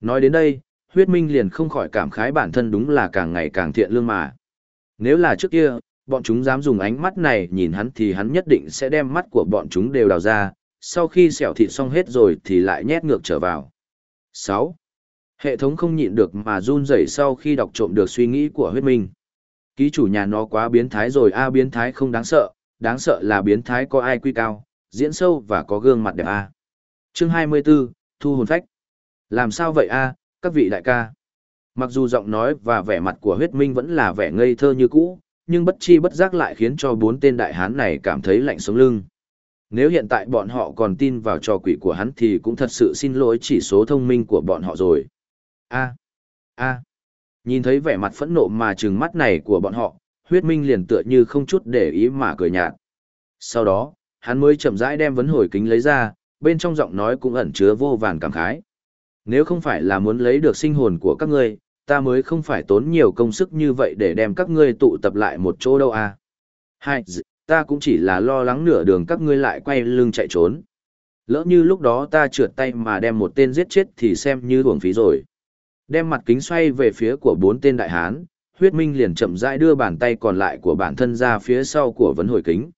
Nói đến đây, huyết minh liền không khỏi cảm khái bản thân đúng là càng ngày càng thiện lương mà. Nếu là trước kia, bọn chúng dám dùng ánh mắt này nhìn hắn thì hắn nhất định sẽ đem mắt của bọn chúng đều đào ra, sau khi xẻo thịt xong hết rồi thì lại nhét ngược trở vào. 6. Hệ thống không nhịn được mà run rẩy sau khi đọc trộm được suy nghĩ của huyết minh. Ký chủ nhà nó quá biến thái rồi a biến thái không đáng sợ, đáng sợ là biến thái có ai quy cao, diễn sâu và có gương mặt đẹp a. Chương 24, Thu hồn phách. Làm sao vậy a, các vị đại ca? Mặc dù giọng nói và vẻ mặt của huyết minh vẫn là vẻ ngây thơ như cũ, nhưng bất chi bất giác lại khiến cho bốn tên đại hán này cảm thấy lạnh sống lưng. Nếu hiện tại bọn họ còn tin vào trò quỷ của hắn thì cũng thật sự xin lỗi chỉ số thông minh của bọn họ rồi. A. A. Nhìn thấy vẻ mặt phẫn nộ mà trừng mắt này của bọn họ, huyết minh liền tựa như không chút để ý mà cười nhạt. Sau đó, hắn mới chậm rãi đem vấn hồi kính lấy ra, bên trong giọng nói cũng ẩn chứa vô vàn cảm khái. Nếu không phải là muốn lấy được sinh hồn của các ngươi, ta mới không phải tốn nhiều công sức như vậy để đem các ngươi tụ tập lại một chỗ đâu à. Hai, ta cũng chỉ là lo lắng nửa đường các ngươi lại quay lưng chạy trốn. Lỡ như lúc đó ta trượt tay mà đem một tên giết chết thì xem như uổng phí rồi. Đem mặt kính xoay về phía của bốn tên đại hán, huyết minh liền chậm rãi đưa bàn tay còn lại của bản thân ra phía sau của vấn hồi kính.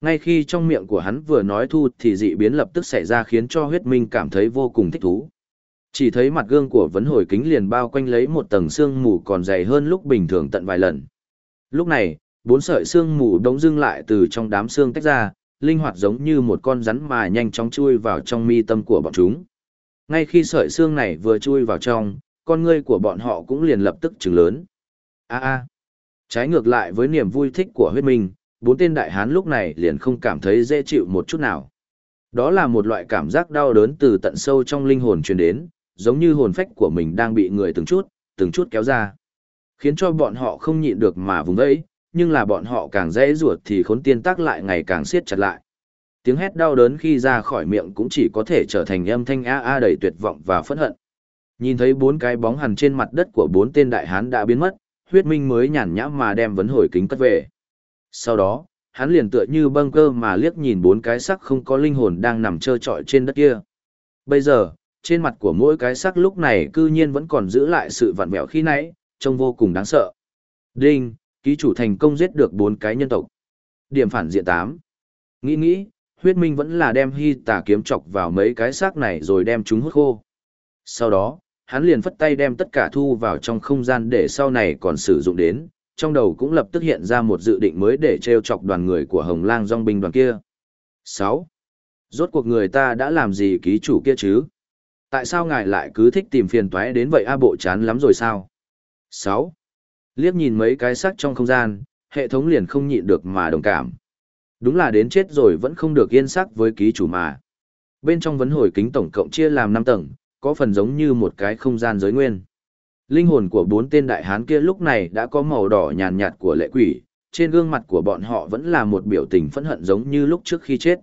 Ngay khi trong miệng của hắn vừa nói thu thì dị biến lập tức xảy ra khiến cho huyết minh cảm thấy vô cùng thích thú. Chỉ thấy mặt gương của vấn hồi kính liền bao quanh lấy một tầng xương mù còn dày hơn lúc bình thường tận vài lần. Lúc này, bốn sợi xương mù đống dưng lại từ trong đám xương tách ra, linh hoạt giống như một con rắn mà nhanh chóng chui vào trong mi tâm của bọn chúng. Ngay khi sợi xương này vừa chui vào trong, con ngươi của bọn họ cũng liền lập tức trừng lớn. A a. Trái ngược lại với niềm vui thích của huyết minh, bốn tên đại hán lúc này liền không cảm thấy dễ chịu một chút nào. Đó là một loại cảm giác đau đớn từ tận sâu trong linh hồn truyền đến, giống như hồn phách của mình đang bị người từng chút, từng chút kéo ra. Khiến cho bọn họ không nhịn được mà vùng vẫy, nhưng là bọn họ càng dễ ruột thì khốn tiên tác lại ngày càng siết chặt lại. Tiếng hét đau đớn khi ra khỏi miệng cũng chỉ có thể trở thành âm thanh a a đầy tuyệt vọng và phẫn hận. Nhìn thấy bốn cái bóng hằn trên mặt đất của bốn tên đại hán đã biến mất, huyết minh mới nhàn nhã mà đem vấn hồi kính cất về. Sau đó, hắn liền tựa như bâng cơ mà liếc nhìn bốn cái sắc không có linh hồn đang nằm trơ trọi trên đất kia. Bây giờ, trên mặt của mỗi cái sắc lúc này cư nhiên vẫn còn giữ lại sự vặn vẹo khi nãy, trông vô cùng đáng sợ. Đinh, ký chủ thành công giết được bốn cái nhân tộc. Điểm phản diện 8. Nghĩ nghĩ, huyết minh vẫn là đem hy tà kiếm chọc vào mấy cái xác này rồi đem chúng hút khô. Sau đó, hắn liền phất tay đem tất cả thu vào trong không gian để sau này còn sử dụng đến, trong đầu cũng lập tức hiện ra một dự định mới để treo chọc đoàn người của Hồng Lang Dòng binh đoàn kia. 6. Rốt cuộc người ta đã làm gì ký chủ kia chứ? Tại sao ngài lại cứ thích tìm phiền toái đến vậy a à, bộ chán lắm rồi sao? 6. Liếc nhìn mấy cái sắc trong không gian, hệ thống liền không nhịn được mà đồng cảm. Đúng là đến chết rồi vẫn không được yên sắc với ký chủ mà. Bên trong vấn hồi kính tổng cộng chia làm 5 tầng, có phần giống như một cái không gian giới nguyên. Linh hồn của bốn tên đại hán kia lúc này đã có màu đỏ nhàn nhạt của lệ quỷ, trên gương mặt của bọn họ vẫn là một biểu tình phẫn hận giống như lúc trước khi chết.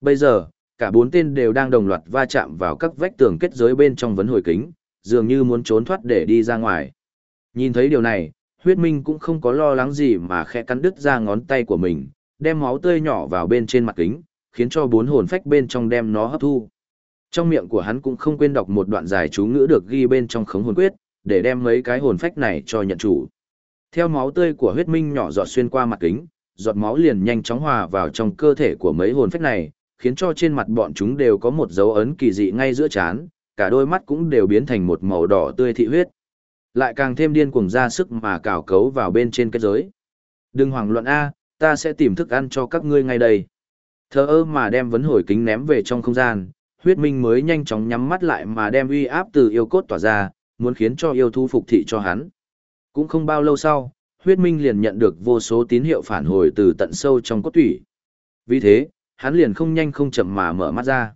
Bây giờ, cả bốn tên đều đang đồng loạt va chạm vào các vách tường kết giới bên trong vấn hồi kính, dường như muốn trốn thoát để đi ra ngoài. Nhìn thấy điều này, huyết minh cũng không có lo lắng gì mà khẽ cắn đứt ra ngón tay của mình, đem máu tươi nhỏ vào bên trên mặt kính, khiến cho bốn hồn phách bên trong đem nó hấp thu. Trong miệng của hắn cũng không quên đọc một đoạn dài chú ngữ được ghi bên trong khống hồn quyết, để đem mấy cái hồn phách này cho nhận chủ. Theo máu tươi của huyết minh nhỏ giọt xuyên qua mặt kính, giọt máu liền nhanh chóng hòa vào trong cơ thể của mấy hồn phách này, khiến cho trên mặt bọn chúng đều có một dấu ấn kỳ dị ngay giữa trán, cả đôi mắt cũng đều biến thành một màu đỏ tươi thị huyết. Lại càng thêm điên cuồng ra sức mà cào cấu vào bên trên kết giới. Đừng hoảng loạn A, ta sẽ tìm thức ăn cho các ngươi ngay đây. Thơ ơ mà đem vấn hồi kính ném về trong không gian, huyết minh mới nhanh chóng nhắm mắt lại mà đem uy áp từ yêu cốt tỏa ra, muốn khiến cho yêu thu phục thị cho hắn. Cũng không bao lâu sau, huyết minh liền nhận được vô số tín hiệu phản hồi từ tận sâu trong cốt tủy. Vì thế, hắn liền không nhanh không chậm mà mở mắt ra.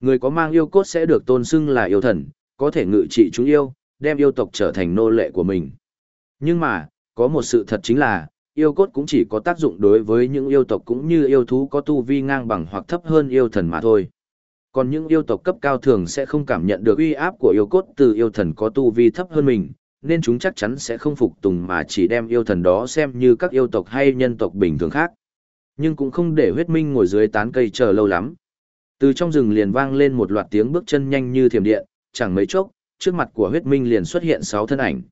Người có mang yêu cốt sẽ được tôn xưng là yêu thần, có thể ngự trị chúng yêu, đem yêu tộc trở thành nô lệ của mình. Nhưng mà, có một sự thật chính là, yêu cốt cũng chỉ có tác dụng đối với những yêu tộc cũng như yêu thú có tu vi ngang bằng hoặc thấp hơn yêu thần mà thôi. Còn những yêu tộc cấp cao thường sẽ không cảm nhận được uy áp của yêu cốt từ yêu thần có tu vi thấp hơn mình, nên chúng chắc chắn sẽ không phục tùng mà chỉ đem yêu thần đó xem như các yêu tộc hay nhân tộc bình thường khác. Nhưng cũng không để huyết minh ngồi dưới tán cây chờ lâu lắm. Từ trong rừng liền vang lên một loạt tiếng bước chân nhanh như thiểm điện, chẳng mấy chốc, trước mặt của huyết minh liền xuất hiện sáu thân ảnh.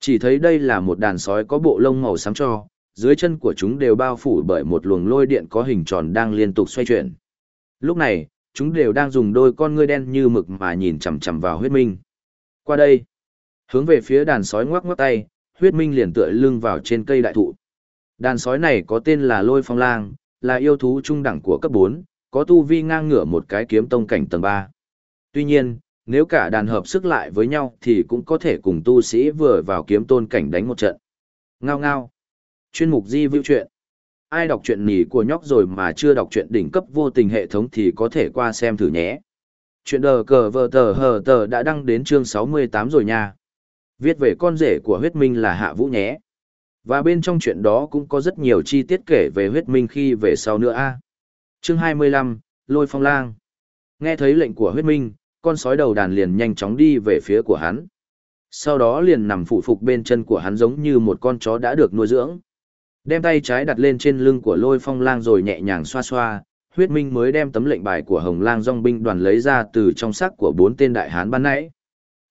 Chỉ thấy đây là một đàn sói có bộ lông màu xám cho, dưới chân của chúng đều bao phủ bởi một luồng lôi điện có hình tròn đang liên tục xoay chuyển. Lúc này, chúng đều đang dùng đôi con ngươi đen như mực mà nhìn chằm chằm vào huyết minh. Qua đây, hướng về phía đàn sói ngoắc ngoắc tay, huyết minh liền tựa lưng vào trên cây đại thụ. Đàn sói này có tên là Lôi Phong Lang, là yêu thú trung đẳng của cấp 4, có tu vi ngang ngửa một cái kiếm tông cảnh tầng 3. Tuy nhiên, nếu cả đàn hợp sức lại với nhau thì cũng có thể cùng tu sĩ vừa vào kiếm tôn cảnh đánh một trận. Ngao ngao. Chuyên mục di vưu chuyện. Ai đọc truyện nỉ của nhóc rồi mà chưa đọc truyện đỉnh cấp vô tình hệ thống thì có thể qua xem thử nhé. Chuyện đờ cờ vờ tờ hờ tờ đã đăng đến chương 68 rồi nha. Viết về con rể của huyết minh là Hạ Vũ nhé. Và bên trong chuyện đó cũng có rất nhiều chi tiết kể về huyết minh khi về sau nữa a. Chương 25, Lôi Phong Lang. Nghe thấy lệnh của huyết minh, con sói đầu đàn liền nhanh chóng đi về phía của hắn. Sau đó liền nằm phụ phục bên chân của hắn giống như một con chó đã được nuôi dưỡng. Đem tay trái đặt lên trên lưng của lôi phong lang rồi nhẹ nhàng xoa xoa, huyết minh mới đem tấm lệnh bài của hồng lang dòng binh đoàn lấy ra từ trong xác của bốn tên đại hán ban nãy.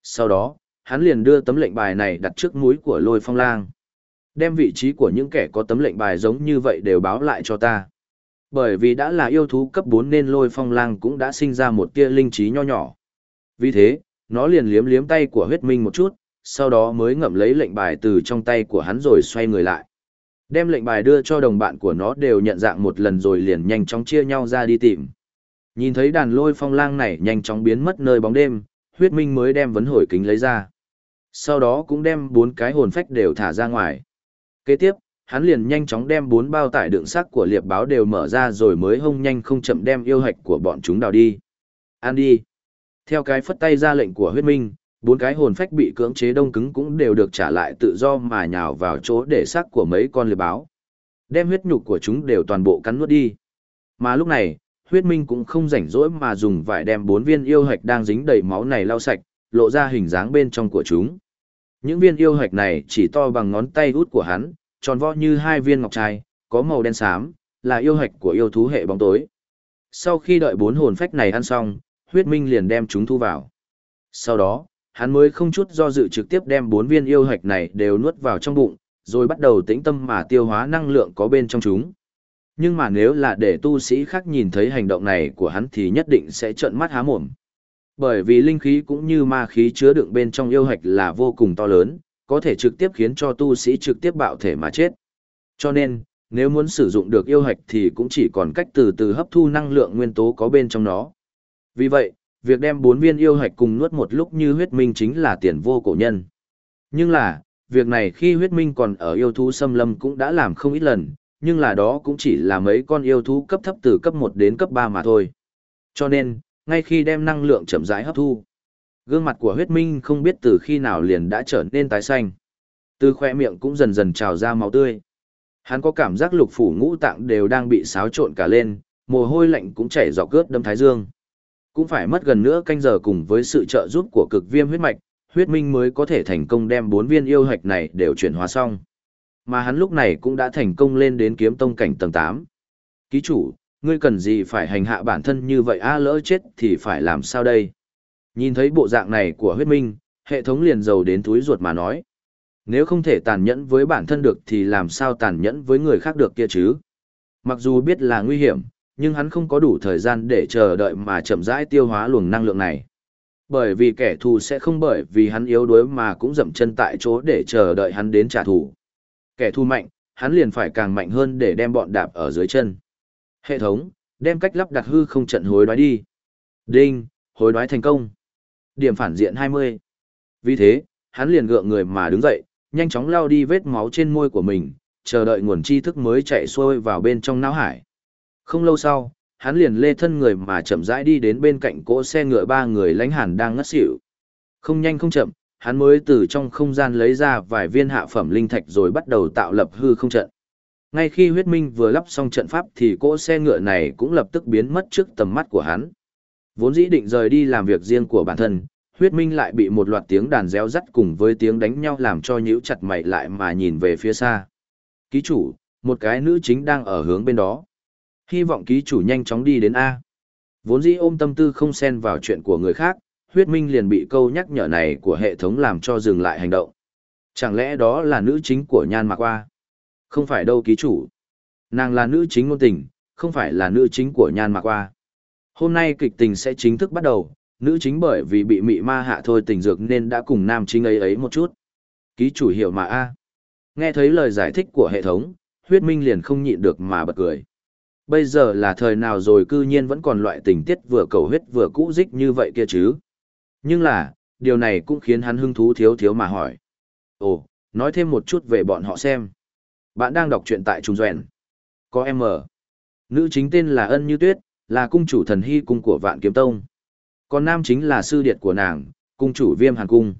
Sau đó, hắn liền đưa tấm lệnh bài này đặt trước mũi của lôi phong lang. Đem vị trí của những kẻ có tấm lệnh bài giống như vậy đều báo lại cho ta. Bởi vì đã là yêu thú cấp 4 nên lôi phong lang cũng đã sinh ra một tia linh trí nho nhỏ. Vì thế, nó liền liếm liếm tay của huyết minh một chút, sau đó mới ngậm lấy lệnh bài từ trong tay của hắn rồi xoay người lại. Đem lệnh bài đưa cho đồng bạn của nó đều nhận dạng một lần rồi liền nhanh chóng chia nhau ra đi tìm. Nhìn thấy đàn lôi phong lang này nhanh chóng biến mất nơi bóng đêm, huyết minh mới đem vấn hồi kính lấy ra. Sau đó cũng đem bốn cái hồn phách đều thả ra ngoài. Kế tiếp, hắn liền nhanh chóng đem bốn bao tải đựng xác của liệp báo đều mở ra rồi mới hông nhanh không chậm đem yêu hạch của bọn chúng đào đi. Ăn đi. Theo cái phất tay ra lệnh của huyết minh, bốn cái hồn phách bị cưỡng chế đông cứng cũng đều được trả lại tự do mà nhào vào chỗ để xác của mấy con liệp báo. Đem huyết nhục của chúng đều toàn bộ cắn nuốt đi. Mà lúc này, huyết minh cũng không rảnh rỗi mà dùng vải đem bốn viên yêu hạch đang dính đầy máu này lau sạch, lộ ra hình dáng bên trong của chúng. Những viên yêu hạch này chỉ to bằng ngón tay út của hắn, tròn vo như hai viên ngọc trai, có màu đen xám, là yêu hạch của yêu thú hệ bóng tối. Sau khi đợi bốn hồn phách này ăn xong, huyết minh liền đem chúng thu vào. Sau đó, hắn mới không chút do dự trực tiếp đem bốn viên yêu hạch này đều nuốt vào trong bụng, rồi bắt đầu tĩnh tâm mà tiêu hóa năng lượng có bên trong chúng. Nhưng mà nếu là để tu sĩ khác nhìn thấy hành động này của hắn thì nhất định sẽ trợn mắt há mồm. Bởi vì linh khí cũng như ma khí chứa đựng bên trong yêu hạch là vô cùng to lớn, có thể trực tiếp khiến cho tu sĩ trực tiếp bạo thể mà chết. Cho nên, nếu muốn sử dụng được yêu hạch thì cũng chỉ còn cách từ từ hấp thu năng lượng nguyên tố có bên trong nó. Vì vậy, việc đem bốn viên yêu hạch cùng nuốt một lúc như huyết minh chính là tiền vô cổ nhân. Nhưng là, việc này khi huyết minh còn ở yêu thú xâm lâm cũng đã làm không ít lần, nhưng là đó cũng chỉ là mấy con yêu thú cấp thấp từ cấp 1 đến cấp 3 mà thôi. Cho nên, ngay khi đem năng lượng chậm rãi hấp thu, gương mặt của huyết minh không biết từ khi nào liền đã trở nên tái xanh. Từ khoe miệng cũng dần dần trào ra máu tươi. Hắn có cảm giác lục phủ ngũ tạng đều đang bị xáo trộn cả lên, mồ hôi lạnh cũng chảy dọc cướp đâm thái dương. Cũng phải mất gần nữa canh giờ cùng với sự trợ giúp của cực viêm huyết mạch, huyết minh mới có thể thành công đem bốn viên yêu hạch này đều chuyển hóa xong. Mà hắn lúc này cũng đã thành công lên đến kiếm tông cảnh tầng 8. Ký chủ, ngươi cần gì phải hành hạ bản thân như vậy a à, lỡ chết thì phải làm sao đây? Nhìn thấy bộ dạng này của huyết minh, hệ thống liền giàu đến túi ruột mà nói. Nếu không thể tàn nhẫn với bản thân được thì làm sao tàn nhẫn với người khác được kia chứ? Mặc dù biết là nguy hiểm, nhưng hắn không có đủ thời gian để chờ đợi mà chậm rãi tiêu hóa luồng năng lượng này. Bởi vì kẻ thù sẽ không bởi vì hắn yếu đuối mà cũng dậm chân tại chỗ để chờ đợi hắn đến trả thù. Kẻ thù mạnh, hắn liền phải càng mạnh hơn để đem bọn đạp ở dưới chân. Hệ thống, đem cách lắp đặt hư không trận hối đoái đi. Đinh, hối đoái thành công. Điểm phản diện 20. Vì thế, hắn liền gượng người mà đứng dậy, nhanh chóng lao đi vết máu trên môi của mình, chờ đợi nguồn tri thức mới chạy xuôi vào bên trong não hải. Không lâu sau, hắn liền lê thân người mà chậm rãi đi đến bên cạnh cỗ xe ngựa ba người lãnh hàn đang ngất xỉu. Không nhanh không chậm, hắn mới từ trong không gian lấy ra vài viên hạ phẩm linh thạch rồi bắt đầu tạo lập hư không trận. Ngay khi huyết minh vừa lắp xong trận pháp thì cỗ xe ngựa này cũng lập tức biến mất trước tầm mắt của hắn. Vốn dĩ định rời đi làm việc riêng của bản thân, huyết minh lại bị một loạt tiếng đàn réo rắt cùng với tiếng đánh nhau làm cho nhíu chặt mày lại mà nhìn về phía xa. Ký chủ, một cái nữ chính đang ở hướng bên đó. Hy vọng ký chủ nhanh chóng đi đến A. Vốn dĩ ôm tâm tư không xen vào chuyện của người khác, huyết minh liền bị câu nhắc nhở này của hệ thống làm cho dừng lại hành động. Chẳng lẽ đó là nữ chính của nhan mạc qua? Không phải đâu ký chủ. Nàng là nữ chính ngôn tình, không phải là nữ chính của nhan mạc qua. Hôm nay kịch tình sẽ chính thức bắt đầu, nữ chính bởi vì bị mị ma hạ thôi tình dược nên đã cùng nam chính ấy ấy một chút. Ký chủ hiểu mà a. Nghe thấy lời giải thích của hệ thống, huyết minh liền không nhịn được mà bật cười. Bây giờ là thời nào rồi cư nhiên vẫn còn loại tình tiết vừa cầu huyết vừa cũ dích như vậy kia chứ. Nhưng là, điều này cũng khiến hắn hứng thú thiếu thiếu mà hỏi. Ồ, nói thêm một chút về bọn họ xem. Bạn đang đọc truyện tại Trung Doẹn. Có em ở. Nữ chính tên là Ân Như Tuyết, là cung chủ thần hy cung của Vạn Kiếm Tông. Còn nam chính là sư điệt của nàng, cung chủ Viêm Hàn Cung.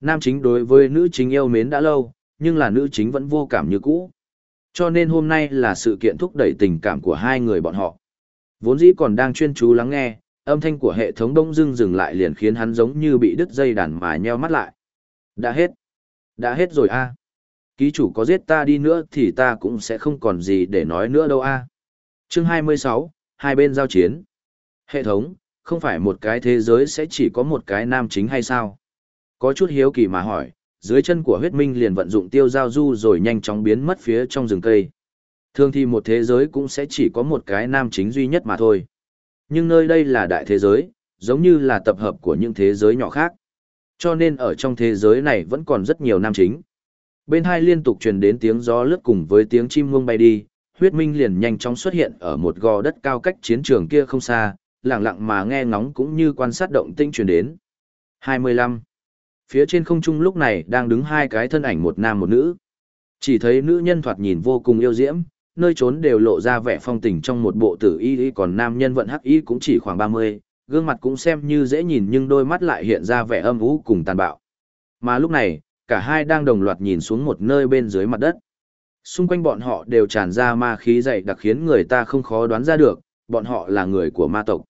Nam chính đối với nữ chính yêu mến đã lâu, nhưng là nữ chính vẫn vô cảm như cũ. Cho nên hôm nay là sự kiện thúc đẩy tình cảm của hai người bọn họ. Vốn dĩ còn đang chuyên chú lắng nghe, âm thanh của hệ thống đông dưng dừng lại liền khiến hắn giống như bị đứt dây đàn mà nheo mắt lại. Đã hết. Đã hết rồi a. Ký chủ có giết ta đi nữa thì ta cũng sẽ không còn gì để nói nữa đâu a. Chương 26, hai bên giao chiến. Hệ thống, không phải một cái thế giới sẽ chỉ có một cái nam chính hay sao? Có chút hiếu kỳ mà hỏi, dưới chân của huyết minh liền vận dụng tiêu giao du rồi nhanh chóng biến mất phía trong rừng cây. Thường thì một thế giới cũng sẽ chỉ có một cái nam chính duy nhất mà thôi. Nhưng nơi đây là đại thế giới, giống như là tập hợp của những thế giới nhỏ khác. Cho nên ở trong thế giới này vẫn còn rất nhiều nam chính. Bên hai liên tục truyền đến tiếng gió lướt cùng với tiếng chim muông bay đi, huyết minh liền nhanh chóng xuất hiện ở một gò đất cao cách chiến trường kia không xa, lặng lặng mà nghe ngóng cũng như quan sát động tinh truyền đến. 25. Phía trên không trung lúc này đang đứng hai cái thân ảnh một nam một nữ. Chỉ thấy nữ nhân thoạt nhìn vô cùng yêu diễm, nơi trốn đều lộ ra vẻ phong tình trong một bộ tử y còn nam nhân vận hắc y cũng chỉ khoảng 30, gương mặt cũng xem như dễ nhìn nhưng đôi mắt lại hiện ra vẻ âm u cùng tàn bạo. Mà lúc này, cả hai đang đồng loạt nhìn xuống một nơi bên dưới mặt đất. Xung quanh bọn họ đều tràn ra ma khí dày đặc khiến người ta không khó đoán ra được, bọn họ là người của ma tộc.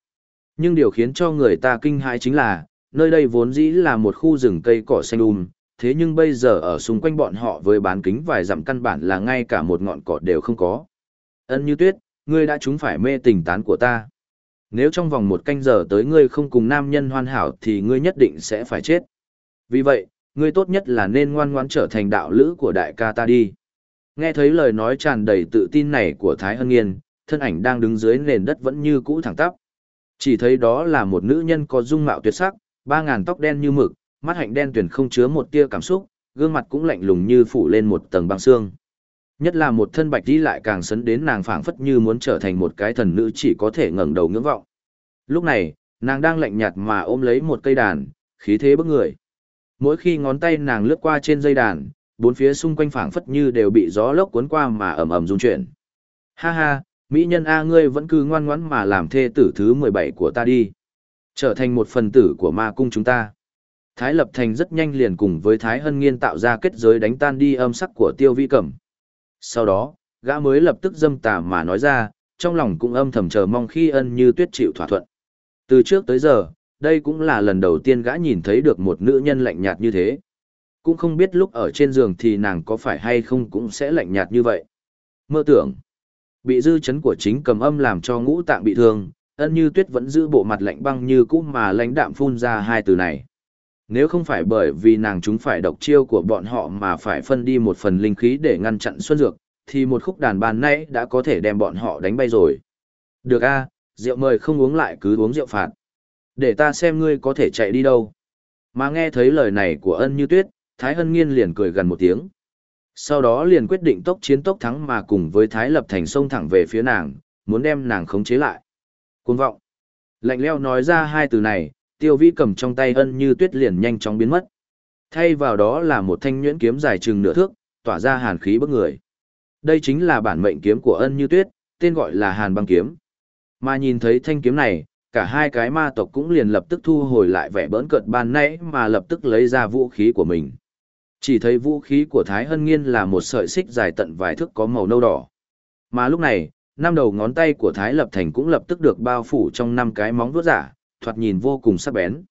Nhưng điều khiến cho người ta kinh hãi chính là, nơi đây vốn dĩ là một khu rừng cây cỏ xanh um, thế nhưng bây giờ ở xung quanh bọn họ với bán kính vài dặm căn bản là ngay cả một ngọn cỏ đều không có. Ân như tuyết, ngươi đã trúng phải mê tình tán của ta. Nếu trong vòng một canh giờ tới ngươi không cùng nam nhân hoàn hảo thì ngươi nhất định sẽ phải chết. Vì vậy, ngươi tốt nhất là nên ngoan ngoãn trở thành đạo lữ của đại ca ta đi. Nghe thấy lời nói tràn đầy tự tin này của Thái Hân Nghiên, thân ảnh đang đứng dưới nền đất vẫn như cũ thẳng tắp. Chỉ thấy đó là một nữ nhân có dung mạo tuyệt sắc, ba ngàn tóc đen như mực, mắt hạnh đen tuyển không chứa một tia cảm xúc, gương mặt cũng lạnh lùng như phủ lên một tầng băng xương. Nhất là một thân bạch đi lại càng sấn đến nàng phảng phất như muốn trở thành một cái thần nữ chỉ có thể ngẩng đầu ngưỡng vọng. Lúc này, nàng đang lạnh nhạt mà ôm lấy một cây đàn, khí thế bức người. Mỗi khi ngón tay nàng lướt qua trên dây đàn, bốn phía xung quanh phảng phất như đều bị gió lốc cuốn qua mà ầm ầm rung chuyển. Ha ha, mỹ nhân a ngươi vẫn cứ ngoan ngoãn mà làm thê tử thứ 17 của ta đi. Trở thành một phần tử của ma cung chúng ta. Thái Lập Thành rất nhanh liền cùng với Thái Hân Nghiên tạo ra kết giới đánh tan đi âm sắc của Tiêu Vi Cẩm. Sau đó, gã mới lập tức dâm tà mà nói ra, trong lòng cũng âm thầm chờ mong khi ân như tuyết chịu thỏa thuận. Từ trước tới giờ, đây cũng là lần đầu tiên gã nhìn thấy được một nữ nhân lạnh nhạt như thế. Cũng không biết lúc ở trên giường thì nàng có phải hay không cũng sẽ lạnh nhạt như vậy. Mơ tưởng, bị dư chấn của chính cầm âm làm cho ngũ tạng bị thương, ân như tuyết vẫn giữ bộ mặt lạnh băng như cũ mà lãnh đạm phun ra hai từ này. Nếu không phải bởi vì nàng chúng phải độc chiêu của bọn họ mà phải phân đi một phần linh khí để ngăn chặn xuân dược, thì một khúc đàn bàn nãy đã có thể đem bọn họ đánh bay rồi. Được a, rượu mời không uống lại cứ uống rượu phạt. Để ta xem ngươi có thể chạy đi đâu. Mà nghe thấy lời này của ân như tuyết, Thái Hân Nghiên liền cười gần một tiếng. Sau đó liền quyết định tốc chiến tốc thắng mà cùng với Thái Lập Thành sông thẳng về phía nàng, muốn đem nàng khống chế lại. Cuồng vọng. Lạnh leo nói ra hai từ này, tiêu vĩ cầm trong tay ân như tuyết liền nhanh chóng biến mất. Thay vào đó là một thanh nhuyễn kiếm dài chừng nửa thước, tỏa ra hàn khí bức người. Đây chính là bản mệnh kiếm của ân như tuyết, tên gọi là hàn băng kiếm. Mà nhìn thấy thanh kiếm này, cả hai cái ma tộc cũng liền lập tức thu hồi lại vẻ bỡn cợt ban nãy mà lập tức lấy ra vũ khí của mình. Chỉ thấy vũ khí của Thái Hân Nghiên là một sợi xích dài tận vài thước có màu nâu đỏ. Mà lúc này, năm đầu ngón tay của Thái Lập Thành cũng lập tức được bao phủ trong năm cái móng vuốt giả, thoạt nhìn vô cùng sắc bén.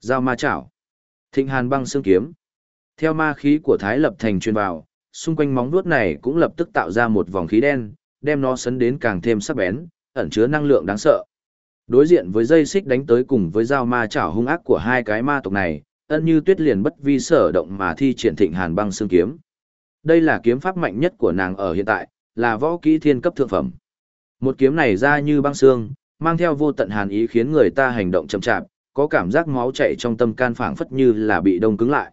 Giao ma chảo. Thịnh hàn băng xương kiếm. Theo ma khí của Thái Lập Thành truyền vào, xung quanh móng vuốt này cũng lập tức tạo ra một vòng khí đen, đem nó sấn đến càng thêm sắc bén, ẩn chứa năng lượng đáng sợ. Đối diện với dây xích đánh tới cùng với dao ma chảo hung ác của hai cái ma tộc này, ân như tuyết liền bất vi sở động mà thi triển thịnh hàn băng xương kiếm. Đây là kiếm pháp mạnh nhất của nàng ở hiện tại, là võ kỹ thiên cấp thượng phẩm. Một kiếm này ra như băng xương, mang theo vô tận hàn ý khiến người ta hành động chậm chạp, có cảm giác máu chảy trong tâm can phảng phất như là bị đông cứng lại.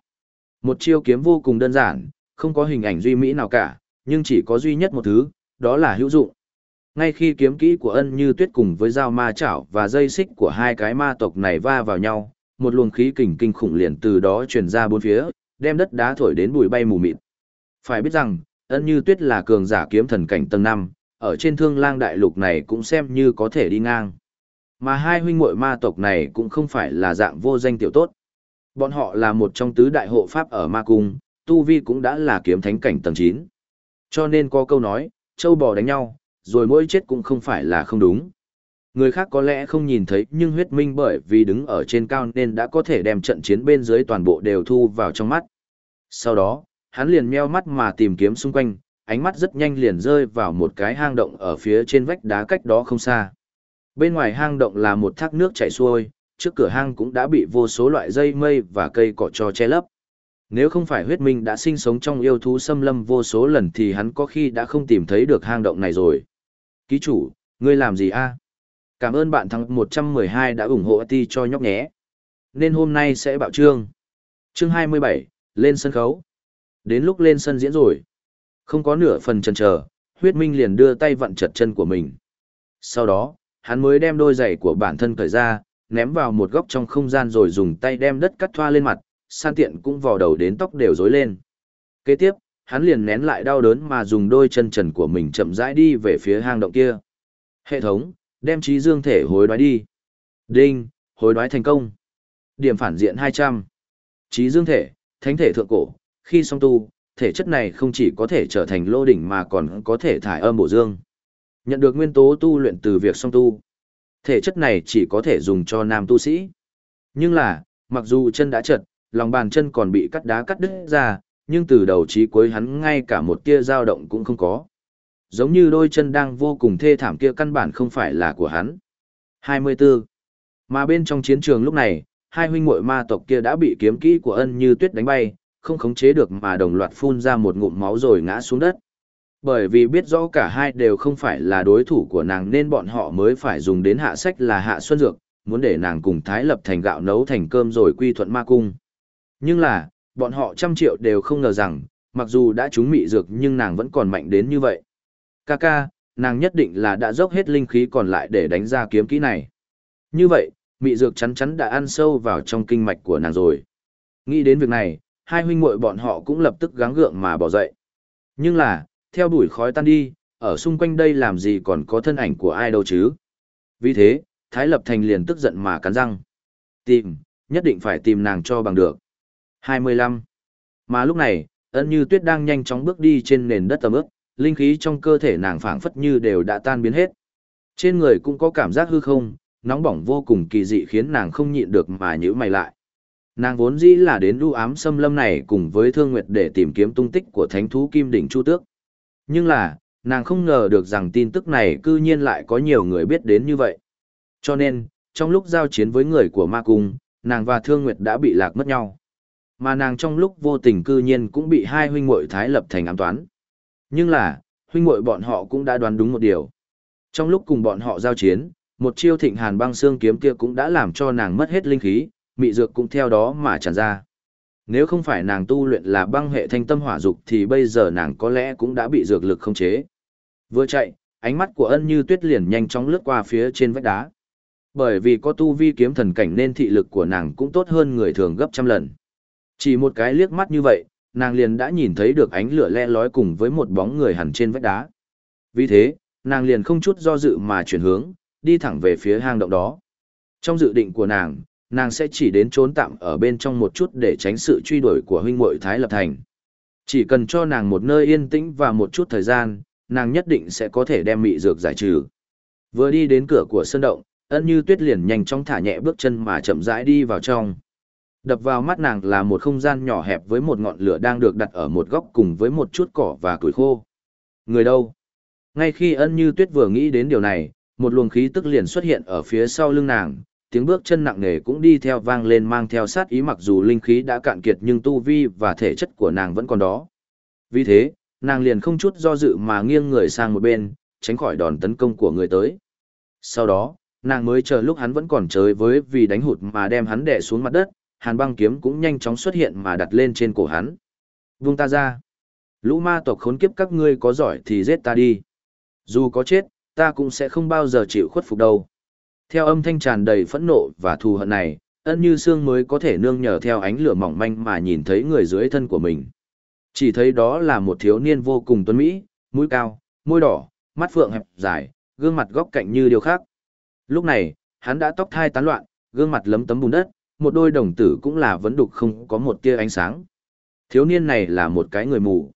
Một chiêu kiếm vô cùng đơn giản, không có hình ảnh duy mỹ nào cả, nhưng chỉ có duy nhất một thứ, đó là hữu dụng. Ngay khi kiếm kỹ của ân như tuyết cùng với dao ma chảo và dây xích của hai cái ma tộc này va vào nhau, một luồng khí kình kinh khủng liền từ đó truyền ra bốn phía, đem đất đá thổi đến bụi bay mù mịt. Phải biết rằng, ân như tuyết là cường giả kiếm thần cảnh tầng 5, ở trên thương lang đại lục này cũng xem như có thể đi ngang. Mà hai huynh muội ma tộc này cũng không phải là dạng vô danh tiểu tốt. Bọn họ là một trong tứ đại hộ pháp ở ma cung, tu vi cũng đã là kiếm thánh cảnh tầng 9. Cho nên có câu nói, châu bò đánh nhau, rồi mỗi chết cũng không phải là không đúng. Người khác có lẽ không nhìn thấy nhưng huyết minh bởi vì đứng ở trên cao nên đã có thể đem trận chiến bên dưới toàn bộ đều thu vào trong mắt. Sau đó, hắn liền meo mắt mà tìm kiếm xung quanh, ánh mắt rất nhanh liền rơi vào một cái hang động ở phía trên vách đá cách đó không xa. Bên ngoài hang động là một thác nước chảy xuôi, trước cửa hang cũng đã bị vô số loại dây mây và cây cỏ cho che lấp. Nếu không phải huyết minh đã sinh sống trong yêu thú xâm lâm vô số lần thì hắn có khi đã không tìm thấy được hang động này rồi. Ký chủ, ngươi làm gì a? Cảm ơn bạn thằng 112 đã ủng hộ ti cho nhóc nhé. Nên hôm nay sẽ bạo trương. Chương 27, lên sân khấu. Đến lúc lên sân diễn rồi. Không có nửa phần chần chờ, huyết minh liền đưa tay vặn chật chân của mình. Sau đó, hắn mới đem đôi giày của bản thân cởi ra, ném vào một góc trong không gian rồi dùng tay đem đất cắt thoa lên mặt, san tiện cũng vò đầu đến tóc đều rối lên. Kế tiếp, hắn liền nén lại đau đớn mà dùng đôi chân trần của mình chậm rãi đi về phía hang động kia. Hệ thống, đem trí dương thể hối đoái đi. Đinh, hối đoái thành công. Điểm phản diện 200. Trí dương thể, thánh thể thượng cổ, khi song tu, thể chất này không chỉ có thể trở thành lô đỉnh mà còn có thể thải âm bổ dương. Nhận được nguyên tố tu luyện từ việc song tu. Thể chất này chỉ có thể dùng cho nam tu sĩ. Nhưng là, mặc dù chân đã trật, lòng bàn chân còn bị cắt đá cắt đứt ra, nhưng từ đầu chí cuối hắn ngay cả một tia dao động cũng không có. Giống như đôi chân đang vô cùng thê thảm kia căn bản không phải là của hắn. 24. Mà bên trong chiến trường lúc này, hai huynh muội ma tộc kia đã bị kiếm kỹ của ân như tuyết đánh bay, không khống chế được mà đồng loạt phun ra một ngụm máu rồi ngã xuống đất. Bởi vì biết rõ cả hai đều không phải là đối thủ của nàng nên bọn họ mới phải dùng đến hạ sách là hạ xuân dược, muốn để nàng cùng thái lập thành gạo nấu thành cơm rồi quy thuận ma cung. Nhưng là, bọn họ trăm triệu đều không ngờ rằng, mặc dù đã trúng mị dược nhưng nàng vẫn còn mạnh đến như vậy. Kaka, nàng nhất định là đã dốc hết linh khí còn lại để đánh ra kiếm kỹ này. Như vậy, mị dược chắn chắn đã ăn sâu vào trong kinh mạch của nàng rồi. Nghĩ đến việc này, hai huynh muội bọn họ cũng lập tức gắng gượng mà bỏ dậy. Nhưng là, theo đuổi khói tan đi, ở xung quanh đây làm gì còn có thân ảnh của ai đâu chứ. Vì thế, Thái Lập Thành liền tức giận mà cắn răng. Tìm, nhất định phải tìm nàng cho bằng được. 25. Mà lúc này, ân như tuyết đang nhanh chóng bước đi trên nền đất tầm ướp, linh khí trong cơ thể nàng phảng phất như đều đã tan biến hết. Trên người cũng có cảm giác hư không, nóng bỏng vô cùng kỳ dị khiến nàng không nhịn được mà nhíu mày lại. Nàng vốn dĩ là đến lưu ám xâm lâm này cùng với Thương Nguyệt để tìm kiếm tung tích của thánh thú Kim Đỉnh Chu Tước. Nhưng là, nàng không ngờ được rằng tin tức này cư nhiên lại có nhiều người biết đến như vậy. Cho nên, trong lúc giao chiến với người của ma cung, nàng và Thương Nguyệt đã bị lạc mất nhau. Mà nàng trong lúc vô tình cư nhiên cũng bị hai huynh muội thái lập thành ám toán. Nhưng là, huynh muội bọn họ cũng đã đoán đúng một điều. Trong lúc cùng bọn họ giao chiến, một chiêu thịnh hàn băng xương kiếm kia cũng đã làm cho nàng mất hết linh khí, mị dược cũng theo đó mà tràn ra. Nếu không phải nàng tu luyện là băng hệ thanh tâm hỏa dục thì bây giờ nàng có lẽ cũng đã bị dược lực không chế. Vừa chạy, ánh mắt của ân như tuyết liền nhanh chóng lướt qua phía trên vách đá. Bởi vì có tu vi kiếm thần cảnh nên thị lực của nàng cũng tốt hơn người thường gấp trăm lần. Chỉ một cái liếc mắt như vậy, nàng liền đã nhìn thấy được ánh lửa le lói cùng với một bóng người hẳn trên vách đá. Vì thế, nàng liền không chút do dự mà chuyển hướng, đi thẳng về phía hang động đó. Trong dự định của nàng, nàng sẽ chỉ đến trốn tạm ở bên trong một chút để tránh sự truy đuổi của huynh muội Thái Lập Thành. Chỉ cần cho nàng một nơi yên tĩnh và một chút thời gian, nàng nhất định sẽ có thể đem mị dược giải trừ. Vừa đi đến cửa của sân động, ân như tuyết liền nhanh chóng thả nhẹ bước chân mà chậm rãi đi vào trong. Đập vào mắt nàng là một không gian nhỏ hẹp với một ngọn lửa đang được đặt ở một góc cùng với một chút cỏ và củi khô. Người đâu? Ngay khi ân như tuyết vừa nghĩ đến điều này, một luồng khí tức liền xuất hiện ở phía sau lưng nàng, tiếng bước chân nặng nề cũng đi theo vang lên mang theo sát ý mặc dù linh khí đã cạn kiệt nhưng tu vi và thể chất của nàng vẫn còn đó. Vì thế, nàng liền không chút do dự mà nghiêng người sang một bên, tránh khỏi đòn tấn công của người tới. Sau đó, nàng mới chờ lúc hắn vẫn còn chơi với vì đánh hụt mà đem hắn đè xuống mặt đất, hàn băng kiếm cũng nhanh chóng xuất hiện mà đặt lên trên cổ hắn. Vung ta ra. Lũ ma tộc khốn kiếp các ngươi có giỏi thì giết ta đi. Dù có chết, ta cũng sẽ không bao giờ chịu khuất phục đâu. Theo âm thanh tràn đầy phẫn nộ và thù hận này, ân như xương mới có thể nương nhờ theo ánh lửa mỏng manh mà nhìn thấy người dưới thân của mình. Chỉ thấy đó là một thiếu niên vô cùng tuấn mỹ, mũi cao, môi đỏ, mắt phượng hẹp dài, gương mặt góc cạnh như điều khác. Lúc này, hắn đã tóc thai tán loạn, gương mặt lấm tấm bùn đất, một đôi đồng tử cũng là vấn đục không có một tia ánh sáng. Thiếu niên này là một cái người mù.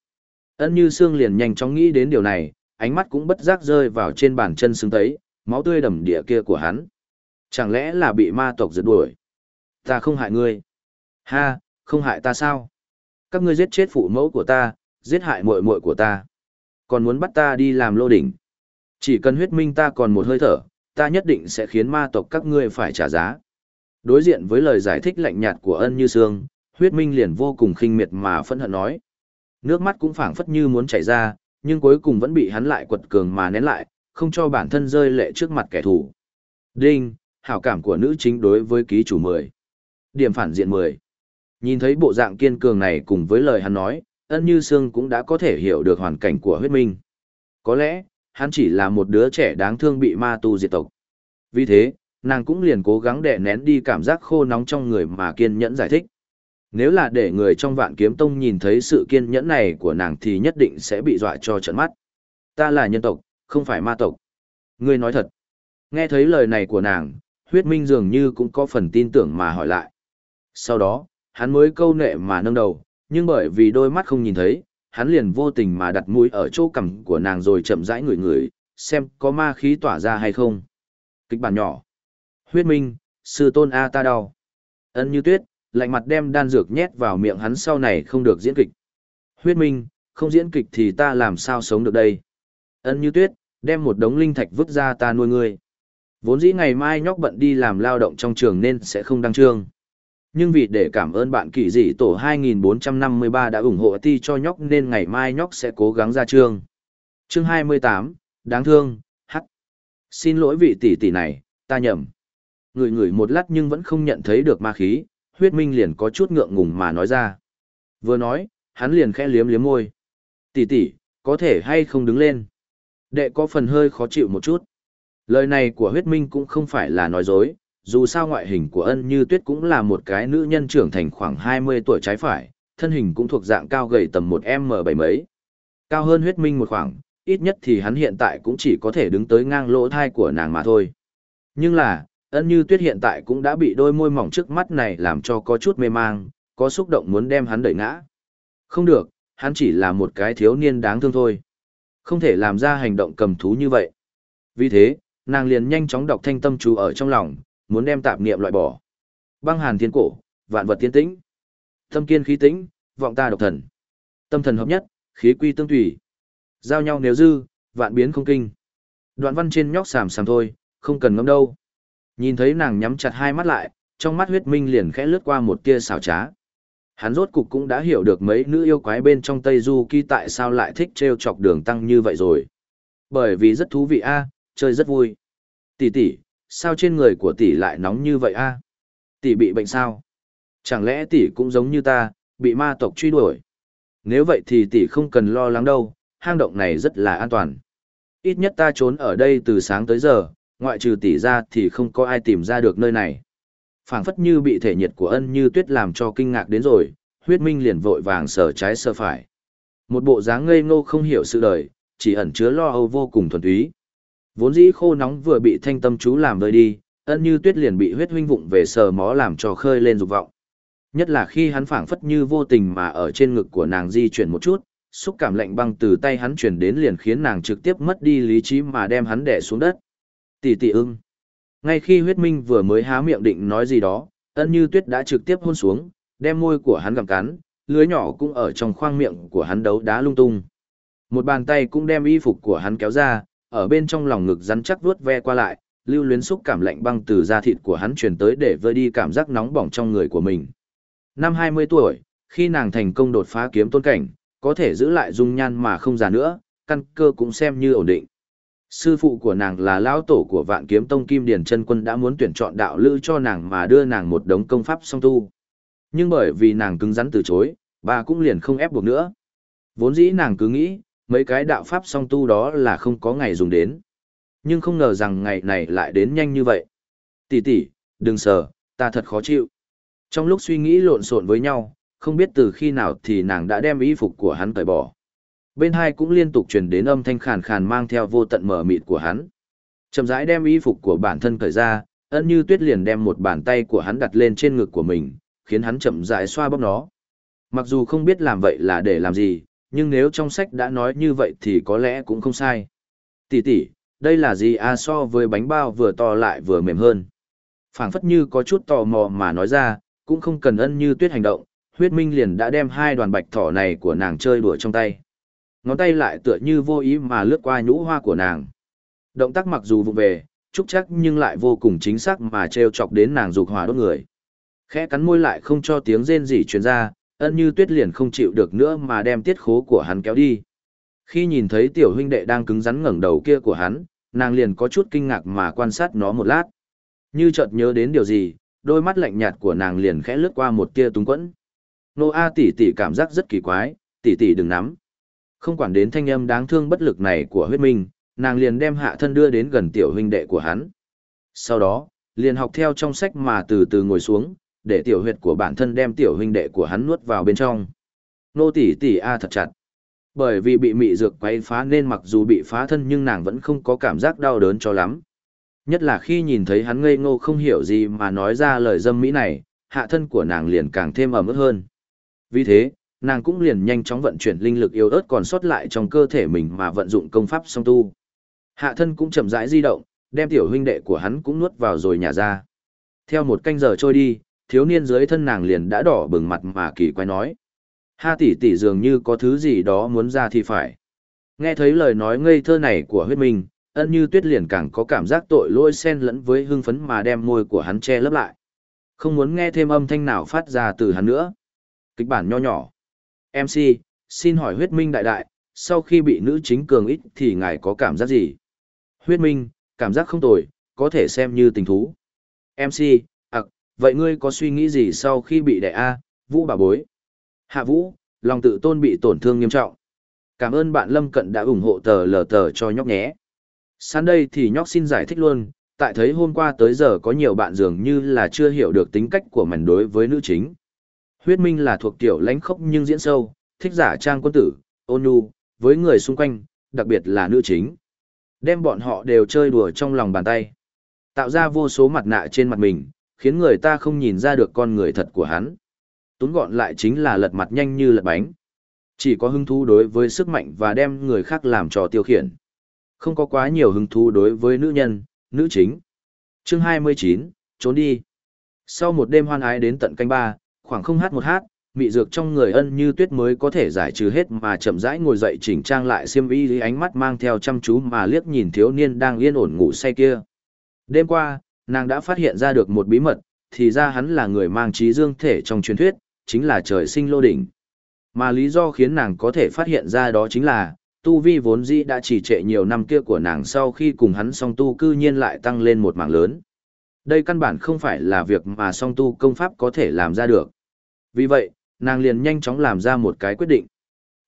Ân như xương liền nhanh chóng nghĩ đến điều này, ánh mắt cũng bất giác rơi vào trên bàn chân xứng tấy, máu tươi đầm địa kia của hắn. Chẳng lẽ là bị ma tộc giật đuổi? Ta không hại ngươi. Ha, không hại ta sao? Các ngươi giết chết phụ mẫu của ta, giết hại muội muội của ta. Còn muốn bắt ta đi làm lô đỉnh. Chỉ cần huyết minh ta còn một hơi thở, ta nhất định sẽ khiến ma tộc các ngươi phải trả giá. Đối diện với lời giải thích lạnh nhạt của ân như sương, huyết minh liền vô cùng khinh miệt mà phẫn hận nói. Nước mắt cũng phảng phất như muốn chảy ra, nhưng cuối cùng vẫn bị hắn lại quật cường mà nén lại, không cho bản thân rơi lệ trước mặt kẻ thù. Đinh, hảo cảm của nữ chính đối với ký chủ 10. Điểm phản diện 10. Nhìn thấy bộ dạng kiên cường này cùng với lời hắn nói, ân như sương cũng đã có thể hiểu được hoàn cảnh của huyết minh. Có lẽ, hắn chỉ là một đứa trẻ đáng thương bị ma tu diệt tộc. Vì thế, nàng cũng liền cố gắng đè nén đi cảm giác khô nóng trong người mà kiên nhẫn giải thích. Nếu là để người trong vạn kiếm tông nhìn thấy sự kiên nhẫn này của nàng thì nhất định sẽ bị dọa cho trận mắt. Ta là nhân tộc, không phải ma tộc. Ngươi nói thật. Nghe thấy lời này của nàng, huyết minh dường như cũng có phần tin tưởng mà hỏi lại. Sau đó, hắn mới câu nệ mà nâng đầu, nhưng bởi vì đôi mắt không nhìn thấy, hắn liền vô tình mà đặt mũi ở chỗ cằm của nàng rồi chậm rãi ngửi ngửi, xem có ma khí tỏa ra hay không. Kịch bản nhỏ. Huyết minh, sư tôn A ta đau. Ân như tuyết, lạnh mặt đem đan dược nhét vào miệng hắn sau này không được diễn kịch. Huyết minh, không diễn kịch thì ta làm sao sống được đây. Ân như tuyết, đem một đống linh thạch vứt ra ta nuôi ngươi. Vốn dĩ ngày mai nhóc bận đi làm lao động trong trường nên sẽ không đăng trương. Nhưng vì để cảm ơn bạn kỳ dị tổ 2453 đã ủng hộ ti cho nhóc nên ngày mai nhóc sẽ cố gắng ra trường. Chương 28, đáng thương, hắc. Xin lỗi vị tỷ tỷ này, ta nhầm. Người người một lát nhưng vẫn không nhận thấy được ma khí, huyết minh liền có chút ngượng ngùng mà nói ra. Vừa nói, hắn liền khẽ liếm liếm môi. Tỷ tỷ, có thể hay không đứng lên? Đệ có phần hơi khó chịu một chút. Lời này của huyết minh cũng không phải là nói dối, dù sao ngoại hình của ân như tuyết cũng là một cái nữ nhân trưởng thành khoảng 20 tuổi trái phải, thân hình cũng thuộc dạng cao gầy tầm một m bảy mấy. Cao hơn huyết minh một khoảng, ít nhất thì hắn hiện tại cũng chỉ có thể đứng tới ngang lỗ thai của nàng mà thôi. Nhưng là, ân như tuyết hiện tại cũng đã bị đôi môi mỏng trước mắt này làm cho có chút mê mang, có xúc động muốn đem hắn đẩy ngã. Không được, hắn chỉ là một cái thiếu niên đáng thương thôi. Không thể làm ra hành động cầm thú như vậy. Vì thế, nàng liền nhanh chóng đọc thanh tâm chú ở trong lòng, muốn đem tạp niệm loại bỏ. Băng hàn thiên cổ, vạn vật thiên tĩnh. Tâm kiên khí tĩnh, vọng ta độc thần. Tâm thần hợp nhất, khí quy tương tùy. Giao nhau nếu dư, vạn biến không kinh. Đoạn văn trên nhóc sàm sàm thôi, không cần ngâm đâu. Nhìn thấy nàng nhắm chặt hai mắt lại, trong mắt huyết minh liền khẽ lướt qua một tia xảo trá. Hắn rốt cục cũng đã hiểu được mấy nữ yêu quái bên trong Tây Du Kỳ tại sao lại thích trêu chọc đường tăng như vậy rồi. Bởi vì rất thú vị a, chơi rất vui. Tỷ tỷ, sao trên người của tỷ lại nóng như vậy a? Tỷ bị bệnh sao? Chẳng lẽ tỷ cũng giống như ta, bị ma tộc truy đuổi? Nếu vậy thì tỷ không cần lo lắng đâu, hang động này rất là an toàn. Ít nhất ta trốn ở đây từ sáng tới giờ, ngoại trừ tỷ ra thì không có ai tìm ra được nơi này. phảng phất như bị thể nhiệt của ân như tuyết làm cho kinh ngạc đến rồi, huyết minh liền vội vàng sờ trái sờ phải. Một bộ dáng ngây ngô không hiểu sự đời, chỉ ẩn chứa lo âu vô cùng thuần túy. Vốn dĩ khô nóng vừa bị thanh tâm chú làm vơi đi, ân như tuyết liền bị huyết huynh vụng về sờ mó làm cho khơi lên dục vọng. Nhất là khi hắn phảng phất như vô tình mà ở trên ngực của nàng di chuyển một chút, xúc cảm lạnh băng từ tay hắn chuyển đến liền khiến nàng trực tiếp mất đi lý trí mà đem hắn đè xuống đất. Tỷ tỷ ưng. Ngay khi huyết minh vừa mới há miệng định nói gì đó, ân như tuyết đã trực tiếp hôn xuống, đem môi của hắn gặm cắn, lưới nhỏ cũng ở trong khoang miệng của hắn đấu đá lung tung. Một bàn tay cũng đem y phục của hắn kéo ra, ở bên trong lòng ngực rắn chắc vuốt ve qua lại, lưu luyến xúc cảm lạnh băng từ da thịt của hắn truyền tới để vơi đi cảm giác nóng bỏng trong người của mình. Năm 20 tuổi, khi nàng thành công đột phá kiếm tôn cảnh, có thể giữ lại dung nhan mà không già nữa, căn cơ cũng xem như ổn định. Sư phụ của nàng là lão tổ của Vạn Kiếm Tông Kim Điền Chân Quân đã muốn tuyển chọn đạo lữ cho nàng mà đưa nàng một đống công pháp song tu. Nhưng bởi vì nàng cứng rắn từ chối, bà cũng liền không ép buộc nữa. Vốn dĩ nàng cứ nghĩ, mấy cái đạo pháp song tu đó là không có ngày dùng đến. Nhưng không ngờ rằng ngày này lại đến nhanh như vậy. Tỷ tỷ, đừng sờ, ta thật khó chịu. Trong lúc suy nghĩ lộn xộn với nhau, không biết từ khi nào thì nàng đã đem y phục của hắn cởi bỏ. Bên hai cũng liên tục truyền đến âm thanh khàn khàn mang theo vô tận mở mịt của hắn. Chậm rãi đem y phục của bản thân cởi ra, ân như tuyết liền đem một bàn tay của hắn đặt lên trên ngực của mình, khiến hắn chậm rãi xoa bóp nó. Mặc dù không biết làm vậy là để làm gì, nhưng nếu trong sách đã nói như vậy thì có lẽ cũng không sai. Tỷ tỷ, đây là gì à so với bánh bao vừa to lại vừa mềm hơn. phảng phất như có chút tò mò mà nói ra, cũng không cần ân như tuyết hành động, huyết minh liền đã đem hai đoàn bạch thỏ này của nàng chơi đùa trong tay. Ngón tay lại tựa như vô ý mà lướt qua nhũ hoa của nàng. Động tác mặc dù vụ về, trúc chắc nhưng lại vô cùng chính xác mà treo chọc đến nàng dục hỏa đốt người. Khẽ cắn môi lại không cho tiếng rên rỉ truyền ra, ân như tuyết liền không chịu được nữa mà đem tiết khố của hắn kéo đi. Khi nhìn thấy tiểu huynh đệ đang cứng rắn ngẩng đầu kia của hắn, nàng liền có chút kinh ngạc mà quan sát nó một lát. Như chợt nhớ đến điều gì, đôi mắt lạnh nhạt của nàng liền khẽ lướt qua một tia túng quẫn. Nô A tỷ tỷ cảm giác rất kỳ quái, tỷ tỷ đừng nắm. Không quản đến thanh âm đáng thương bất lực này của huyết minh, nàng liền đem hạ thân đưa đến gần tiểu huynh đệ của hắn. Sau đó, liền học theo trong sách mà từ từ ngồi xuống, để tiểu huyệt của bản thân đem tiểu huynh đệ của hắn nuốt vào bên trong. Nô tỷ tỷ A thật chặt. Bởi vì bị mị dược quay phá nên mặc dù bị phá thân nhưng nàng vẫn không có cảm giác đau đớn cho lắm. Nhất là khi nhìn thấy hắn ngây ngô không hiểu gì mà nói ra lời dâm mỹ này, hạ thân của nàng liền càng thêm ẩm ướt hơn. Vì thế, nàng cũng liền nhanh chóng vận chuyển linh lực yếu ớt còn sót lại trong cơ thể mình mà vận dụng công pháp song tu. Hạ thân cũng chậm rãi di động, đem tiểu huynh đệ của hắn cũng nuốt vào rồi nhả ra. Theo một canh giờ trôi đi, thiếu niên dưới thân nàng liền đã đỏ bừng mặt mà kỳ quái nói. Ha tỷ tỷ dường như có thứ gì đó muốn ra thì phải. Nghe thấy lời nói ngây thơ này của huyết minh, ân như tuyết liền càng có cảm giác tội lỗi xen lẫn với hưng phấn mà đem môi của hắn che lấp lại. Không muốn nghe thêm âm thanh nào phát ra từ hắn nữa. Kịch bản nho nhỏ. MC, xin hỏi huyết minh đại đại, sau khi bị nữ chính cường ít thì ngài có cảm giác gì? Huyết minh, cảm giác không tồi, có thể xem như tình thú. MC, ặc, à, vậy ngươi có suy nghĩ gì sau khi bị đẻ A, vũ bà bối? Hạ vũ, lòng tự tôn bị tổn thương nghiêm trọng. Cảm ơn bạn Lâm Cận đã ủng hộ tờ lờ tờ cho nhóc nhé. Sáng đây thì nhóc xin giải thích luôn, tại thấy hôm qua tới giờ có nhiều bạn dường như là chưa hiểu được tính cách của mình đối với nữ chính. Huyết Minh là thuộc tiểu lãnh khốc nhưng diễn sâu, thích giả trang quân tử, ôn nhu, với người xung quanh, đặc biệt là nữ chính. Đem bọn họ đều chơi đùa trong lòng bàn tay. Tạo ra vô số mặt nạ trên mặt mình, khiến người ta không nhìn ra được con người thật của hắn. Tốn gọn lại chính là lật mặt nhanh như lật bánh. Chỉ có hứng thú đối với sức mạnh và đem người khác làm trò tiêu khiển. Không có quá nhiều hứng thú đối với nữ nhân, nữ chính. Chương 29, trốn đi. Sau một đêm hoan ái đến tận canh ba, khoảng không hát một hát, mị dược trong người ân như tuyết mới có thể giải trừ hết mà chậm rãi ngồi dậy chỉnh trang lại xiêm y lý ánh mắt mang theo chăm chú mà liếc nhìn thiếu niên đang yên ổn ngủ say kia. Đêm qua, nàng đã phát hiện ra được một bí mật, thì ra hắn là người mang trí dương thể trong truyền thuyết, chính là trời sinh lô đỉnh. Mà lý do khiến nàng có thể phát hiện ra đó chính là, tu vi vốn dĩ đã chỉ trệ nhiều năm kia của nàng sau khi cùng hắn song tu cư nhiên lại tăng lên một mảng lớn. Đây căn bản không phải là việc mà song tu công pháp có thể làm ra được. Vì vậy, nàng liền nhanh chóng làm ra một cái quyết định.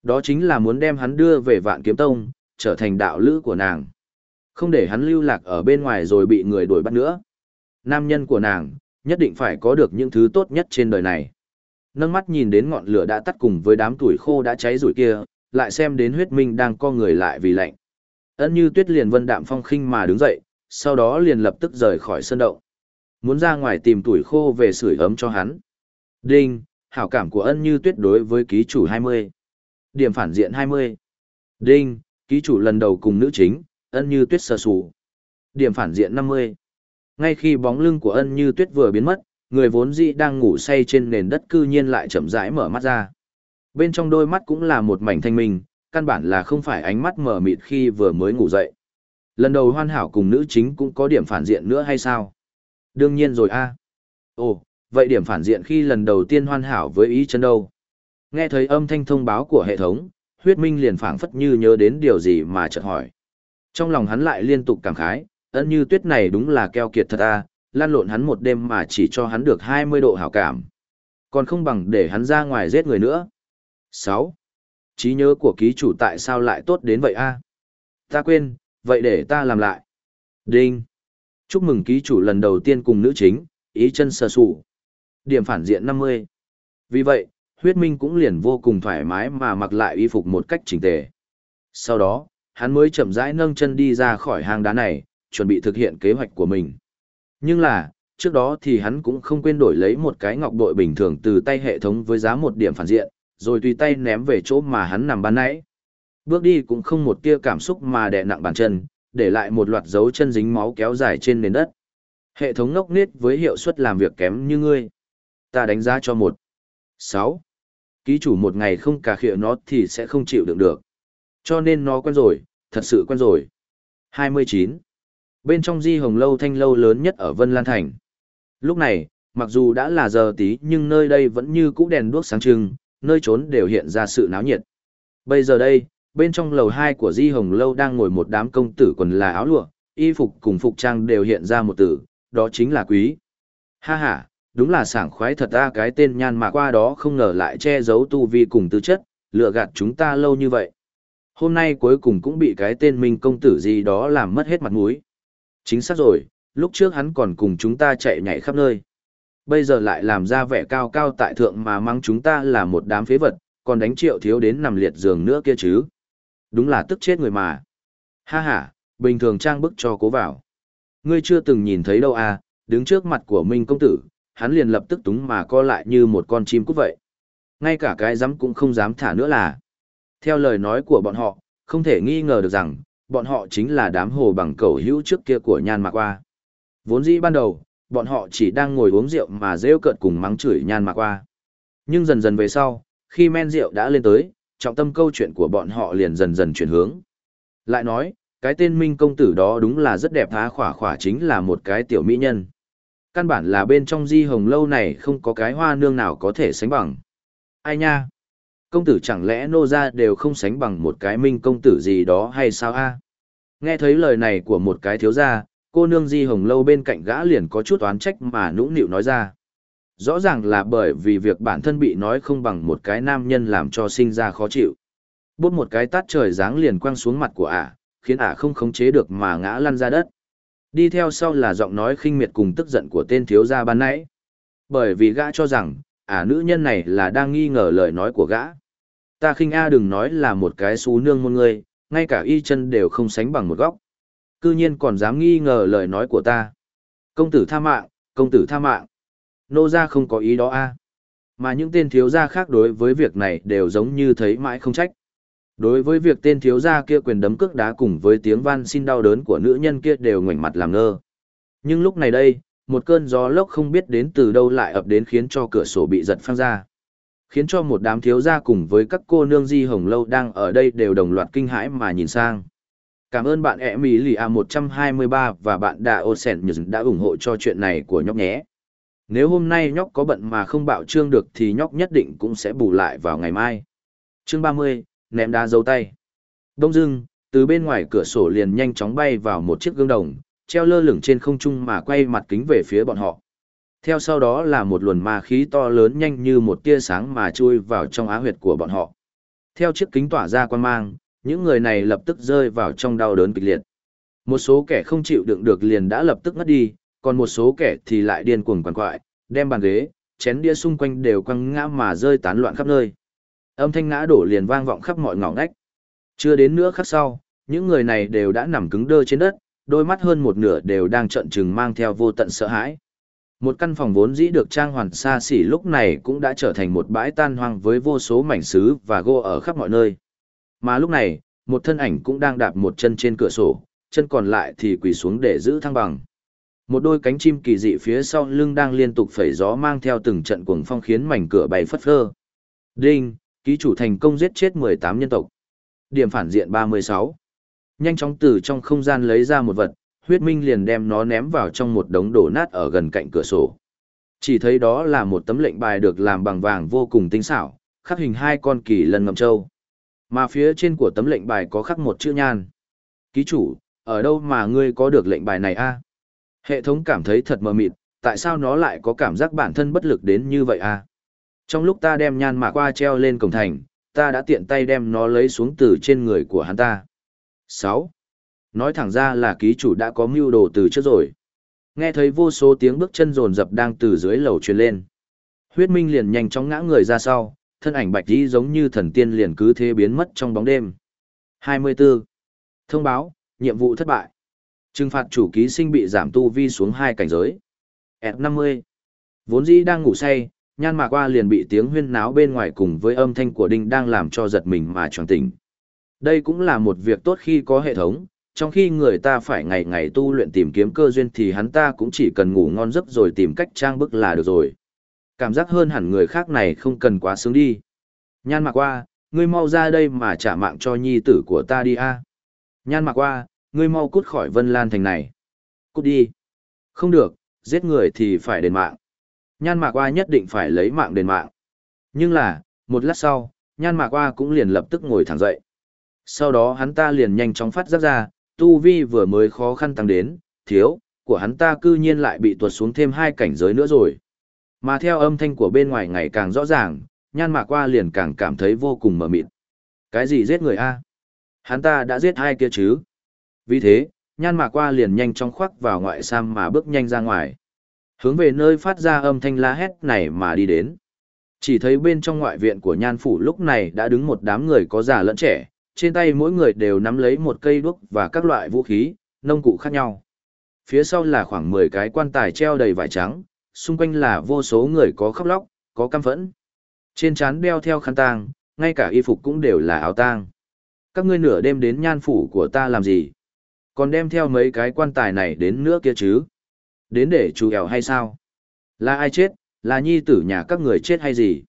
Đó chính là muốn đem hắn đưa về vạn kiếm tông, trở thành đạo lữ của nàng. Không để hắn lưu lạc ở bên ngoài rồi bị người đuổi bắt nữa. Nam nhân của nàng, nhất định phải có được những thứ tốt nhất trên đời này. Nâng mắt nhìn đến ngọn lửa đã tắt cùng với đám tuổi khô đã cháy rủi kia, lại xem đến huyết minh đang co người lại vì lạnh. Ấn như tuyết liền vân đạm phong khinh mà đứng dậy, sau đó liền lập tức rời khỏi sân động. Muốn ra ngoài tìm tuổi khô về sưởi ấm cho hắn. Đinh, hảo cảm của ân như tuyết đối với ký chủ 20. Điểm phản diện 20. Đinh, ký chủ lần đầu cùng nữ chính, ân như tuyết sờ sù. Điểm phản diện 50. Ngay khi bóng lưng của ân như tuyết vừa biến mất, người vốn dĩ đang ngủ say trên nền đất cư nhiên lại chậm rãi mở mắt ra. Bên trong đôi mắt cũng là một mảnh thanh minh, căn bản là không phải ánh mắt mở mịt khi vừa mới ngủ dậy. Lần đầu hoàn hảo cùng nữ chính cũng có điểm phản diện nữa hay sao? Đương nhiên rồi a. Ồ, vậy điểm phản diện khi lần đầu tiên hoàn hảo với ý chân đâu? Nghe thấy âm thanh thông báo của hệ thống, huyết minh liền phảng phất như nhớ đến điều gì mà chợt hỏi. Trong lòng hắn lại liên tục cảm khái, ấn như tuyết này đúng là keo kiệt thật à, lan lộn hắn một đêm mà chỉ cho hắn được 20 độ hảo cảm. Còn không bằng để hắn ra ngoài giết người nữa. 6. Trí nhớ của ký chủ tại sao lại tốt đến vậy a? Ta quên, vậy để ta làm lại. Đinh. Chúc mừng ký chủ lần đầu tiên cùng nữ chính, ý chân sờ sụ. Điểm phản diện 50. Vì vậy, huyết minh cũng liền vô cùng thoải mái mà mặc lại y phục một cách chỉnh tề. Sau đó, hắn mới chậm rãi nâng chân đi ra khỏi hang đá này, chuẩn bị thực hiện kế hoạch của mình. Nhưng là, trước đó thì hắn cũng không quên đổi lấy một cái ngọc bội bình thường từ tay hệ thống với giá một điểm phản diện, rồi tùy tay ném về chỗ mà hắn nằm ban nãy. Bước đi cũng không một tia cảm xúc mà đè nặng bàn chân, để lại một loạt dấu chân dính máu kéo dài trên nền đất. Hệ thống ngốc nết với hiệu suất làm việc kém như ngươi. Ta đánh giá cho một. sáu Ký chủ một ngày không cà khịa nó thì sẽ không chịu đựng được. Cho nên nó quen rồi, thật sự quen rồi. 29. Bên trong di hồng lâu thanh lâu lớn nhất ở Vân Lan Thành. Lúc này, mặc dù đã là giờ tí nhưng nơi đây vẫn như cũ đèn đuốc sáng trưng, nơi trốn đều hiện ra sự náo nhiệt. Bây giờ đây, bên trong lầu 2 của di hồng lâu đang ngồi một đám công tử quần là áo lụa, y phục cùng phục trang đều hiện ra một từ, đó chính là quý. Ha ha, đúng là sảng khoái thật ra cái tên nhan mà qua đó không ngờ lại che giấu tu vi cùng tư chất, lừa gạt chúng ta lâu như vậy. Hôm nay cuối cùng cũng bị cái tên minh công tử gì đó làm mất hết mặt mũi. Chính xác rồi, lúc trước hắn còn cùng chúng ta chạy nhảy khắp nơi. Bây giờ lại làm ra vẻ cao cao tại thượng mà mắng chúng ta là một đám phế vật, còn đánh triệu thiếu đến nằm liệt giường nữa kia chứ. Đúng là tức chết người mà. Ha ha, bình thường trang bức cho cố vào. Ngươi chưa từng nhìn thấy đâu à, đứng trước mặt của Minh công tử, hắn liền lập tức túng mà co lại như một con chim cút vậy. Ngay cả cái dám cũng không dám thả nữa là. Theo lời nói của bọn họ, không thể nghi ngờ được rằng, bọn họ chính là đám hồ bằng cầu hữu trước kia của nhan mạc qua. Vốn dĩ ban đầu, bọn họ chỉ đang ngồi uống rượu mà rêu cợt cùng mắng chửi nhan mạc qua. Nhưng dần dần về sau, khi men rượu đã lên tới, trọng tâm câu chuyện của bọn họ liền dần dần chuyển hướng. Lại nói, cái tên minh công tử đó đúng là rất đẹp há khỏa khỏa chính là một cái tiểu mỹ nhân. Căn bản là bên trong di hồng lâu này không có cái hoa nương nào có thể sánh bằng. Ai nha? Công tử chẳng lẽ nô ra đều không sánh bằng một cái minh công tử gì đó hay sao a? Nghe thấy lời này của một cái thiếu gia, cô nương di hồng lâu bên cạnh gã liền có chút oán trách mà nũng nịu nói ra. Rõ ràng là bởi vì việc bản thân bị nói không bằng một cái nam nhân làm cho sinh ra khó chịu. Bút một cái tát trời giáng liền quăng xuống mặt của ả, khiến ả không khống chế được mà ngã lăn ra đất. Đi theo sau là giọng nói khinh miệt cùng tức giận của tên thiếu gia ban nãy. Bởi vì gã cho rằng, à nữ nhân này là đang nghi ngờ lời nói của gã. Ta khinh A đừng nói là một cái xú nương môn người, ngay cả y chân đều không sánh bằng một góc. Cư nhiên còn dám nghi ngờ lời nói của ta. Công tử tha mạng, công tử tha mạng. Nô gia không có ý đó a. Mà những tên thiếu gia khác đối với việc này đều giống như thấy mãi không trách. Đối với việc tên thiếu gia kia quyền đấm cước đá cùng với tiếng van xin đau đớn của nữ nhân kia đều ngoảnh mặt làm ngơ. Nhưng lúc này đây, một cơn gió lốc không biết đến từ đâu lại ập đến khiến cho cửa sổ bị giật phăng ra. Khiến cho một đám thiếu gia cùng với các cô nương di hồng lâu đang ở đây đều đồng loạt kinh hãi mà nhìn sang. Cảm ơn bạn ẹ mỹ lì A123 và bạn Đà Ô Sẻn đã ủng hộ cho chuyện này của nhóc nhé. Nếu hôm nay nhóc có bận mà không bạo trương được thì nhóc nhất định cũng sẽ bù lại vào ngày mai. Chương 30, ném đá dấu tay. Đông dưng, từ bên ngoài cửa sổ liền nhanh chóng bay vào một chiếc gương đồng, treo lơ lửng trên không trung mà quay mặt kính về phía bọn họ. Theo sau đó là một luồn ma khí to lớn nhanh như một tia sáng mà chui vào trong á huyệt của bọn họ. Theo chiếc kính tỏa ra quan mang, những người này lập tức rơi vào trong đau đớn kịch liệt. Một số kẻ không chịu đựng được liền đã lập tức ngất đi, còn một số kẻ thì lại điên cuồng quằn quại, đem bàn ghế, chén đĩa xung quanh đều quăng ngã mà rơi tán loạn khắp nơi. Âm thanh ngã đổ liền vang vọng khắp mọi ngõ ngách. Chưa đến nữa khắc sau, những người này đều đã nằm cứng đơ trên đất, đôi mắt hơn một nửa đều đang trợn trừng mang theo vô tận sợ hãi. Một căn phòng vốn dĩ được trang hoàn xa xỉ lúc này cũng đã trở thành một bãi tan hoang với vô số mảnh sứ và gỗ ở khắp mọi nơi. Mà lúc này, một thân ảnh cũng đang đạp một chân trên cửa sổ, chân còn lại thì quỳ xuống để giữ thăng bằng. Một đôi cánh chim kỳ dị phía sau lưng đang liên tục phẩy gió mang theo từng trận cuồng phong khiến mảnh cửa bay phất phơ. Đinh, ký chủ thành công giết chết 18 nhân tộc. Điểm phản diện 36. Nhanh chóng từ trong không gian lấy ra một vật, huyết minh liền đem nó ném vào trong một đống đổ nát ở gần cạnh cửa sổ. Chỉ thấy đó là một tấm lệnh bài được làm bằng vàng vô cùng tinh xảo, khắc hình hai con kỳ lân ngầm châu. Mà phía trên của tấm lệnh bài có khắc một chữ nhan. Ký chủ, ở đâu mà ngươi có được lệnh bài này a? Hệ thống cảm thấy thật mờ mịt, tại sao nó lại có cảm giác bản thân bất lực đến như vậy a? Trong lúc ta đem nhan mạc qua treo lên cổng thành, ta đã tiện tay đem nó lấy xuống từ trên người của hắn ta. 6. Nói thẳng ra là ký chủ đã có mưu đồ từ trước rồi. Nghe thấy vô số tiếng bước chân rồn rập đang từ dưới lầu truyền lên. Huyết Minh liền nhanh chóng ngã người ra sau, thân ảnh bạch đi giống như thần tiên liền cứ thế biến mất trong bóng đêm. 24. Thông báo, nhiệm vụ thất bại. Trừng phạt chủ ký sinh bị giảm tu vi xuống hai cảnh giới. F50. Vốn dĩ đang ngủ say, nhan mạc qua liền bị tiếng huyên náo bên ngoài cùng với âm thanh của đinh đang làm cho giật mình mà tròn tỉnh. Đây cũng là một việc tốt khi có hệ thống, trong khi người ta phải ngày ngày tu luyện tìm kiếm cơ duyên thì hắn ta cũng chỉ cần ngủ ngon giấc rồi tìm cách trang bức là được rồi. Cảm giác hơn hẳn người khác này không cần quá sướng đi. Nhan mạc qua, ngươi mau ra đây mà trả mạng cho nhi tử của ta đi a. Nhan mạc qua, ngươi mau cút khỏi Vân Lan thành này. Cút đi. Không được, giết người thì phải đền mạng. Nhan mạc qua nhất định phải lấy mạng đền mạng. Nhưng là, một lát sau, nhan mạc qua cũng liền lập tức ngồi thẳng dậy. Sau đó hắn ta liền nhanh chóng phát giác ra, tu vi vừa mới khó khăn tăng đến, thiếu, của hắn ta cư nhiên lại bị tuột xuống thêm hai cảnh giới nữa rồi. Mà theo âm thanh của bên ngoài ngày càng rõ ràng, nhan mạc qua liền càng cảm thấy vô cùng mờ mịt. Cái gì giết người a? Hắn ta đã giết hai kia chứ? Vì thế, nhan mạc qua liền nhanh chóng khoác vào ngoại sam mà bước nhanh ra ngoài. Hướng về nơi phát ra âm thanh la hét này mà đi đến. Chỉ thấy bên trong ngoại viện của nhan phủ lúc này đã đứng một đám người có già lẫn trẻ, trên tay mỗi người đều nắm lấy một cây đuốc và các loại vũ khí, nông cụ khác nhau. Phía sau là khoảng 10 cái quan tài treo đầy vải trắng, xung quanh là vô số người có khóc lóc, có căm phẫn. Trên trán đeo theo khăn tang, ngay cả y phục cũng đều là áo tang. Các ngươi nửa đêm đến nhan phủ của ta làm gì? Còn đem theo mấy cái quan tài này đến nữa kia chứ? Đến để chú ẻo hay sao? Là ai chết? Là nhi tử nhà các người chết hay gì?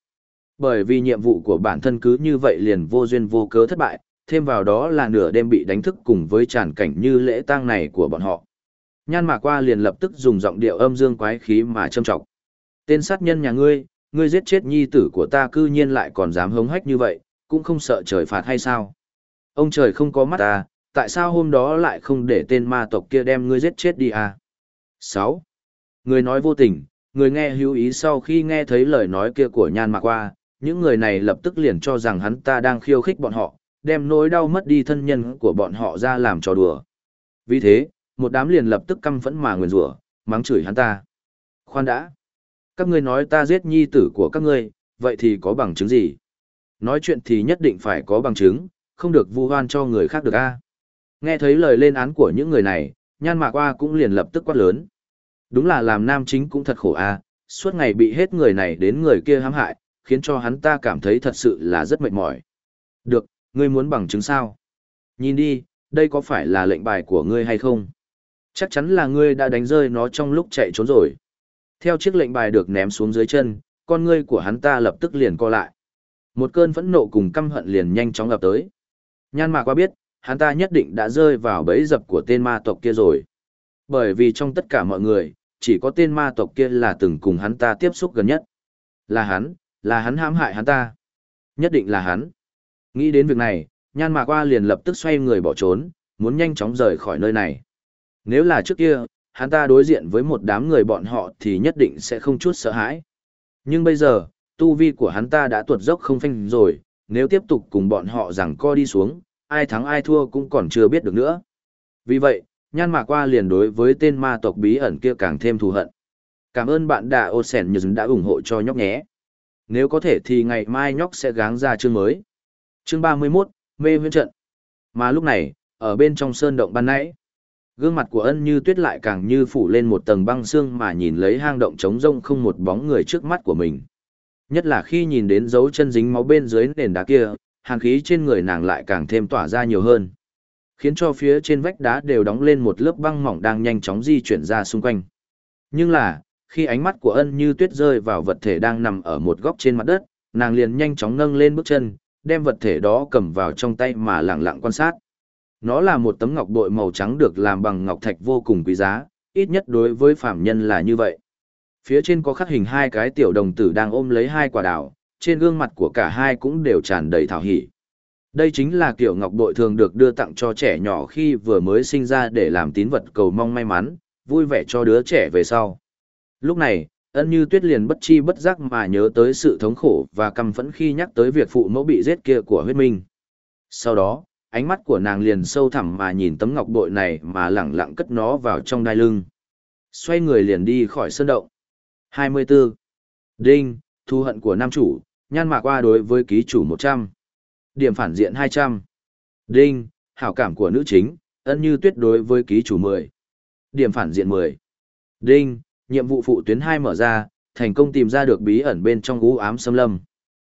Bởi vì nhiệm vụ của bản thân cứ như vậy liền vô duyên vô cớ thất bại, thêm vào đó là nửa đêm bị đánh thức cùng với tràn cảnh như lễ tang này của bọn họ. Nhan Mạc Qua liền lập tức dùng giọng điệu âm dương quái khí mà châm trọng. Tên sát nhân nhà ngươi, ngươi giết chết nhi tử của ta cư nhiên lại còn dám hống hách như vậy, cũng không sợ trời phạt hay sao? Ông trời không có mắt ta, tại sao hôm đó lại không để tên ma tộc kia đem ngươi giết chết đi à? 6. Người nói vô tình, người nghe hữu ý sau khi nghe thấy lời nói kia của Nhan Mạc Qua, những người này lập tức liền cho rằng hắn ta đang khiêu khích bọn họ, đem nỗi đau mất đi thân nhân của bọn họ ra làm trò đùa. Vì thế, một đám liền lập tức căm phẫn mà nguyền rủa, mắng chửi hắn ta. Khoan đã. Các ngươi nói ta giết nhi tử của các ngươi, vậy thì có bằng chứng gì? Nói chuyện thì nhất định phải có bằng chứng, không được vu oan cho người khác được a. Nghe thấy lời lên án của những người này, nhan mạc qua cũng liền lập tức quát lớn. Đúng là làm nam chính cũng thật khổ a, suốt ngày bị hết người này đến người kia hãm hại, khiến cho hắn ta cảm thấy thật sự là rất mệt mỏi. Được, ngươi muốn bằng chứng sao? Nhìn đi, đây có phải là lệnh bài của ngươi hay không? Chắc chắn là ngươi đã đánh rơi nó trong lúc chạy trốn rồi. Theo chiếc lệnh bài được ném xuống dưới chân, con ngươi của hắn ta lập tức liền co lại. Một cơn phẫn nộ cùng căm hận liền nhanh chóng ập tới. Nhan mạc qua biết, hắn ta nhất định đã rơi vào bẫy dập của tên ma tộc kia rồi. Bởi vì trong tất cả mọi người, chỉ có tên ma tộc kia là từng cùng hắn ta tiếp xúc gần nhất. Là hắn, là hắn hãm hại hắn ta. Nhất định là hắn. Nghĩ đến việc này, nhan mạc qua liền lập tức xoay người bỏ trốn, muốn nhanh chóng rời khỏi nơi này. Nếu là trước kia, hắn ta đối diện với một đám người bọn họ thì nhất định sẽ không chút sợ hãi. Nhưng bây giờ, tu vi của hắn ta đã tuột dốc không phanh rồi, nếu tiếp tục cùng bọn họ rằng co đi xuống, ai thắng ai thua cũng còn chưa biết được nữa. Vì vậy, nhan mạc qua liền đối với tên ma tộc bí ẩn kia càng thêm thù hận. Cảm ơn bạn đã ô sẻn như đã ủng hộ cho nhóc nhé. Nếu có thể thì ngày mai nhóc sẽ gáng ra chương mới. Chương 31, mê huyễn trận. Mà lúc này, ở bên trong sơn động ban nãy, gương mặt của ân như tuyết lại càng như phủ lên một tầng băng xương mà nhìn lấy hang động trống rông không một bóng người trước mắt của mình. Nhất là khi nhìn đến dấu chân dính máu bên dưới nền đá kia, hàn khí trên người nàng lại càng thêm tỏa ra nhiều hơn. Khiến cho phía trên vách đá đều đóng lên một lớp băng mỏng đang nhanh chóng di chuyển ra xung quanh. Nhưng là, khi ánh mắt của ân như tuyết rơi vào vật thể đang nằm ở một góc trên mặt đất, nàng liền nhanh chóng nâng lên bước chân, đem vật thể đó cầm vào trong tay mà lặng lặng quan sát. Nó là một tấm ngọc bội màu trắng được làm bằng ngọc thạch vô cùng quý giá, ít nhất đối với phạm nhân là như vậy. Phía trên có khắc hình hai cái tiểu đồng tử đang ôm lấy hai quả đào, trên gương mặt của cả hai cũng đều tràn đầy thảo hỉ. Đây chính là kiểu ngọc bội thường được đưa tặng cho trẻ nhỏ khi vừa mới sinh ra để làm tín vật cầu mong may mắn, vui vẻ cho đứa trẻ về sau. Lúc này, ân như tuyết liền bất chi bất giác mà nhớ tới sự thống khổ và căm phẫn khi nhắc tới việc phụ mẫu bị giết kia của huyết minh. Sau đó, ánh mắt của nàng liền sâu thẳm mà nhìn tấm ngọc bội này mà lẳng lặng cất nó vào trong đai lưng. Xoay người liền đi khỏi sơn động. 24. Đinh, thu hận của nam chủ, nhan mạc qua đối với ký chủ 100. Điểm phản diện 200. Đinh, hảo cảm của nữ chính, ân như tuyết đối với ký chủ 10. Điểm phản diện 10. Đinh, nhiệm vụ phụ tuyến 2 mở ra, thành công tìm ra được bí ẩn bên trong u ám xâm lâm.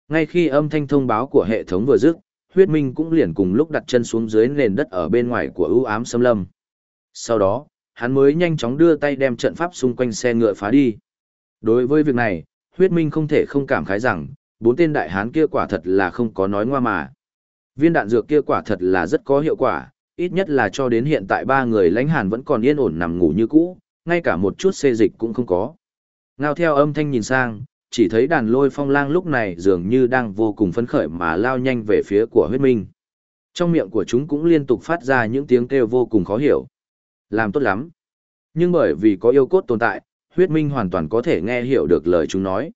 Ngay khi âm thanh thông báo của hệ thống vừa dứt, huyết minh cũng liền cùng lúc đặt chân xuống dưới nền đất ở bên ngoài của u ám xâm lâm. Sau đó, hắn mới nhanh chóng đưa tay đem trận pháp xung quanh xe ngựa phá đi. Đối với việc này, huyết minh không thể không cảm khái rằng, bốn tên đại hán kia quả thật là không có nói ngoa mà. Viên đạn dược kia quả thật là rất có hiệu quả, ít nhất là cho đến hiện tại ba người lãnh hàn vẫn còn yên ổn nằm ngủ như cũ, ngay cả một chút xê dịch cũng không có. Ngao theo âm thanh nhìn sang, chỉ thấy đàn lôi phong lang lúc này dường như đang vô cùng phấn khởi mà lao nhanh về phía của huyết minh. Trong miệng của chúng cũng liên tục phát ra những tiếng kêu vô cùng khó hiểu. Làm tốt lắm. Nhưng bởi vì có yêu cốt tồn tại, huyết minh hoàn toàn có thể nghe hiểu được lời chúng nói.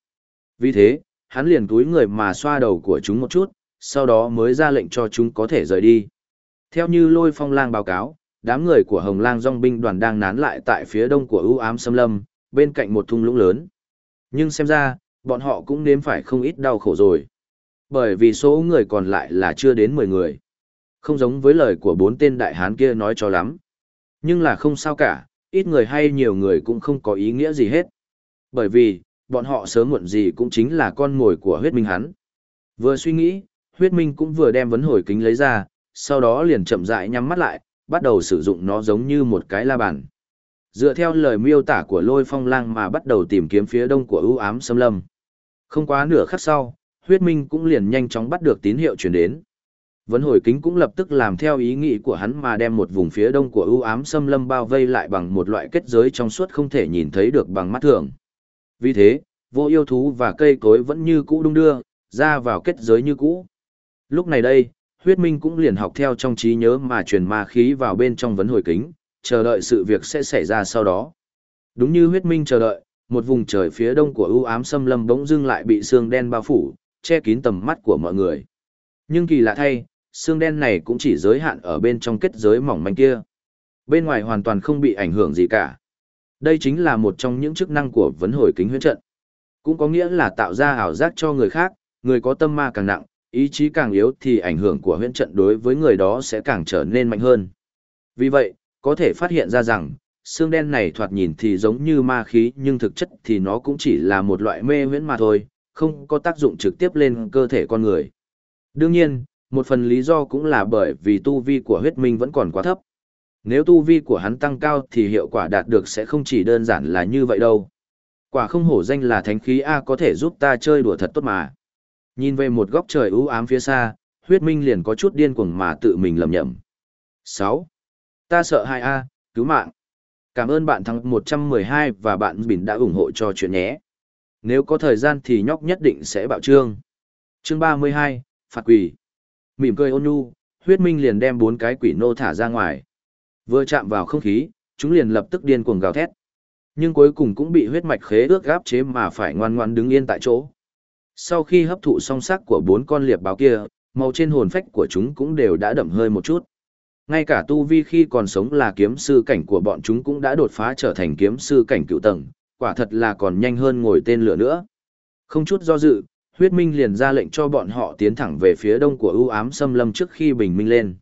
Vì thế, hắn liền túi người mà xoa đầu của chúng một chút, sau đó mới ra lệnh cho chúng có thể rời đi. Theo như lôi phong lang báo cáo, đám người của hồng lang dòng binh đoàn đang nán lại tại phía đông của ưu ám xâm lâm, bên cạnh một thung lũng lớn. Nhưng xem ra, bọn họ cũng nếm phải không ít đau khổ rồi. Bởi vì số người còn lại là chưa đến 10 người. Không giống với lời của bốn tên đại hán kia nói cho lắm. Nhưng là không sao cả, ít người hay nhiều người cũng không có ý nghĩa gì hết. Bởi vì, bọn họ sớm muộn gì cũng chính là con mồi của huyết minh hắn. Vừa suy nghĩ, huyết minh cũng vừa đem vấn hồi kính lấy ra, sau đó liền chậm rãi nhắm mắt lại, bắt đầu sử dụng nó giống như một cái la bàn. Dựa theo lời miêu tả của lôi phong lang mà bắt đầu tìm kiếm phía đông của ưu ám xâm lâm. Không quá nửa khắc sau, huyết minh cũng liền nhanh chóng bắt được tín hiệu chuyển đến. Vấn hồi kính cũng lập tức làm theo ý nghĩ của hắn mà đem một vùng phía đông của ưu ám xâm lâm bao vây lại bằng một loại kết giới trong suốt không thể nhìn thấy được bằng mắt thường. Vì thế, vô yêu thú và cây cối vẫn như cũ đung đưa, ra vào kết giới như cũ. Lúc này đây, huyết minh cũng liền học theo trong trí nhớ mà truyền ma khí vào bên trong vấn hồi kính, chờ đợi sự việc sẽ xảy ra sau đó. Đúng như huyết minh chờ đợi, một vùng trời phía đông của ưu ám xâm lâm bỗng dưng lại bị xương đen bao phủ, che kín tầm mắt của mọi người. Nhưng kỳ lạ thay, xương đen này cũng chỉ giới hạn ở bên trong kết giới mỏng manh kia. Bên ngoài hoàn toàn không bị ảnh hưởng gì cả. Đây chính là một trong những chức năng của vấn hồi kính huyễn trận. Cũng có nghĩa là tạo ra ảo giác cho người khác, người có tâm ma càng nặng, ý chí càng yếu thì ảnh hưởng của huyễn trận đối với người đó sẽ càng trở nên mạnh hơn. Vì vậy, có thể phát hiện ra rằng, xương đen này thoạt nhìn thì giống như ma khí nhưng thực chất thì nó cũng chỉ là một loại mê huyễn mà thôi, không có tác dụng trực tiếp lên cơ thể con người. Đương nhiên, một phần lý do cũng là bởi vì tu vi của huyết minh vẫn còn quá thấp. Nếu tu vi của hắn tăng cao thì hiệu quả đạt được sẽ không chỉ đơn giản là như vậy đâu. Quả không hổ danh là thánh khí A có thể giúp ta chơi đùa thật tốt mà. Nhìn về một góc trời u ám phía xa, huyết minh liền có chút điên cuồng mà tự mình lầm nhầm. 6. Ta sợ hai A, cứu mạng. Cảm ơn bạn thắng 112 và bạn Bình đã ủng hộ cho chuyện nhé. Nếu có thời gian thì nhóc nhất định sẽ bạo trương. Chương 32, Phạt quỷ. Mỉm cười ôn nhu, huyết minh liền đem bốn cái quỷ nô thả ra ngoài. Vừa chạm vào không khí, chúng liền lập tức điên cuồng gào thét. Nhưng cuối cùng cũng bị huyết mạch khế ước gáp chế mà phải ngoan ngoan đứng yên tại chỗ. Sau khi hấp thụ song sắc của bốn con liệp báo kia, màu trên hồn phách của chúng cũng đều đã đậm hơi một chút. Ngay cả tu vi khi còn sống là kiếm sư cảnh của bọn chúng cũng đã đột phá trở thành kiếm sư cảnh cựu tầng, quả thật là còn nhanh hơn ngồi tên lửa nữa. Không chút do dự, huyết minh liền ra lệnh cho bọn họ tiến thẳng về phía đông của ưu ám xâm lâm trước khi bình minh lên.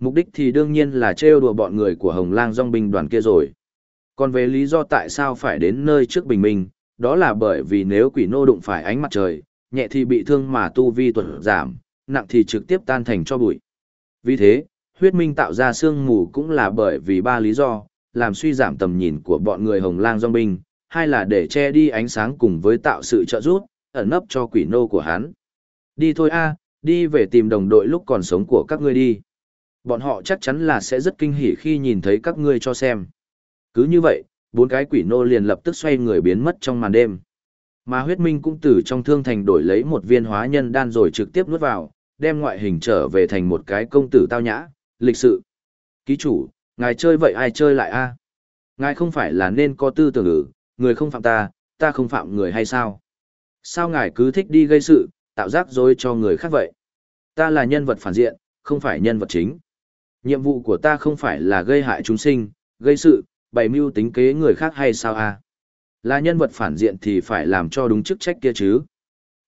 Mục đích thì đương nhiên là trêu đùa bọn người của Hồng Lang Dòng binh đoàn kia rồi. Còn về lý do tại sao phải đến nơi trước bình minh, đó là bởi vì nếu quỷ nô đụng phải ánh mặt trời, nhẹ thì bị thương mà tu vi tuần giảm, nặng thì trực tiếp tan thành cho bụi. Vì thế, huyết minh tạo ra sương mù cũng là bởi vì ba lý do, làm suy giảm tầm nhìn của bọn người hồng lang dòng binh, hai là để che đi ánh sáng cùng với tạo sự trợ giúp, ẩn nấp cho quỷ nô của hắn. Đi thôi a, đi về tìm đồng đội lúc còn sống của các ngươi đi. Bọn họ chắc chắn là sẽ rất kinh hỉ khi nhìn thấy các ngươi cho xem. Cứ như vậy, bốn cái quỷ nô liền lập tức xoay người biến mất trong màn đêm. Mà huyết minh cũng từ trong thương thành đổi lấy một viên hóa nhân đan rồi trực tiếp nuốt vào, đem ngoại hình trở về thành một cái công tử tao nhã, lịch sự. Ký chủ, ngài chơi vậy ai chơi lại a? Ngài không phải là nên có tư tưởng ử, người không phạm ta, ta không phạm người hay sao? Sao ngài cứ thích đi gây sự, tạo rắc rối cho người khác vậy? Ta là nhân vật phản diện, không phải nhân vật chính. Nhiệm vụ của ta không phải là gây hại chúng sinh, gây sự, bày mưu tính kế người khác hay sao a? Là nhân vật phản diện thì phải làm cho đúng chức trách kia chứ.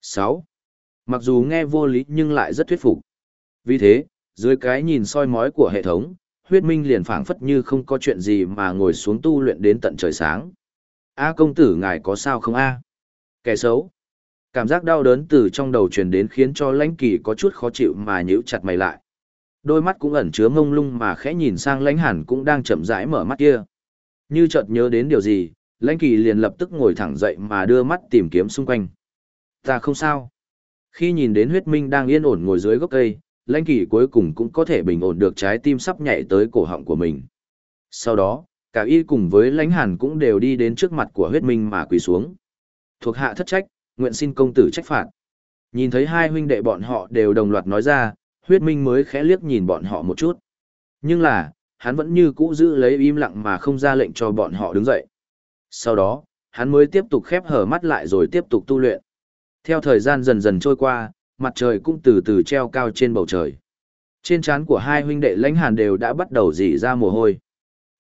6. Mặc dù nghe vô lý nhưng lại rất thuyết phục. Vì thế, dưới cái nhìn soi mói của hệ thống, huyết minh liền phảng phất như không có chuyện gì mà ngồi xuống tu luyện đến tận trời sáng. A công tử ngài có sao không a? Kẻ xấu. Cảm giác đau đớn từ trong đầu truyền đến khiến cho lãnh kỳ có chút khó chịu mà nhíu chặt mày lại. Đôi mắt cũng ẩn chứa ngông lung mà khẽ nhìn sang lãnh hàn cũng đang chậm rãi mở mắt kia. Như chợt nhớ đến điều gì, lãnh kỳ liền lập tức ngồi thẳng dậy mà đưa mắt tìm kiếm xung quanh. Ta không sao. Khi nhìn đến huyết minh đang yên ổn ngồi dưới gốc cây, lãnh kỳ cuối cùng cũng có thể bình ổn được trái tim sắp nhảy tới cổ họng của mình. Sau đó, cả y cùng với lãnh hàn cũng đều đi đến trước mặt của huyết minh mà quỳ xuống. Thuộc hạ thất trách, nguyện xin công tử trách phạt. Nhìn thấy hai huynh đệ bọn họ đều đồng loạt nói ra, huyết minh mới khẽ liếc nhìn bọn họ một chút. Nhưng là, hắn vẫn như cũ giữ lấy im lặng mà không ra lệnh cho bọn họ đứng dậy. Sau đó, hắn mới tiếp tục khép hở mắt lại rồi tiếp tục tu luyện. Theo thời gian dần dần trôi qua, mặt trời cũng từ từ treo cao trên bầu trời. Trên trán của hai huynh đệ lãnh hàn đều đã bắt đầu dỉ ra mồ hôi.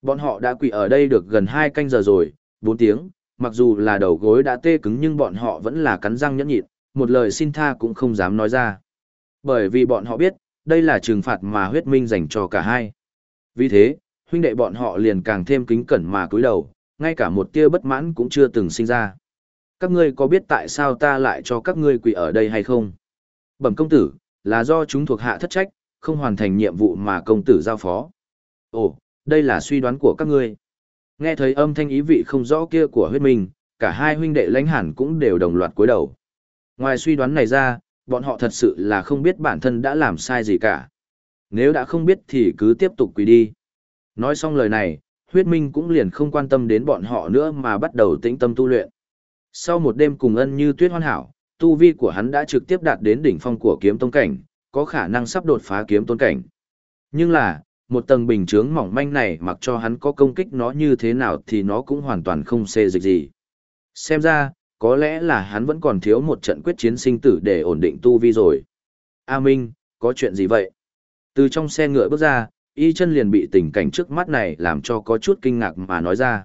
Bọn họ đã quỳ ở đây được gần hai canh giờ rồi, bốn tiếng, mặc dù là đầu gối đã tê cứng nhưng bọn họ vẫn là cắn răng nhẫn nhịn, một lời xin tha cũng không dám nói ra. Bởi vì bọn họ biết, đây là trừng phạt mà huyết minh dành cho cả hai. Vì thế, huynh đệ bọn họ liền càng thêm kính cẩn mà cúi đầu, ngay cả một tia bất mãn cũng chưa từng sinh ra. Các ngươi có biết tại sao ta lại cho các ngươi quỳ ở đây hay không? Bẩm công tử, là do chúng thuộc hạ thất trách, không hoàn thành nhiệm vụ mà công tử giao phó. Ồ, đây là suy đoán của các ngươi. Nghe thấy âm thanh ý vị không rõ kia của huyết minh, cả hai huynh đệ lãnh hẳn cũng đều đồng loạt cúi đầu. Ngoài suy đoán này ra, bọn họ thật sự là không biết bản thân đã làm sai gì cả. Nếu đã không biết thì cứ tiếp tục quỳ đi. Nói xong lời này, huyết minh cũng liền không quan tâm đến bọn họ nữa mà bắt đầu tĩnh tâm tu luyện. Sau một đêm cùng ân như tuyết hoàn hảo, tu vi của hắn đã trực tiếp đạt đến đỉnh phong của kiếm tông cảnh, có khả năng sắp đột phá kiếm tôn cảnh. Nhưng là, một tầng bình chướng mỏng manh này mặc cho hắn có công kích nó như thế nào thì nó cũng hoàn toàn không xê dịch gì. Xem ra, có lẽ là hắn vẫn còn thiếu một trận quyết chiến sinh tử để ổn định tu vi rồi. A Minh, có chuyện gì vậy? Từ trong xe ngựa bước ra, y chân liền bị tình cảnh trước mắt này làm cho có chút kinh ngạc mà nói ra.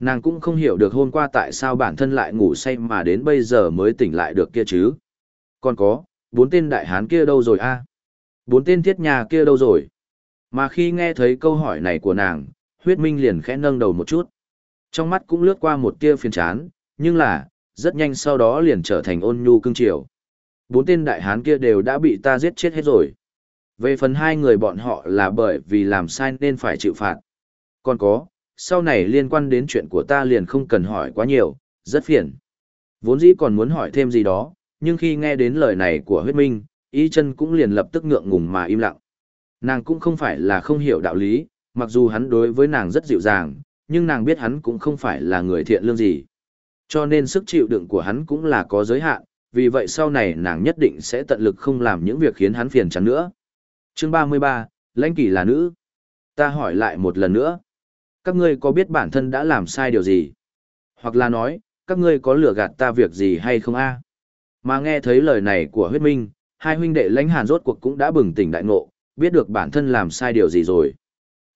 Nàng cũng không hiểu được hôm qua tại sao bản thân lại ngủ say mà đến bây giờ mới tỉnh lại được kia chứ. Còn có, bốn tên đại hán kia đâu rồi a? Bốn tên thiết nhà kia đâu rồi? Mà khi nghe thấy câu hỏi này của nàng, huyết minh liền khẽ nâng đầu một chút. Trong mắt cũng lướt qua một tia phiền chán, nhưng là, rất nhanh sau đó liền trở thành ôn nhu cương triều Bốn tên đại hán kia đều đã bị ta giết chết hết rồi. Về phần hai người bọn họ là bởi vì làm sai nên phải chịu phạt. Còn có, sau này liên quan đến chuyện của ta liền không cần hỏi quá nhiều, rất phiền. Vốn dĩ còn muốn hỏi thêm gì đó, nhưng khi nghe đến lời này của huyết minh, y chân cũng liền lập tức ngượng ngùng mà im lặng. Nàng cũng không phải là không hiểu đạo lý, mặc dù hắn đối với nàng rất dịu dàng, nhưng nàng biết hắn cũng không phải là người thiện lương gì. Cho nên sức chịu đựng của hắn cũng là có giới hạn, vì vậy sau này nàng nhất định sẽ tận lực không làm những việc khiến hắn phiền chán nữa. Chương 33, Lãnh Kỳ là nữ. Ta hỏi lại một lần nữa. Các ngươi có biết bản thân đã làm sai điều gì? Hoặc là nói, các ngươi có lừa gạt ta việc gì hay không a? Mà nghe thấy lời này của huyết minh, hai huynh đệ lãnh hàn rốt cuộc cũng đã bừng tỉnh đại ngộ, biết được bản thân làm sai điều gì rồi.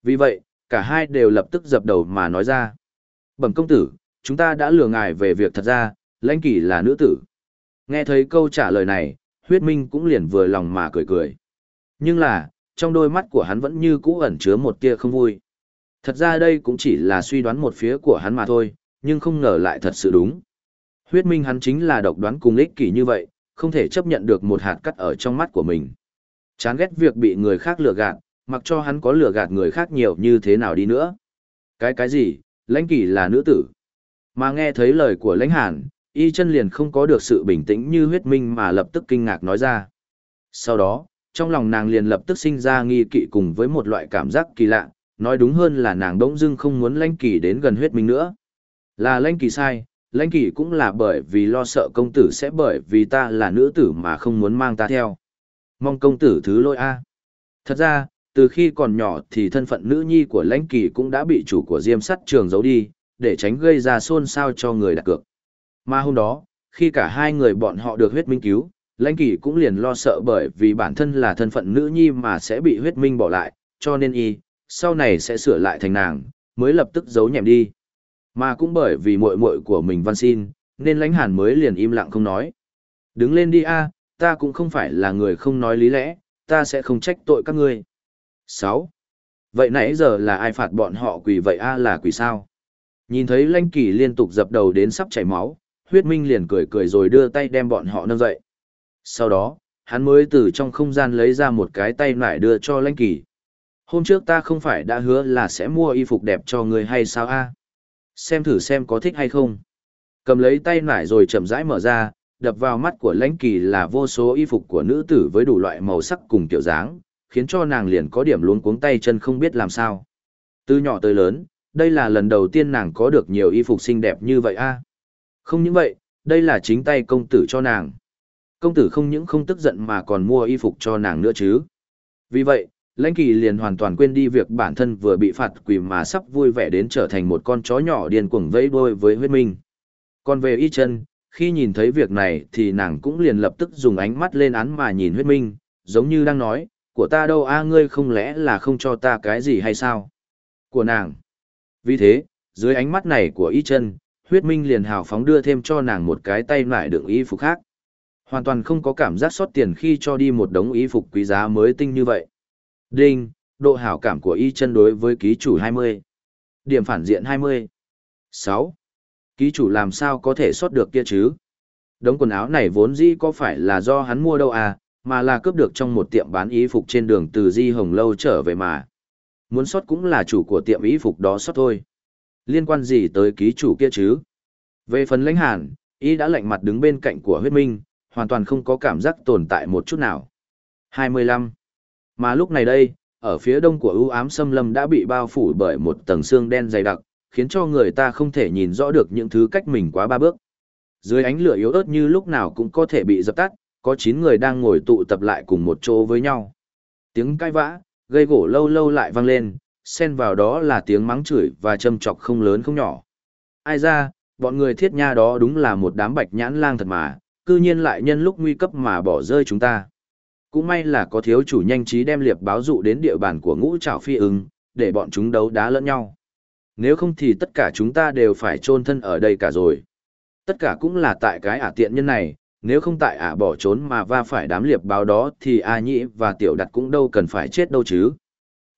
Vì vậy, cả hai đều lập tức dập đầu mà nói ra. Bẩm công tử, chúng ta đã lừa ngài về việc thật ra, lãnh kỳ là nữ tử. Nghe thấy câu trả lời này, huyết minh cũng liền vừa lòng mà cười cười. Nhưng là, trong đôi mắt của hắn vẫn như cũ ẩn chứa một tia không vui. Thật ra đây cũng chỉ là suy đoán một phía của hắn mà thôi, nhưng không ngờ lại thật sự đúng. Huyết minh hắn chính là độc đoán cùng ích kỷ như vậy, không thể chấp nhận được một hạt cắt ở trong mắt của mình. Chán ghét việc bị người khác lừa gạt, mặc cho hắn có lừa gạt người khác nhiều như thế nào đi nữa. Cái cái gì, lãnh kỷ là nữ tử. Mà nghe thấy lời của lãnh hàn, y chân liền không có được sự bình tĩnh như huyết minh mà lập tức kinh ngạc nói ra. Sau đó, trong lòng nàng liền lập tức sinh ra nghi kỵ cùng với một loại cảm giác kỳ lạ, nói đúng hơn là nàng đỗng dưng không muốn lãnh kỳ đến gần huyết minh nữa. Là lãnh kỳ sai, lãnh kỳ cũng là bởi vì lo sợ công tử sẽ bởi vì ta là nữ tử mà không muốn mang ta theo. Mong công tử thứ lỗi a. Thật ra, từ khi còn nhỏ thì thân phận nữ nhi của lãnh kỳ cũng đã bị chủ của diêm sắt trường giấu đi, để tránh gây ra xôn xao cho người đặt cược. Mà hôm đó, khi cả hai người bọn họ được huyết minh cứu, lãnh kỷ cũng liền lo sợ bởi vì bản thân là thân phận nữ nhi mà sẽ bị huyết minh bỏ lại, cho nên y, sau này sẽ sửa lại thành nàng, mới lập tức giấu nhẹm đi. Mà cũng bởi vì muội muội của mình văn xin, nên lãnh hàn mới liền im lặng không nói. Đứng lên đi a, ta cũng không phải là người không nói lý lẽ, ta sẽ không trách tội các ngươi. 6. Vậy nãy giờ là ai phạt bọn họ quỷ vậy a là quỷ sao? Nhìn thấy lãnh kỳ liên tục dập đầu đến sắp chảy máu, huyết minh liền cười cười rồi đưa tay đem bọn họ nâng dậy. Sau đó, hắn mới từ trong không gian lấy ra một cái tay nải đưa cho lãnh kỳ. Hôm trước ta không phải đã hứa là sẽ mua y phục đẹp cho người hay sao a? Xem thử xem có thích hay không. Cầm lấy tay nải rồi chậm rãi mở ra, đập vào mắt của lãnh kỳ là vô số y phục của nữ tử với đủ loại màu sắc cùng kiểu dáng, khiến cho nàng liền có điểm luống cuống tay chân không biết làm sao. Từ nhỏ tới lớn, đây là lần đầu tiên nàng có được nhiều y phục xinh đẹp như vậy a. Không những vậy, đây là chính tay công tử cho nàng. Công tử không những không tức giận mà còn mua y phục cho nàng nữa chứ. Vì vậy, lãnh kỳ liền hoàn toàn quên đi việc bản thân vừa bị phạt quỳ mà sắp vui vẻ đến trở thành một con chó nhỏ điên cuồng vẫy đôi với huyết minh. Còn về y chân, khi nhìn thấy việc này thì nàng cũng liền lập tức dùng ánh mắt lên án mà nhìn huyết minh, giống như đang nói, của ta đâu a ngươi không lẽ là không cho ta cái gì hay sao? Của nàng. Vì thế, dưới ánh mắt này của y chân, huyết minh liền hào phóng đưa thêm cho nàng một cái tay lại đựng y phục khác. Hoàn toàn không có cảm giác sót tiền khi cho đi một đống y phục quý giá mới tinh như vậy. Đinh, độ hảo cảm của y chân đối với ký chủ 20. Điểm phản diện 20. 6. Ký chủ làm sao có thể sót được kia chứ? Đống quần áo này vốn dĩ có phải là do hắn mua đâu à, mà là cướp được trong một tiệm bán y phục trên đường từ Di Hồng Lâu trở về mà. Muốn sót cũng là chủ của tiệm y phục đó sót thôi. Liên quan gì tới ký chủ kia chứ? Về phần lãnh hàn, y đã lạnh mặt đứng bên cạnh của huyết minh, hoàn toàn không có cảm giác tồn tại một chút nào. 25. Mà lúc này đây, ở phía đông của ưu ám xâm lâm đã bị bao phủ bởi một tầng xương đen dày đặc, khiến cho người ta không thể nhìn rõ được những thứ cách mình quá ba bước. Dưới ánh lửa yếu ớt như lúc nào cũng có thể bị dập tắt, có 9 người đang ngồi tụ tập lại cùng một chỗ với nhau. Tiếng cãi vã, gây gỗ lâu lâu lại vang lên, xen vào đó là tiếng mắng chửi và châm chọc không lớn không nhỏ. Ai ra, bọn người thiết nha đó đúng là một đám bạch nhãn lang thật mà, cư nhiên lại nhân lúc nguy cấp mà bỏ rơi chúng ta. Cũng may là có thiếu chủ nhanh trí đem liệp báo dụ đến địa bàn của ngũ trảo phi ưng, để bọn chúng đấu đá lẫn nhau. Nếu không thì tất cả chúng ta đều phải chôn thân ở đây cả rồi. Tất cả cũng là tại cái ả tiện nhân này, nếu không tại ả bỏ trốn mà va phải đám liệp báo đó thì A Nhĩ và Tiểu Đặt cũng đâu cần phải chết đâu chứ.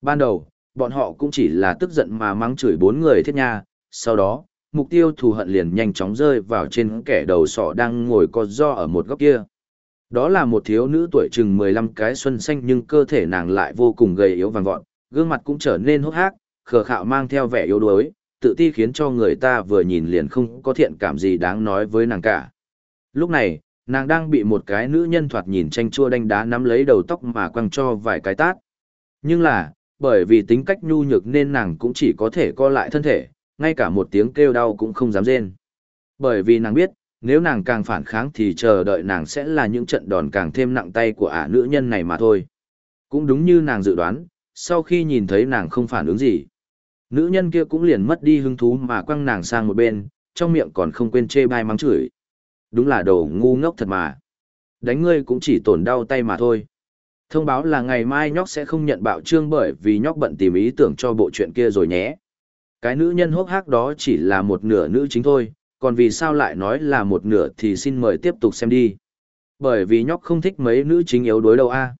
Ban đầu, bọn họ cũng chỉ là tức giận mà mắng chửi bốn người thiết nha, sau đó, mục tiêu thù hận liền nhanh chóng rơi vào trên kẻ đầu sọ đang ngồi co do ở một góc kia. Đó là một thiếu nữ tuổi chừng 15 cái xuân xanh nhưng cơ thể nàng lại vô cùng gầy yếu vàng vọt, gương mặt cũng trở nên hốc hác, khờ khạo mang theo vẻ yếu đuối, tự ti khiến cho người ta vừa nhìn liền không có thiện cảm gì đáng nói với nàng cả. Lúc này, nàng đang bị một cái nữ nhân thoạt nhìn tranh chua đánh đá nắm lấy đầu tóc mà quăng cho vài cái tát. Nhưng là, bởi vì tính cách nhu nhược nên nàng cũng chỉ có thể co lại thân thể, ngay cả một tiếng kêu đau cũng không dám rên. Bởi vì nàng biết, nếu nàng càng phản kháng thì chờ đợi nàng sẽ là những trận đòn càng thêm nặng tay của ả nữ nhân này mà thôi. Cũng đúng như nàng dự đoán, sau khi nhìn thấy nàng không phản ứng gì. Nữ nhân kia cũng liền mất đi hứng thú mà quăng nàng sang một bên, trong miệng còn không quên chê bai mắng chửi. Đúng là đồ ngu ngốc thật mà. Đánh ngươi cũng chỉ tổn đau tay mà thôi. Thông báo là ngày mai nhóc sẽ không nhận bạo trương bởi vì nhóc bận tìm ý tưởng cho bộ chuyện kia rồi nhé. Cái nữ nhân hốc hác đó chỉ là một nửa nữ chính thôi, còn vì sao lại nói là một nửa thì xin mời tiếp tục xem đi. Bởi vì nhóc không thích mấy nữ chính yếu đối đâu a. À.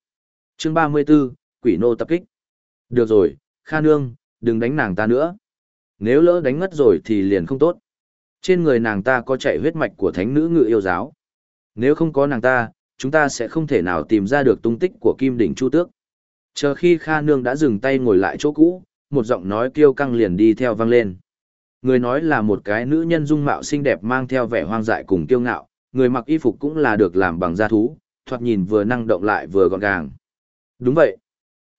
Chương 34, Quỷ nô tập kích. Được rồi, Kha Nương, đừng đánh nàng ta nữa. Nếu lỡ đánh ngất rồi thì liền không tốt. Trên người nàng ta có chạy huyết mạch của thánh nữ ngự yêu giáo. Nếu không có nàng ta, chúng ta sẽ không thể nào tìm ra được tung tích của Kim Đỉnh Chu Tước. Chờ khi Kha Nương đã dừng tay ngồi lại chỗ cũ, một giọng nói kêu căng liền đi theo vang lên. Người nói là một cái nữ nhân dung mạo xinh đẹp mang theo vẻ hoang dại cùng kiêu ngạo, người mặc y phục cũng là được làm bằng da thú, thoạt nhìn vừa năng động lại vừa gọn gàng. Đúng vậy.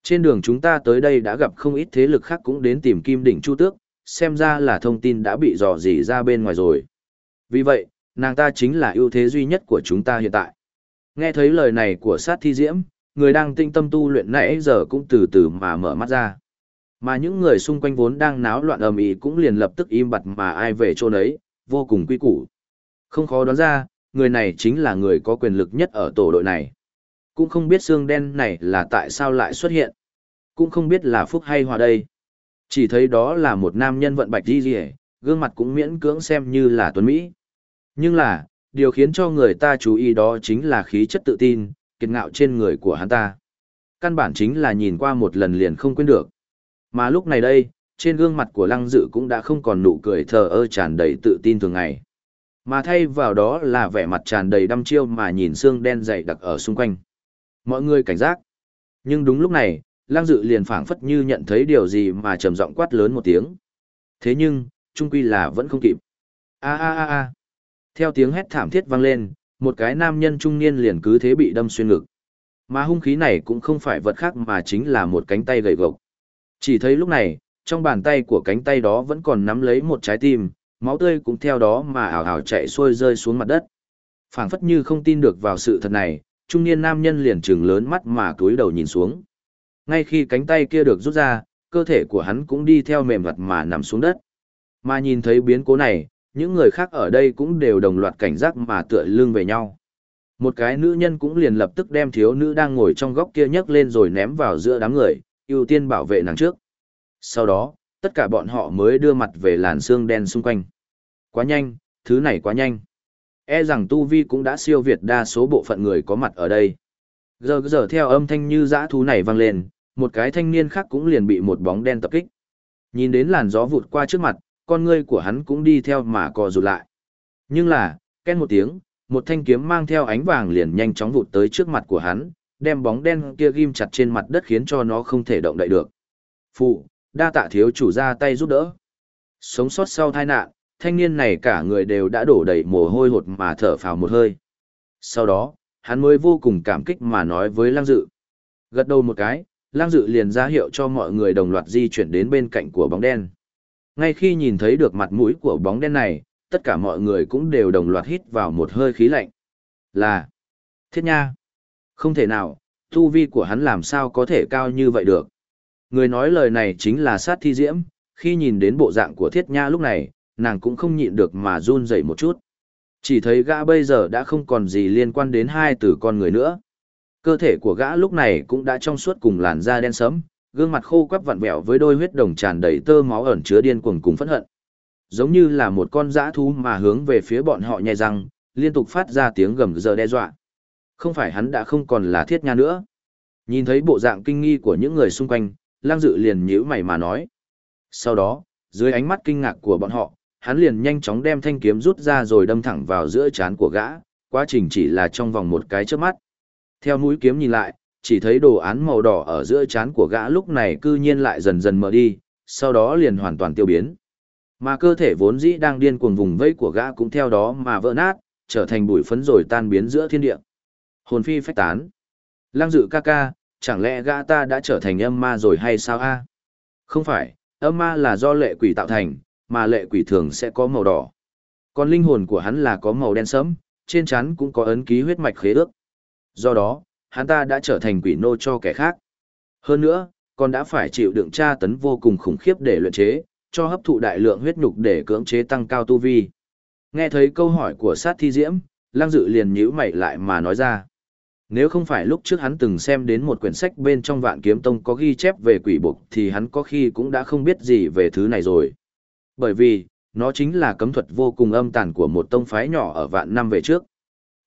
Trên đường chúng ta tới đây đã gặp không ít thế lực khác cũng đến tìm kim đỉnh chu tước, xem ra là thông tin đã bị dò dỉ ra bên ngoài rồi. Vì vậy, nàng ta chính là ưu thế duy nhất của chúng ta hiện tại. Nghe thấy lời này của sát thi diễm, người đang tinh tâm tu luyện nãy giờ cũng từ từ mà mở mắt ra. Mà những người xung quanh vốn đang náo loạn ầm ĩ cũng liền lập tức im bặt mà ai về chỗ nấy, vô cùng quy củ. Không khó đoán ra, người này chính là người có quyền lực nhất ở tổ đội này. Cũng không biết xương đen này là tại sao lại xuất hiện. Cũng không biết là phúc hay hòa đây. Chỉ thấy đó là một nam nhân vận bạch đi rỉ, gương mặt cũng miễn cưỡng xem như là tuấn Mỹ. Nhưng là, điều khiến cho người ta chú ý đó chính là khí chất tự tin, kiệt ngạo trên người của hắn ta. Căn bản chính là nhìn qua một lần liền không quên được. Mà lúc này đây, trên gương mặt của lăng dự cũng đã không còn nụ cười thờ ơ tràn đầy tự tin thường ngày. Mà thay vào đó là vẻ mặt tràn đầy đăm chiêu mà nhìn xương đen dày đặc ở xung quanh. Mọi người cảnh giác. Nhưng đúng lúc này, Lang dự liền phảng phất như nhận thấy điều gì mà trầm giọng quát lớn một tiếng. Thế nhưng, trung quy là vẫn không kịp. a a a a theo tiếng hét thảm thiết vang lên, một cái nam nhân trung niên liền cứ thế bị đâm xuyên ngực. Mà hung khí này cũng không phải vật khác mà chính là một cánh tay gầy gộc. Chỉ thấy lúc này, trong bàn tay của cánh tay đó vẫn còn nắm lấy một trái tim, máu tươi cũng theo đó mà ảo ảo chạy xuôi rơi xuống mặt đất. phảng phất như không tin được vào sự thật này, trung niên nam nhân liền trừng lớn mắt mà cúi đầu nhìn xuống. Ngay khi cánh tay kia được rút ra, cơ thể của hắn cũng đi theo mềm vật mà nằm xuống đất. Mà nhìn thấy biến cố này, những người khác ở đây cũng đều đồng loạt cảnh giác mà tựa lưng về nhau. Một cái nữ nhân cũng liền lập tức đem thiếu nữ đang ngồi trong góc kia nhấc lên rồi ném vào giữa đám người, ưu tiên bảo vệ nàng trước. Sau đó, tất cả bọn họ mới đưa mặt về làn xương đen xung quanh. Quá nhanh, thứ này quá nhanh. E rằng Tu Vi cũng đã siêu việt đa số bộ phận người có mặt ở đây. Giờ giờ theo âm thanh như dã thú này vang lên, một cái thanh niên khác cũng liền bị một bóng đen tập kích. Nhìn đến làn gió vụt qua trước mặt, con ngươi của hắn cũng đi theo mà co rụt lại. Nhưng là, ken một tiếng, một thanh kiếm mang theo ánh vàng liền nhanh chóng vụt tới trước mặt của hắn, đem bóng đen kia ghim chặt trên mặt đất khiến cho nó không thể động đậy được. Phụ, đa tạ thiếu chủ ra tay giúp đỡ. Sống sót sau tai nạn, thanh niên này cả người đều đã đổ đầy mồ hôi hột mà thở phào một hơi. Sau đó, hắn mới vô cùng cảm kích mà nói với Lang Dự. Gật đầu một cái, Lang Dự liền ra hiệu cho mọi người đồng loạt di chuyển đến bên cạnh của bóng đen. Ngay khi nhìn thấy được mặt mũi của bóng đen này, tất cả mọi người cũng đều đồng loạt hít vào một hơi khí lạnh. Là Thiết Nha. Không thể nào, tu vi của hắn làm sao có thể cao như vậy được. Người nói lời này chính là sát thi diễm, khi nhìn đến bộ dạng của Thiết Nha lúc này, nàng cũng không nhịn được mà run rẩy một chút. Chỉ thấy gã bây giờ đã không còn gì liên quan đến hai từ con người nữa. Cơ thể của gã lúc này cũng đã trong suốt cùng làn da đen sẫm, gương mặt khô quắp vặn vẹo với đôi huyết đồng tràn đầy tơ máu ẩn chứa điên cuồng cùng phẫn hận. Giống như là một con dã thú mà hướng về phía bọn họ nhai răng, liên tục phát ra tiếng gầm giờ đe dọa. Không phải hắn đã không còn là thiết nha nữa. Nhìn thấy bộ dạng kinh nghi của những người xung quanh, lang dự liền nhíu mày mà nói. Sau đó, dưới ánh mắt kinh ngạc của bọn họ, hắn liền nhanh chóng đem thanh kiếm rút ra rồi đâm thẳng vào giữa trán của gã, quá trình chỉ là trong vòng một cái chớp mắt. Theo mũi kiếm nhìn lại, chỉ thấy đồ án màu đỏ ở giữa trán của gã lúc này cư nhiên lại dần dần mở đi, sau đó liền hoàn toàn tiêu biến. Mà cơ thể vốn dĩ đang điên cuồng vùng vây của gã cũng theo đó mà vỡ nát, trở thành bụi phấn rồi tan biến giữa thiên địa. Hồn phi phách tán. Lăng dự ca ca, chẳng lẽ gã ta đã trở thành âm ma rồi hay sao a? Không phải, âm ma là do lệ quỷ tạo thành, mà lệ quỷ thường sẽ có màu đỏ. Còn linh hồn của hắn là có màu đen sẫm, trên trán cũng có ấn ký huyết mạch khế ước. Do đó, hắn ta đã trở thành quỷ nô cho kẻ khác. Hơn nữa, còn đã phải chịu đựng tra tấn vô cùng khủng khiếp để luyện chế, cho hấp thụ đại lượng huyết nhục để cưỡng chế tăng cao tu vi. Nghe thấy câu hỏi của sát thi diễm, lang dự liền nhíu mày lại mà nói ra. Nếu không phải lúc trước hắn từng xem đến một quyển sách bên trong vạn kiếm tông có ghi chép về quỷ buộc thì hắn có khi cũng đã không biết gì về thứ này rồi. Bởi vì, nó chính là cấm thuật vô cùng âm tàn của một tông phái nhỏ ở vạn năm về trước.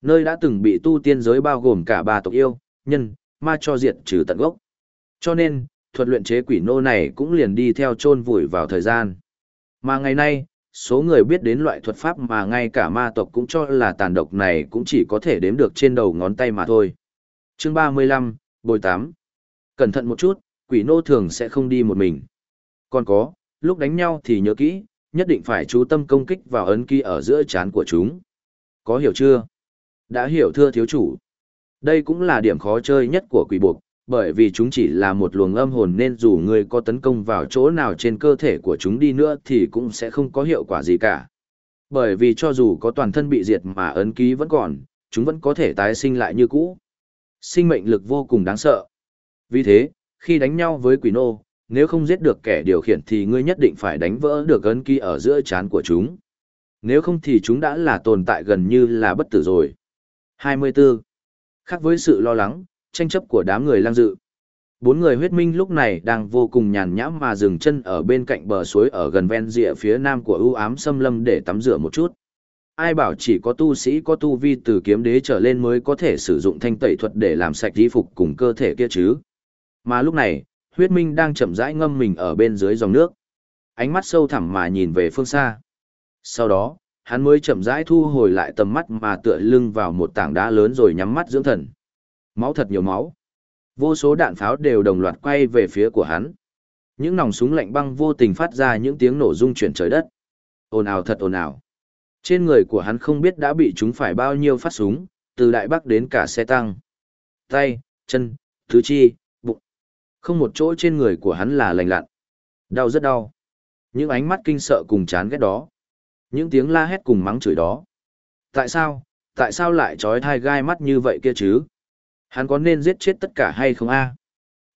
Nơi đã từng bị tu tiên giới bao gồm cả ba tộc yêu, nhân, ma cho diệt trừ tận gốc. Cho nên, thuật luyện chế quỷ nô này cũng liền đi theo chôn vùi vào thời gian. Mà ngày nay, số người biết đến loại thuật pháp mà ngay cả ma tộc cũng cho là tàn độc này cũng chỉ có thể đếm được trên đầu ngón tay mà thôi. Chương 35, Bồi Tám. Cẩn thận một chút, quỷ nô thường sẽ không đi một mình. Còn có, lúc đánh nhau thì nhớ kỹ, nhất định phải chú tâm công kích vào ấn ký ở giữa chán của chúng. Có hiểu chưa? Đã hiểu thưa thiếu chủ. Đây cũng là điểm khó chơi nhất của quỷ buộc, bởi vì chúng chỉ là một luồng âm hồn nên dù người có tấn công vào chỗ nào trên cơ thể của chúng đi nữa thì cũng sẽ không có hiệu quả gì cả. Bởi vì cho dù có toàn thân bị diệt mà ấn ký vẫn còn, chúng vẫn có thể tái sinh lại như cũ. Sinh mệnh lực vô cùng đáng sợ. Vì thế, khi đánh nhau với quỷ nô, nếu không giết được kẻ điều khiển thì ngươi nhất định phải đánh vỡ được ấn ký ở giữa trán của chúng. Nếu không thì chúng đã là tồn tại gần như là bất tử rồi. 24. Khác với sự lo lắng, tranh chấp của đám người lang dự. Bốn người huyết minh lúc này đang vô cùng nhàn nhã mà dừng chân ở bên cạnh bờ suối ở gần ven rìa phía nam của ưu ám xâm lâm để tắm rửa một chút. Ai bảo chỉ có tu sĩ có tu vi từ kiếm đế trở lên mới có thể sử dụng thanh tẩy thuật để làm sạch y phục cùng cơ thể kia chứ. Mà lúc này, huyết minh đang chậm rãi ngâm mình ở bên dưới dòng nước. Ánh mắt sâu thẳm mà nhìn về phương xa. Sau đó, hắn mới chậm rãi thu hồi lại tầm mắt mà tựa lưng vào một tảng đá lớn rồi nhắm mắt dưỡng thần. Máu thật nhiều máu. Vô số đạn pháo đều đồng loạt quay về phía của hắn. Những nòng súng lạnh băng vô tình phát ra những tiếng nổ rung chuyển trời đất. Ồn ào thật ồn ào. Trên người của hắn không biết đã bị chúng phải bao nhiêu phát súng, từ đại bắc đến cả xe tăng. Tay, chân, tứ chi, bụng. Không một chỗ trên người của hắn là lành lặn. Đau rất đau. Những ánh mắt kinh sợ cùng chán ghét đó. Những tiếng la hét cùng mắng chửi đó. Tại sao, tại sao lại trói thai gai mắt như vậy kia chứ? Hắn có nên giết chết tất cả hay không a?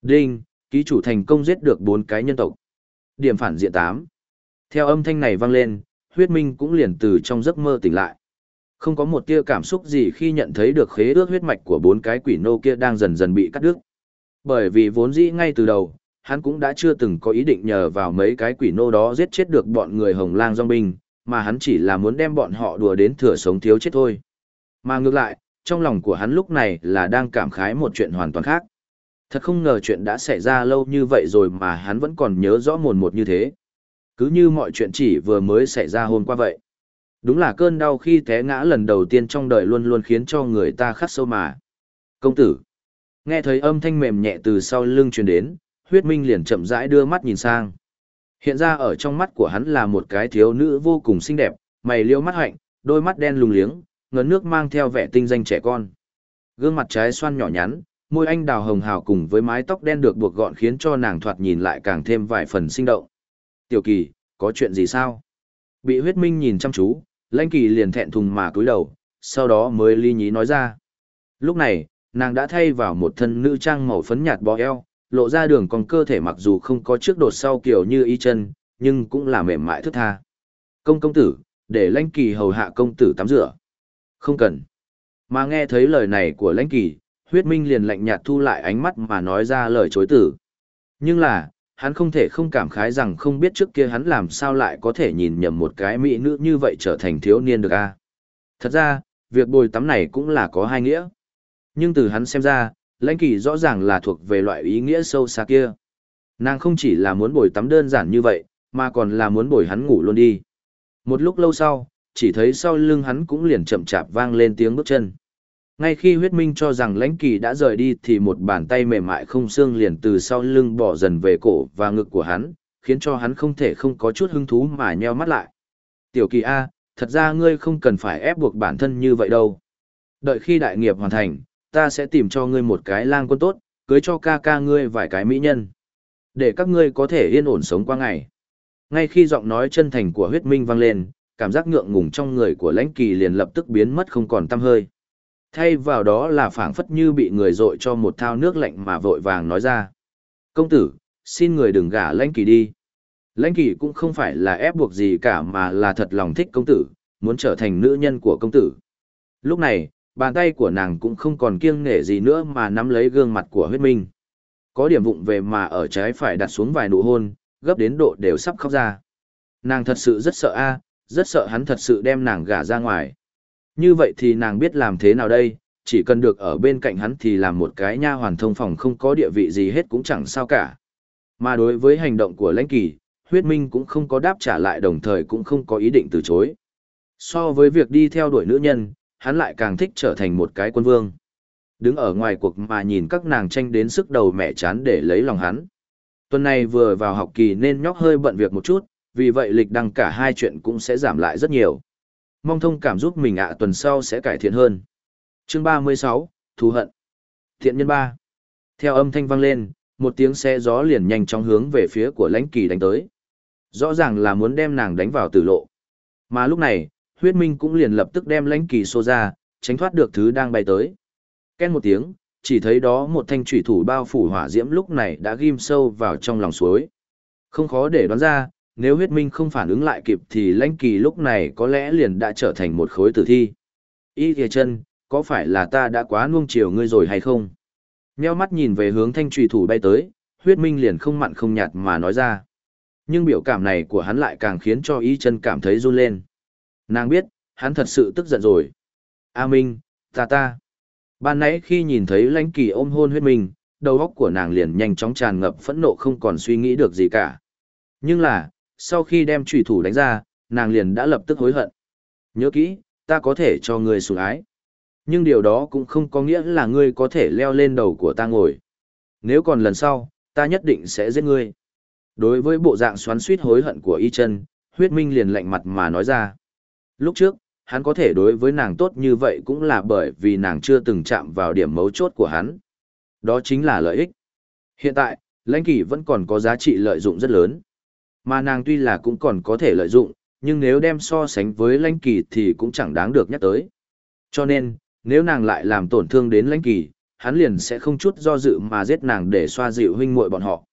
Đinh, ký chủ thành công giết được bốn cái nhân tộc. Điểm phản diện tám. Theo âm thanh này vang lên, huyết minh cũng liền từ trong giấc mơ tỉnh lại. Không có một tia cảm xúc gì khi nhận thấy được khế ước huyết mạch của bốn cái quỷ nô kia đang dần dần bị cắt đứt. Bởi vì vốn dĩ ngay từ đầu, hắn cũng đã chưa từng có ý định nhờ vào mấy cái quỷ nô đó giết chết được bọn người hồng lang dòng binh, mà hắn chỉ là muốn đem bọn họ đùa đến thừa sống thiếu chết thôi. Mà ngược lại, trong lòng của hắn lúc này là đang cảm khái một chuyện hoàn toàn khác. Thật không ngờ chuyện đã xảy ra lâu như vậy rồi mà hắn vẫn còn nhớ rõ mồn một như thế. Cứ như mọi chuyện chỉ vừa mới xảy ra hôm qua vậy. Đúng là cơn đau khi té ngã lần đầu tiên trong đời luôn luôn khiến cho người ta khắc sâu mà. Công tử. Nghe thấy âm thanh mềm nhẹ từ sau lưng truyền đến, huyết minh liền chậm rãi đưa mắt nhìn sang. Hiện ra ở trong mắt của hắn là một cái thiếu nữ vô cùng xinh đẹp, mày liêu mắt hạnh, đôi mắt đen lùng liếng, ngấn nước mang theo vẻ tinh danh trẻ con. Gương mặt trái xoan nhỏ nhắn, môi anh đào hồng hào cùng với mái tóc đen được buộc gọn khiến cho nàng thoạt nhìn lại càng thêm vài phần sinh động. Tiểu kỳ, có chuyện gì sao? Bị huyết minh nhìn chăm chú, lãnh kỳ liền thẹn thùng mà cúi đầu, sau đó mới ly nhí nói ra. Lúc này, nàng đã thay vào một thân nữ trang màu phấn nhạt bó eo, lộ ra đường còn cơ thể mặc dù không có trước đột sau kiểu như y chân, nhưng cũng là mềm mại thức tha. Công công tử, để lãnh kỳ hầu hạ công tử tắm rửa. Không cần. Mà nghe thấy lời này của lãnh kỳ, huyết minh liền lạnh nhạt thu lại ánh mắt mà nói ra lời chối tử. Nhưng là, hắn không thể không cảm khái rằng không biết trước kia hắn làm sao lại có thể nhìn nhầm một cái mỹ nữ như vậy trở thành thiếu niên được a. Thật ra, việc bồi tắm này cũng là có hai nghĩa. Nhưng từ hắn xem ra, lãnh kỳ rõ ràng là thuộc về loại ý nghĩa sâu xa kia. Nàng không chỉ là muốn bồi tắm đơn giản như vậy, mà còn là muốn bồi hắn ngủ luôn đi. Một lúc lâu sau, chỉ thấy sau lưng hắn cũng liền chậm chạp vang lên tiếng bước chân. Ngay khi huyết minh cho rằng lãnh kỳ đã rời đi thì một bàn tay mềm mại không xương liền từ sau lưng bỏ dần về cổ và ngực của hắn, khiến cho hắn không thể không có chút hứng thú mà nheo mắt lại. Tiểu kỳ A, thật ra ngươi không cần phải ép buộc bản thân như vậy đâu. Đợi khi đại nghiệp hoàn thành, ta sẽ tìm cho ngươi một cái lang quân tốt, cưới cho ca ca ngươi vài cái mỹ nhân. Để các ngươi có thể yên ổn sống qua ngày. Ngay khi giọng nói chân thành của huyết minh vang lên, cảm giác ngượng ngùng trong người của lãnh kỳ liền lập tức biến mất không còn tăm hơi. Thay vào đó là phảng phất như bị người dội cho một thao nước lạnh mà vội vàng nói ra. Công tử, xin người đừng gả lãnh kỳ đi. Lãnh kỳ cũng không phải là ép buộc gì cả mà là thật lòng thích công tử, muốn trở thành nữ nhân của công tử. Lúc này, bàn tay của nàng cũng không còn kiêng nể gì nữa mà nắm lấy gương mặt của huyết minh. Có điểm vụng về mà ở trái phải đặt xuống vài nụ hôn, gấp đến độ đều sắp khóc ra. Nàng thật sự rất sợ a, rất sợ hắn thật sự đem nàng gả ra ngoài. Như vậy thì nàng biết làm thế nào đây, chỉ cần được ở bên cạnh hắn thì làm một cái nha hoàn thông phòng không có địa vị gì hết cũng chẳng sao cả. Mà đối với hành động của lãnh kỳ, huyết minh cũng không có đáp trả lại đồng thời cũng không có ý định từ chối. So với việc đi theo đuổi nữ nhân, hắn lại càng thích trở thành một cái quân vương. Đứng ở ngoài cuộc mà nhìn các nàng tranh đến sức đầu mẹ chán để lấy lòng hắn. Tuần này vừa vào học kỳ nên nhóc hơi bận việc một chút, vì vậy lịch đăng cả hai chuyện cũng sẽ giảm lại rất nhiều. Mong thông cảm giúp mình ạ à, tuần sau sẽ cải thiện hơn. Chương 36, Thù hận. Thiện nhân 3. Theo âm thanh vang lên, một tiếng xe gió liền nhanh chóng hướng về phía của lãnh kỳ đánh tới. Rõ ràng là muốn đem nàng đánh vào tử lộ. Mà lúc này, huyết minh cũng liền lập tức đem lãnh kỳ xô ra, tránh thoát được thứ đang bay tới. Ken một tiếng, chỉ thấy đó một thanh thủy thủ bao phủ hỏa diễm lúc này đã ghim sâu vào trong lòng suối. Không khó để đoán ra, nếu huyết minh không phản ứng lại kịp thì lãnh kỳ lúc này có lẽ liền đã trở thành một khối tử thi. Y thìa chân, có phải là ta đã quá nuông chiều ngươi rồi hay không? Nheo mắt nhìn về hướng thanh trùy thủ bay tới, huyết minh liền không mặn không nhạt mà nói ra. Nhưng biểu cảm này của hắn lại càng khiến cho y chân cảm thấy run lên. Nàng biết, hắn thật sự tức giận rồi. A Minh, ta ta. Ban nãy khi nhìn thấy lãnh kỳ ôm hôn huyết minh, đầu óc của nàng liền nhanh chóng tràn ngập phẫn nộ không còn suy nghĩ được gì cả. Nhưng là, sau khi đem trùy thủ đánh ra, nàng liền đã lập tức hối hận. Nhớ kỹ, ta có thể cho ngươi sủng ái. Nhưng điều đó cũng không có nghĩa là ngươi có thể leo lên đầu của ta ngồi. Nếu còn lần sau, ta nhất định sẽ giết ngươi. Đối với bộ dạng xoắn suýt hối hận của y chân, huyết minh liền lạnh mặt mà nói ra. Lúc trước, hắn có thể đối với nàng tốt như vậy cũng là bởi vì nàng chưa từng chạm vào điểm mấu chốt của hắn. Đó chính là lợi ích. Hiện tại, lãnh kỷ vẫn còn có giá trị lợi dụng rất lớn. Mà nàng tuy là cũng còn có thể lợi dụng, nhưng nếu đem so sánh với lãnh kỳ thì cũng chẳng đáng được nhắc tới. Cho nên, nếu nàng lại làm tổn thương đến lãnh kỳ, hắn liền sẽ không chút do dự mà giết nàng để xoa dịu huynh muội bọn họ.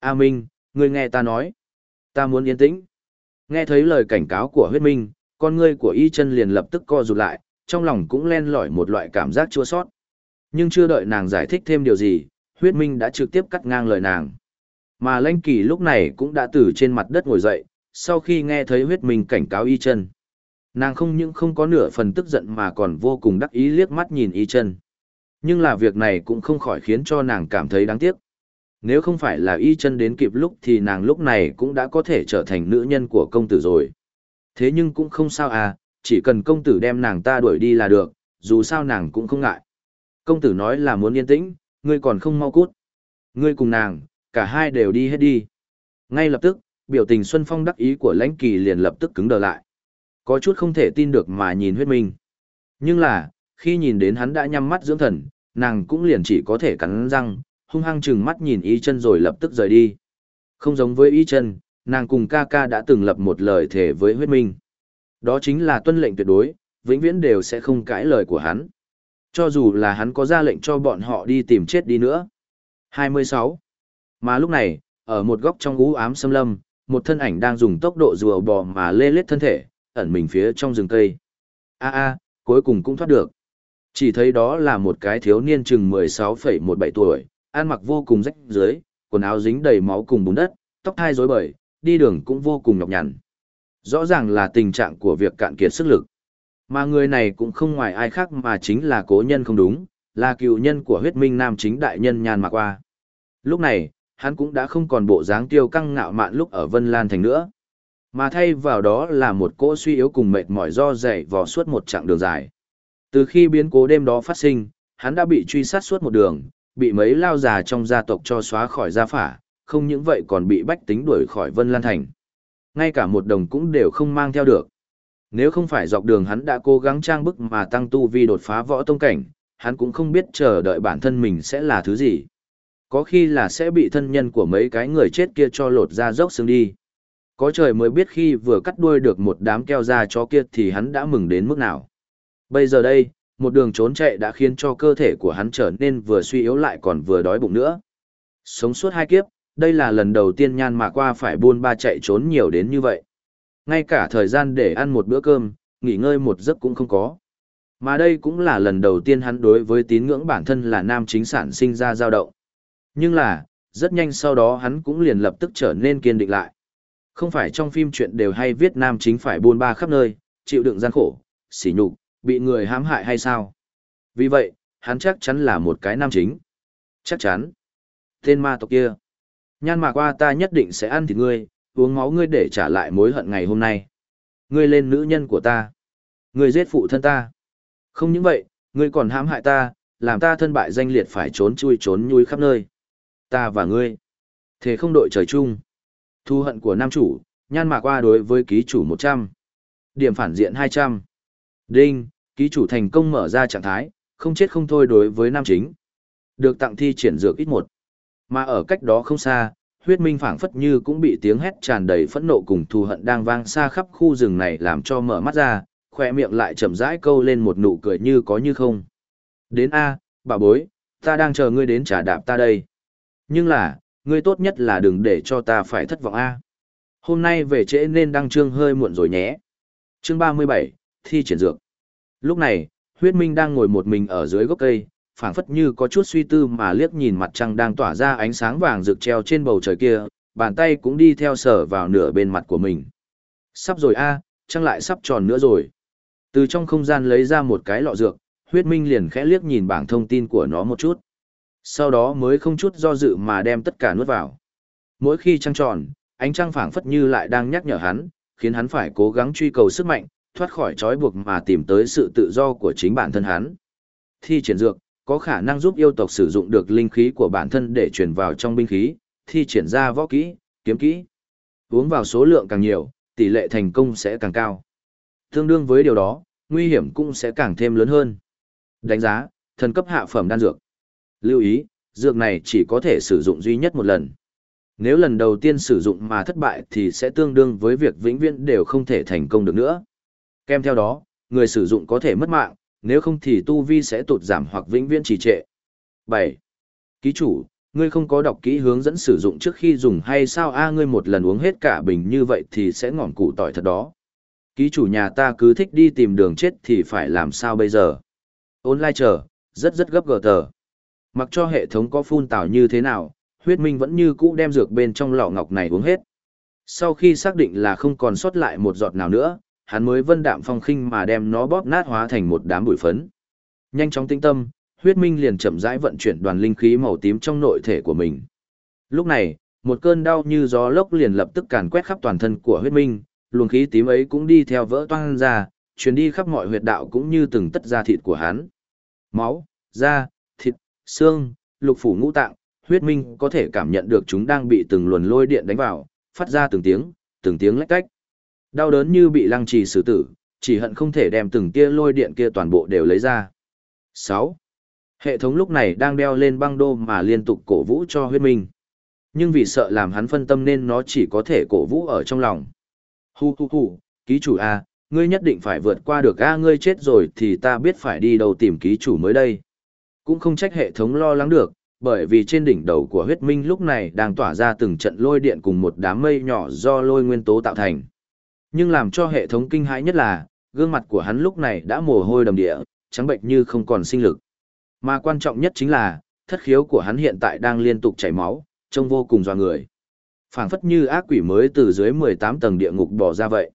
A Minh, ngươi nghe ta nói. Ta muốn yên tĩnh. Nghe thấy lời cảnh cáo của huyết minh, con ngươi của y chân liền lập tức co rụt lại, trong lòng cũng len lỏi một loại cảm giác chua sót. Nhưng chưa đợi nàng giải thích thêm điều gì, huyết minh đã trực tiếp cắt ngang lời nàng. Mà lãnh kỳ lúc này cũng đã từ trên mặt đất ngồi dậy, sau khi nghe thấy huyết minh cảnh cáo y chân. Nàng không những không có nửa phần tức giận mà còn vô cùng đắc ý liếc mắt nhìn y chân. Nhưng là việc này cũng không khỏi khiến cho nàng cảm thấy đáng tiếc. Nếu không phải là y chân đến kịp lúc thì nàng lúc này cũng đã có thể trở thành nữ nhân của công tử rồi. Thế nhưng cũng không sao à, chỉ cần công tử đem nàng ta đuổi đi là được, dù sao nàng cũng không ngại. Công tử nói là muốn yên tĩnh, ngươi còn không mau cút. Ngươi cùng nàng, cả hai đều đi hết đi. Ngay lập tức, biểu tình Xuân Phong đắc ý của lãnh kỳ liền lập tức cứng đờ lại. Có chút không thể tin được mà nhìn huyết minh. Nhưng là, khi nhìn đến hắn đã nhắm mắt dưỡng thần, nàng cũng liền chỉ có thể cắn răng, hung hăng chừng mắt nhìn y chân rồi lập tức rời đi. Không giống với y chân, nàng cùng ca ca đã từng lập một lời thề với huyết minh. Đó chính là tuân lệnh tuyệt đối, vĩnh viễn đều sẽ không cãi lời của hắn. Cho dù là hắn có ra lệnh cho bọn họ đi tìm chết đi nữa. 26. Mà lúc này, ở một góc trong ú ám xâm lâm, một thân ảnh đang dùng tốc độ rùa bò mà lê lết thân thể, ẩn mình phía trong rừng cây. A a, cuối cùng cũng thoát được. Chỉ thấy đó là một cái thiếu niên chừng 16,17 tuổi, ăn mặc vô cùng rách dưới, quần áo dính đầy máu cùng bùn đất, tóc thai rối bời, đi đường cũng vô cùng nhọc nhằn. Rõ ràng là tình trạng của việc cạn kiệt sức lực. Mà người này cũng không ngoài ai khác mà chính là cố nhân không đúng, là cựu nhân của huyết minh nam chính đại nhân nhàn mạc qua. Lúc này, hắn cũng đã không còn bộ dáng tiêu căng ngạo mạn lúc ở Vân Lan Thành nữa. Mà thay vào đó là một cỗ suy yếu cùng mệt mỏi do dày vò suốt một chặng đường dài. Từ khi biến cố đêm đó phát sinh, hắn đã bị truy sát suốt một đường, bị mấy lao già trong gia tộc cho xóa khỏi gia phả, không những vậy còn bị bách tính đuổi khỏi Vân Lan Thành. Ngay cả một đồng cũng đều không mang theo được. Nếu không phải dọc đường hắn đã cố gắng trang bức mà tăng tu vi đột phá võ tông cảnh, hắn cũng không biết chờ đợi bản thân mình sẽ là thứ gì. Có khi là sẽ bị thân nhân của mấy cái người chết kia cho lột ra dốc xương đi. Có trời mới biết khi vừa cắt đuôi được một đám keo ra chó kia thì hắn đã mừng đến mức nào. Bây giờ đây, một đường trốn chạy đã khiến cho cơ thể của hắn trở nên vừa suy yếu lại còn vừa đói bụng nữa. Sống suốt hai kiếp, đây là lần đầu tiên nhan mà qua phải buôn ba chạy trốn nhiều đến như vậy. Ngay cả thời gian để ăn một bữa cơm, nghỉ ngơi một giấc cũng không có. Mà đây cũng là lần đầu tiên hắn đối với tín ngưỡng bản thân là nam chính sản sinh ra dao động. Nhưng là, rất nhanh sau đó hắn cũng liền lập tức trở nên kiên định lại. Không phải trong phim chuyện đều hay viết nam chính phải buôn ba khắp nơi, chịu đựng gian khổ, sỉ nhục, bị người hãm hại hay sao? Vì vậy, hắn chắc chắn là một cái nam chính. Chắc chắn. Tên ma tộc kia. Nhan mạc qua ta nhất định sẽ ăn thịt ngươi, uống máu ngươi để trả lại mối hận ngày hôm nay. Ngươi lên nữ nhân của ta. Ngươi giết phụ thân ta. Không những vậy, ngươi còn hãm hại ta, làm ta thân bại danh liệt phải trốn chui trốn nhui khắp nơi. Ta và ngươi. Thế không đội trời chung. Thu hận của nam chủ, nhan mạc qua đối với ký chủ 100. Điểm phản diện 200. Đinh, ký chủ thành công mở ra trạng thái, không chết không thôi đối với nam chính. được tặng thi triển dược ít một. Mà ở cách đó không xa, huyết minh phảng phất như cũng bị tiếng hét tràn đầy phẫn nộ cùng thù hận đang vang xa khắp khu rừng này làm cho mở mắt ra, khoe miệng lại chậm rãi câu lên một nụ cười như có như không. Đến A, bà bối, ta đang chờ ngươi đến trả đạp ta đây. Nhưng là, ngươi tốt nhất là đừng để cho ta phải thất vọng A. Hôm nay về trễ nên đăng trương hơi muộn rồi nhé. Chương 37, Thi triển dược. Lúc này, huyết minh đang ngồi một mình ở dưới gốc cây, phảng phất như có chút suy tư mà liếc nhìn mặt trăng đang tỏa ra ánh sáng vàng rực treo trên bầu trời kia, bàn tay cũng đi theo sở vào nửa bên mặt của mình. Sắp rồi a, trăng lại sắp tròn nữa rồi. Từ trong không gian lấy ra một cái lọ dược, huyết minh liền khẽ liếc nhìn bảng thông tin của nó một chút. Sau đó mới không chút do dự mà đem tất cả nuốt vào. Mỗi khi trăng tròn, ánh trăng phảng phất như lại đang nhắc nhở hắn, khiến hắn phải cố gắng truy cầu sức mạnh, thoát khỏi trói buộc mà tìm tới sự tự do của chính bản thân hắn. Thi triển dược, có khả năng giúp yêu tộc sử dụng được linh khí của bản thân để chuyển vào trong binh khí, thi triển ra võ kỹ, kiếm kỹ. Uống vào số lượng càng nhiều, tỷ lệ thành công sẽ càng cao. Tương đương với điều đó, nguy hiểm cũng sẽ càng thêm lớn hơn. Đánh giá, thần cấp hạ phẩm đan dược. Lưu ý, dược này chỉ có thể sử dụng duy nhất một lần. Nếu lần đầu tiên sử dụng mà thất bại thì sẽ tương đương với việc vĩnh viễn đều không thể thành công được nữa. Kèm theo đó, người sử dụng có thể mất mạng, nếu không thì tu vi sẽ tụt giảm hoặc vĩnh viễn trì trệ. 7. Ký chủ, ngươi không có đọc kỹ hướng dẫn sử dụng trước khi dùng hay sao a ngươi một lần uống hết cả bình như vậy thì sẽ ngọn củ tỏi thật đó. Ký chủ nhà ta cứ thích đi tìm đường chết thì phải làm sao bây giờ? Online chờ, rất rất gấp gờ tờ. Mặc cho hệ thống có phun tảo như thế nào, huyết minh vẫn như cũ đem dược bên trong lọ ngọc này uống hết. Sau khi xác định là không còn sót lại một giọt nào nữa, hắn mới vân đạm phong khinh mà đem nó bóp nát hóa thành một đám bụi phấn. Nhanh chóng tinh tâm, huyết minh liền chậm rãi vận chuyển đoàn linh khí màu tím trong nội thể của mình. Lúc này, một cơn đau như gió lốc liền lập tức càn quét khắp toàn thân của huyết minh, luồng khí tím ấy cũng đi theo vỡ toang ra, truyền đi khắp mọi huyệt đạo cũng như từng tất da thịt của hắn. Máu, da, thịt, xương, lục phủ ngũ tạng, huyết minh có thể cảm nhận được chúng đang bị từng luồn lôi điện đánh vào, phát ra từng tiếng, từng tiếng lách cách. Đau đớn như bị lăng trì xử tử, chỉ hận không thể đem từng tia lôi điện kia toàn bộ đều lấy ra. 6. Hệ thống lúc này đang đeo lên băng đô mà liên tục cổ vũ cho huyết minh. Nhưng vì sợ làm hắn phân tâm nên nó chỉ có thể cổ vũ ở trong lòng. Hu hu hu, ký chủ A, ngươi nhất định phải vượt qua được A ngươi chết rồi thì ta biết phải đi đâu tìm ký chủ mới đây. Cũng không trách hệ thống lo lắng được, bởi vì trên đỉnh đầu của huyết minh lúc này đang tỏa ra từng trận lôi điện cùng một đám mây nhỏ do lôi nguyên tố tạo thành. Nhưng làm cho hệ thống kinh hãi nhất là, gương mặt của hắn lúc này đã mồ hôi đầm địa, trắng bệnh như không còn sinh lực. Mà quan trọng nhất chính là, thất khiếu của hắn hiện tại đang liên tục chảy máu, trông vô cùng doa người. phảng phất như ác quỷ mới từ dưới 18 tầng địa ngục bỏ ra vậy.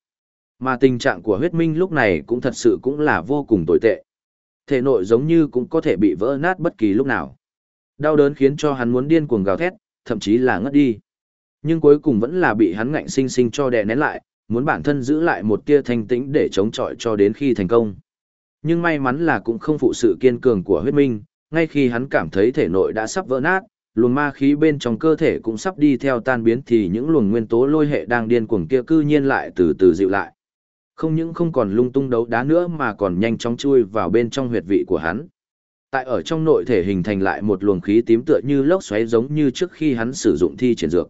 Mà tình trạng của huyết minh lúc này cũng thật sự cũng là vô cùng tồi tệ. Thể nội giống như cũng có thể bị vỡ nát bất kỳ lúc nào. Đau đớn khiến cho hắn muốn điên cuồng gào thét, thậm chí là ngất đi. Nhưng cuối cùng vẫn là bị hắn ngạnh sinh sinh cho đè nén lại, muốn bản thân giữ lại một tia thanh tĩnh để chống chọi cho đến khi thành công. Nhưng may mắn là cũng không phụ sự kiên cường của huyết minh, ngay khi hắn cảm thấy thể nội đã sắp vỡ nát, luồng ma khí bên trong cơ thể cũng sắp đi theo tan biến thì những luồng nguyên tố lôi hệ đang điên cuồng kia cư nhiên lại từ từ dịu lại. Không những không còn lung tung đấu đá nữa mà còn nhanh chóng chui vào bên trong huyệt vị của hắn. Tại ở trong nội thể hình thành lại một luồng khí tím tựa như lốc xoáy giống như trước khi hắn sử dụng thi triển dược.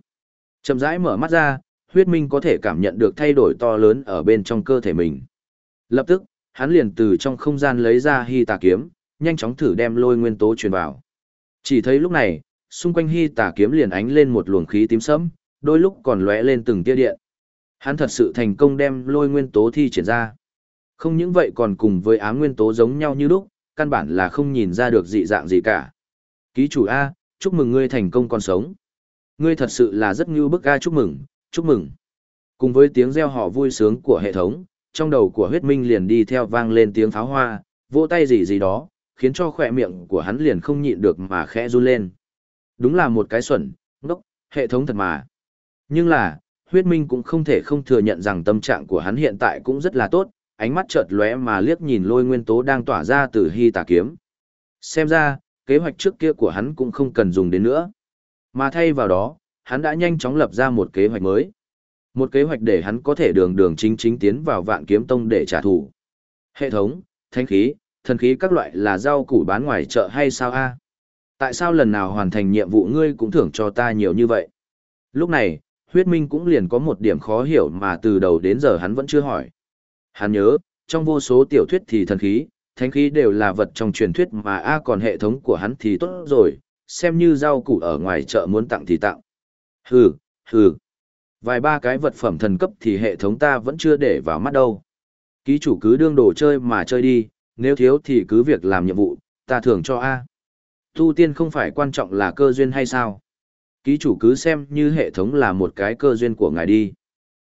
Chậm rãi mở mắt ra, huyết minh có thể cảm nhận được thay đổi to lớn ở bên trong cơ thể mình. Lập tức, hắn liền từ trong không gian lấy ra hy tà kiếm, nhanh chóng thử đem lôi nguyên tố truyền vào. Chỉ thấy lúc này, xung quanh hy tà kiếm liền ánh lên một luồng khí tím sẫm, đôi lúc còn lóe lên từng tia điện. Hắn thật sự thành công đem lôi nguyên tố thi triển ra. Không những vậy còn cùng với ám nguyên tố giống nhau như lúc, căn bản là không nhìn ra được dị dạng gì cả. Ký chủ A, chúc mừng ngươi thành công còn sống. Ngươi thật sự là rất như bức A chúc mừng, chúc mừng. Cùng với tiếng reo hò vui sướng của hệ thống, trong đầu của huyết minh liền đi theo vang lên tiếng pháo hoa, vỗ tay gì gì đó, khiến cho khỏe miệng của hắn liền không nhịn được mà khẽ run lên. Đúng là một cái xuẩn, ngốc, hệ thống thật mà. Nhưng là, huyết minh cũng không thể không thừa nhận rằng tâm trạng của hắn hiện tại cũng rất là tốt, ánh mắt chợt lóe mà liếc nhìn lôi nguyên tố đang tỏa ra từ hy tà kiếm. Xem ra, kế hoạch trước kia của hắn cũng không cần dùng đến nữa. Mà thay vào đó, hắn đã nhanh chóng lập ra một kế hoạch mới. Một kế hoạch để hắn có thể đường đường chính chính tiến vào vạn kiếm tông để trả thù. Hệ thống, thanh khí, thần khí các loại là rau củ bán ngoài chợ hay sao a? Tại sao lần nào hoàn thành nhiệm vụ ngươi cũng thưởng cho ta nhiều như vậy? Lúc này, huyết minh cũng liền có một điểm khó hiểu mà từ đầu đến giờ hắn vẫn chưa hỏi. Hắn nhớ, trong vô số tiểu thuyết thì thần khí, thánh khí đều là vật trong truyền thuyết mà A còn hệ thống của hắn thì tốt rồi, xem như rau củ ở ngoài chợ muốn tặng thì tặng. Hừ, hừ. Vài ba cái vật phẩm thần cấp thì hệ thống ta vẫn chưa để vào mắt đâu. Ký chủ cứ đương đồ chơi mà chơi đi, nếu thiếu thì cứ việc làm nhiệm vụ, ta thưởng cho A. Tu tiên không phải quan trọng là cơ duyên hay sao? Ký chủ cứ xem như hệ thống là một cái cơ duyên của ngài đi.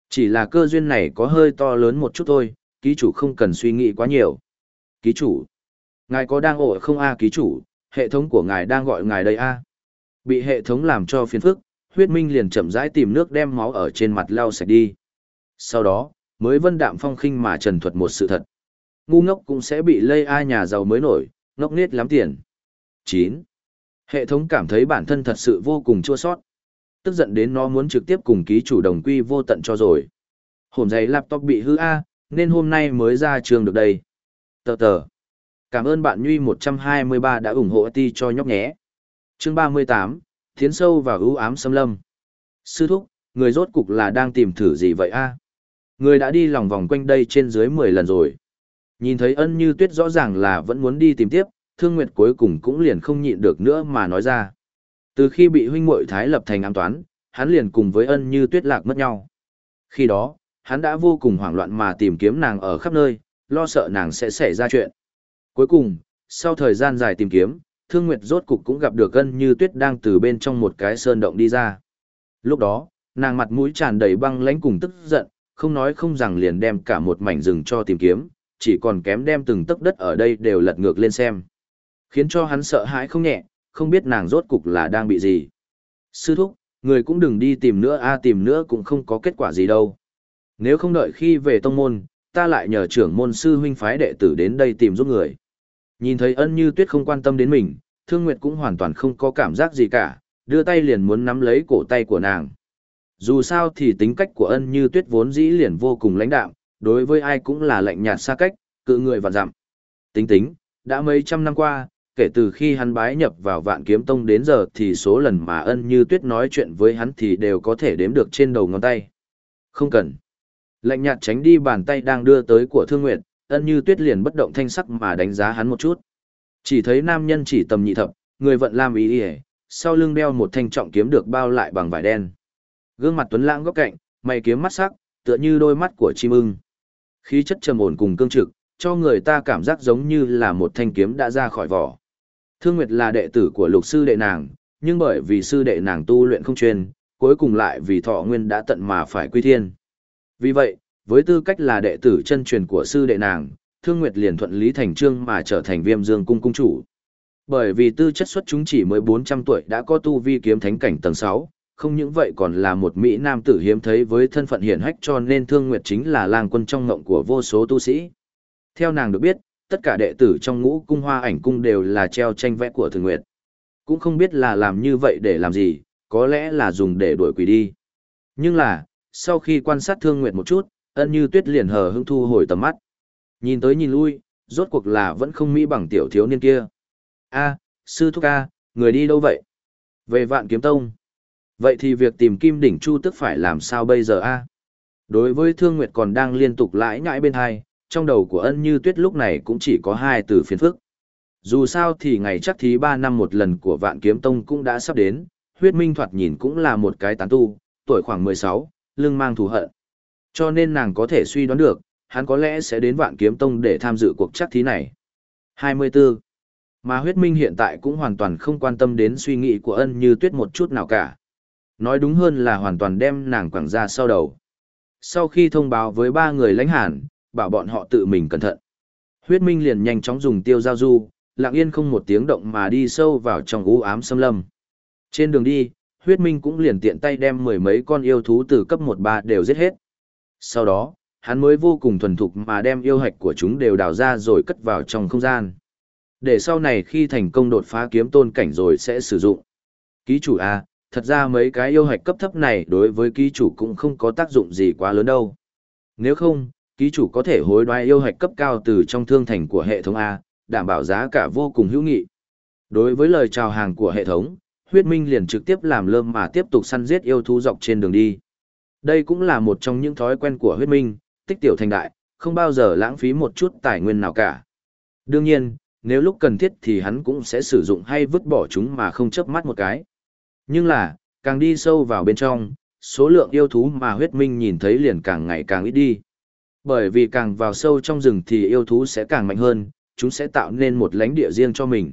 Chỉ là cơ duyên này có hơi to lớn một chút thôi, ký chủ không cần suy nghĩ quá nhiều. Ký chủ, ngài có đang ổ không a ký chủ, hệ thống của ngài đang gọi ngài đây a. Bị hệ thống làm cho phiền phức, huyết minh liền chậm rãi tìm nước đem máu ở trên mặt lau sạch đi. Sau đó, mới vân đạm phong khinh mà trần thuật một sự thật. Ngu ngốc cũng sẽ bị lây ai nhà giàu mới nổi, ngốc nết lắm tiền. 9. Hệ thống cảm thấy bản thân thật sự vô cùng chua sót. Tức giận đến nó muốn trực tiếp cùng ký chủ đồng quy vô tận cho rồi. Hồn giấy laptop bị hư A, nên hôm nay mới ra trường được đây. Tờ tờ. Cảm ơn bạn Nhuy 123 đã ủng hộ ti cho nhóc nhé. Chương 38, Tiến sâu vào ưu ám xâm lâm. Sư thúc, người rốt cục là đang tìm thử gì vậy a? Người đã đi lòng vòng quanh đây trên dưới 10 lần rồi. Nhìn thấy ân như tuyết rõ ràng là vẫn muốn đi tìm tiếp, thương nguyệt cuối cùng cũng liền không nhịn được nữa mà nói ra. Từ khi bị huynh muội thái lập thành ám toán, hắn liền cùng với ân như tuyết lạc mất nhau. Khi đó, hắn đã vô cùng hoảng loạn mà tìm kiếm nàng ở khắp nơi, lo sợ nàng sẽ xảy ra chuyện. Cuối cùng, sau thời gian dài tìm kiếm, Thương Nguyệt rốt cục cũng gặp được ân như tuyết đang từ bên trong một cái sơn động đi ra. Lúc đó, nàng mặt mũi tràn đầy băng lãnh cùng tức giận, không nói không rằng liền đem cả một mảnh rừng cho tìm kiếm, chỉ còn kém đem từng tấc đất ở đây đều lật ngược lên xem. Khiến cho hắn sợ hãi không nhẹ, không biết nàng rốt cục là đang bị gì. Sư thúc, người cũng đừng đi tìm nữa a tìm nữa cũng không có kết quả gì đâu. Nếu không đợi khi về tông môn, ta lại nhờ trưởng môn sư huynh phái đệ tử đến đây tìm giúp người. Nhìn thấy ân như tuyết không quan tâm đến mình, thương nguyệt cũng hoàn toàn không có cảm giác gì cả, đưa tay liền muốn nắm lấy cổ tay của nàng. Dù sao thì tính cách của ân như tuyết vốn dĩ liền vô cùng lãnh đạm, đối với ai cũng là lạnh nhạt xa cách, cự người vạn dặm. Tính tính, đã mấy trăm năm qua, kể từ khi hắn bái nhập vào vạn kiếm tông đến giờ thì số lần mà ân như tuyết nói chuyện với hắn thì đều có thể đếm được trên đầu ngón tay. Không cần. Lạnh nhạt tránh đi bàn tay đang đưa tới của Thương Nguyệt, ân như tuyết liền bất động thanh sắc mà đánh giá hắn một chút. Chỉ thấy nam nhân chỉ tầm nhị thập, người vận lam ý ỉa, sau lưng đeo một thanh trọng kiếm được bao lại bằng vải đen. Gương mặt tuấn lãng góc cạnh, mày kiếm mắt sắc, tựa như đôi mắt của chim ưng. Khí chất trầm ổn cùng cương trực, cho người ta cảm giác giống như là một thanh kiếm đã ra khỏi vỏ. Thương Nguyệt là đệ tử của lục sư đệ nàng, nhưng bởi vì sư đệ nàng tu luyện không chuyên, cuối cùng lại vì thọ nguyên đã tận mà phải quy thiên. Vì vậy, với tư cách là đệ tử chân truyền của sư đệ nàng, Thương Nguyệt liền thuận lý thành trương mà trở thành Viêm Dương cung cung chủ. Bởi vì tư chất xuất chúng chỉ mới 400 tuổi đã có tu vi kiếm thánh cảnh tầng 6, không những vậy còn là một mỹ nam tử hiếm thấy với thân phận hiển hách cho nên Thương Nguyệt chính là lang quân trong ngộng của vô số tu sĩ. Theo nàng được biết, tất cả đệ tử trong ngũ cung hoa ảnh cung đều là treo tranh vẽ của thương Nguyệt. Cũng không biết là làm như vậy để làm gì, có lẽ là dùng để đuổi quỷ đi. Nhưng là, sau khi quan sát Thương Nguyệt một chút, ân như tuyết liền hờ hững thu hồi tầm mắt. Nhìn tới nhìn lui, rốt cuộc là vẫn không mỹ bằng tiểu thiếu niên kia. a sư thúc a người đi đâu vậy? Về vạn kiếm tông. Vậy thì việc tìm kim đỉnh chu tức phải làm sao bây giờ a Đối với Thương Nguyệt còn đang liên tục lãi nhãi bên hai, trong đầu của ân như tuyết lúc này cũng chỉ có hai từ phiền phức. Dù sao thì ngày chắc thí ba năm một lần của vạn kiếm tông cũng đã sắp đến, huyết minh thoạt nhìn cũng là một cái tán tu, tuổi khoảng mười sáu lưng mang thù hận. Cho nên nàng có thể suy đoán được, hắn có lẽ sẽ đến vạn kiếm tông để tham dự cuộc chắc thí này. 24. Mà huyết minh hiện tại cũng hoàn toàn không quan tâm đến suy nghĩ của ân như tuyết một chút nào cả. Nói đúng hơn là hoàn toàn đem nàng quẳng ra sau đầu. Sau khi thông báo với ba người lãnh hàn, bảo bọn họ tự mình cẩn thận. Huyết minh liền nhanh chóng dùng tiêu giao du, lặng yên không một tiếng động mà đi sâu vào trong u ám xâm lâm. Trên đường đi, huyết minh cũng liền tiện tay đem mười mấy con yêu thú từ cấp 1-3 đều giết hết. Sau đó, hắn mới vô cùng thuần thục mà đem yêu hạch của chúng đều đào ra rồi cất vào trong không gian. Để sau này khi thành công đột phá kiếm tôn cảnh rồi sẽ sử dụng. Ký chủ A, thật ra mấy cái yêu hạch cấp thấp này đối với ký chủ cũng không có tác dụng gì quá lớn đâu. Nếu không, ký chủ có thể hối đoái yêu hạch cấp cao từ trong thương thành của hệ thống A, đảm bảo giá cả vô cùng hữu nghị. Đối với lời chào hàng của hệ thống, huyết minh liền trực tiếp làm lơm mà tiếp tục săn giết yêu thú dọc trên đường đi. Đây cũng là một trong những thói quen của huyết minh, tích tiểu thành đại, không bao giờ lãng phí một chút tài nguyên nào cả. Đương nhiên, nếu lúc cần thiết thì hắn cũng sẽ sử dụng hay vứt bỏ chúng mà không chớp mắt một cái. Nhưng là, càng đi sâu vào bên trong, số lượng yêu thú mà huyết minh nhìn thấy liền càng ngày càng ít đi. Bởi vì càng vào sâu trong rừng thì yêu thú sẽ càng mạnh hơn, chúng sẽ tạo nên một lãnh địa riêng cho mình.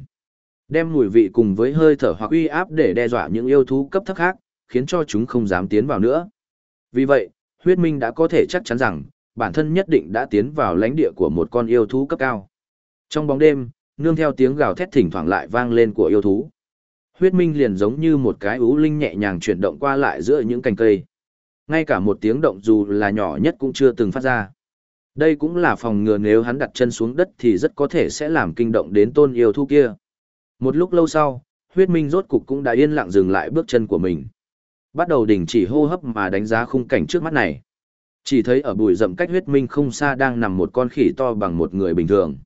Đem mùi vị cùng với hơi thở hoặc uy áp để đe dọa những yêu thú cấp thấp khác, khiến cho chúng không dám tiến vào nữa. Vì vậy, huyết minh đã có thể chắc chắn rằng, bản thân nhất định đã tiến vào lãnh địa của một con yêu thú cấp cao. Trong bóng đêm, nương theo tiếng gào thét thỉnh thoảng lại vang lên của yêu thú. Huyết minh liền giống như một cái ú linh nhẹ nhàng chuyển động qua lại giữa những cành cây. Ngay cả một tiếng động dù là nhỏ nhất cũng chưa từng phát ra. Đây cũng là phòng ngừa nếu hắn đặt chân xuống đất thì rất có thể sẽ làm kinh động đến tôn yêu thú kia. Một lúc lâu sau, huyết minh rốt cục cũng đã yên lặng dừng lại bước chân của mình. Bắt đầu đình chỉ hô hấp mà đánh giá khung cảnh trước mắt này. Chỉ thấy ở bụi rậm cách huyết minh không xa đang nằm một con khỉ to bằng một người bình thường.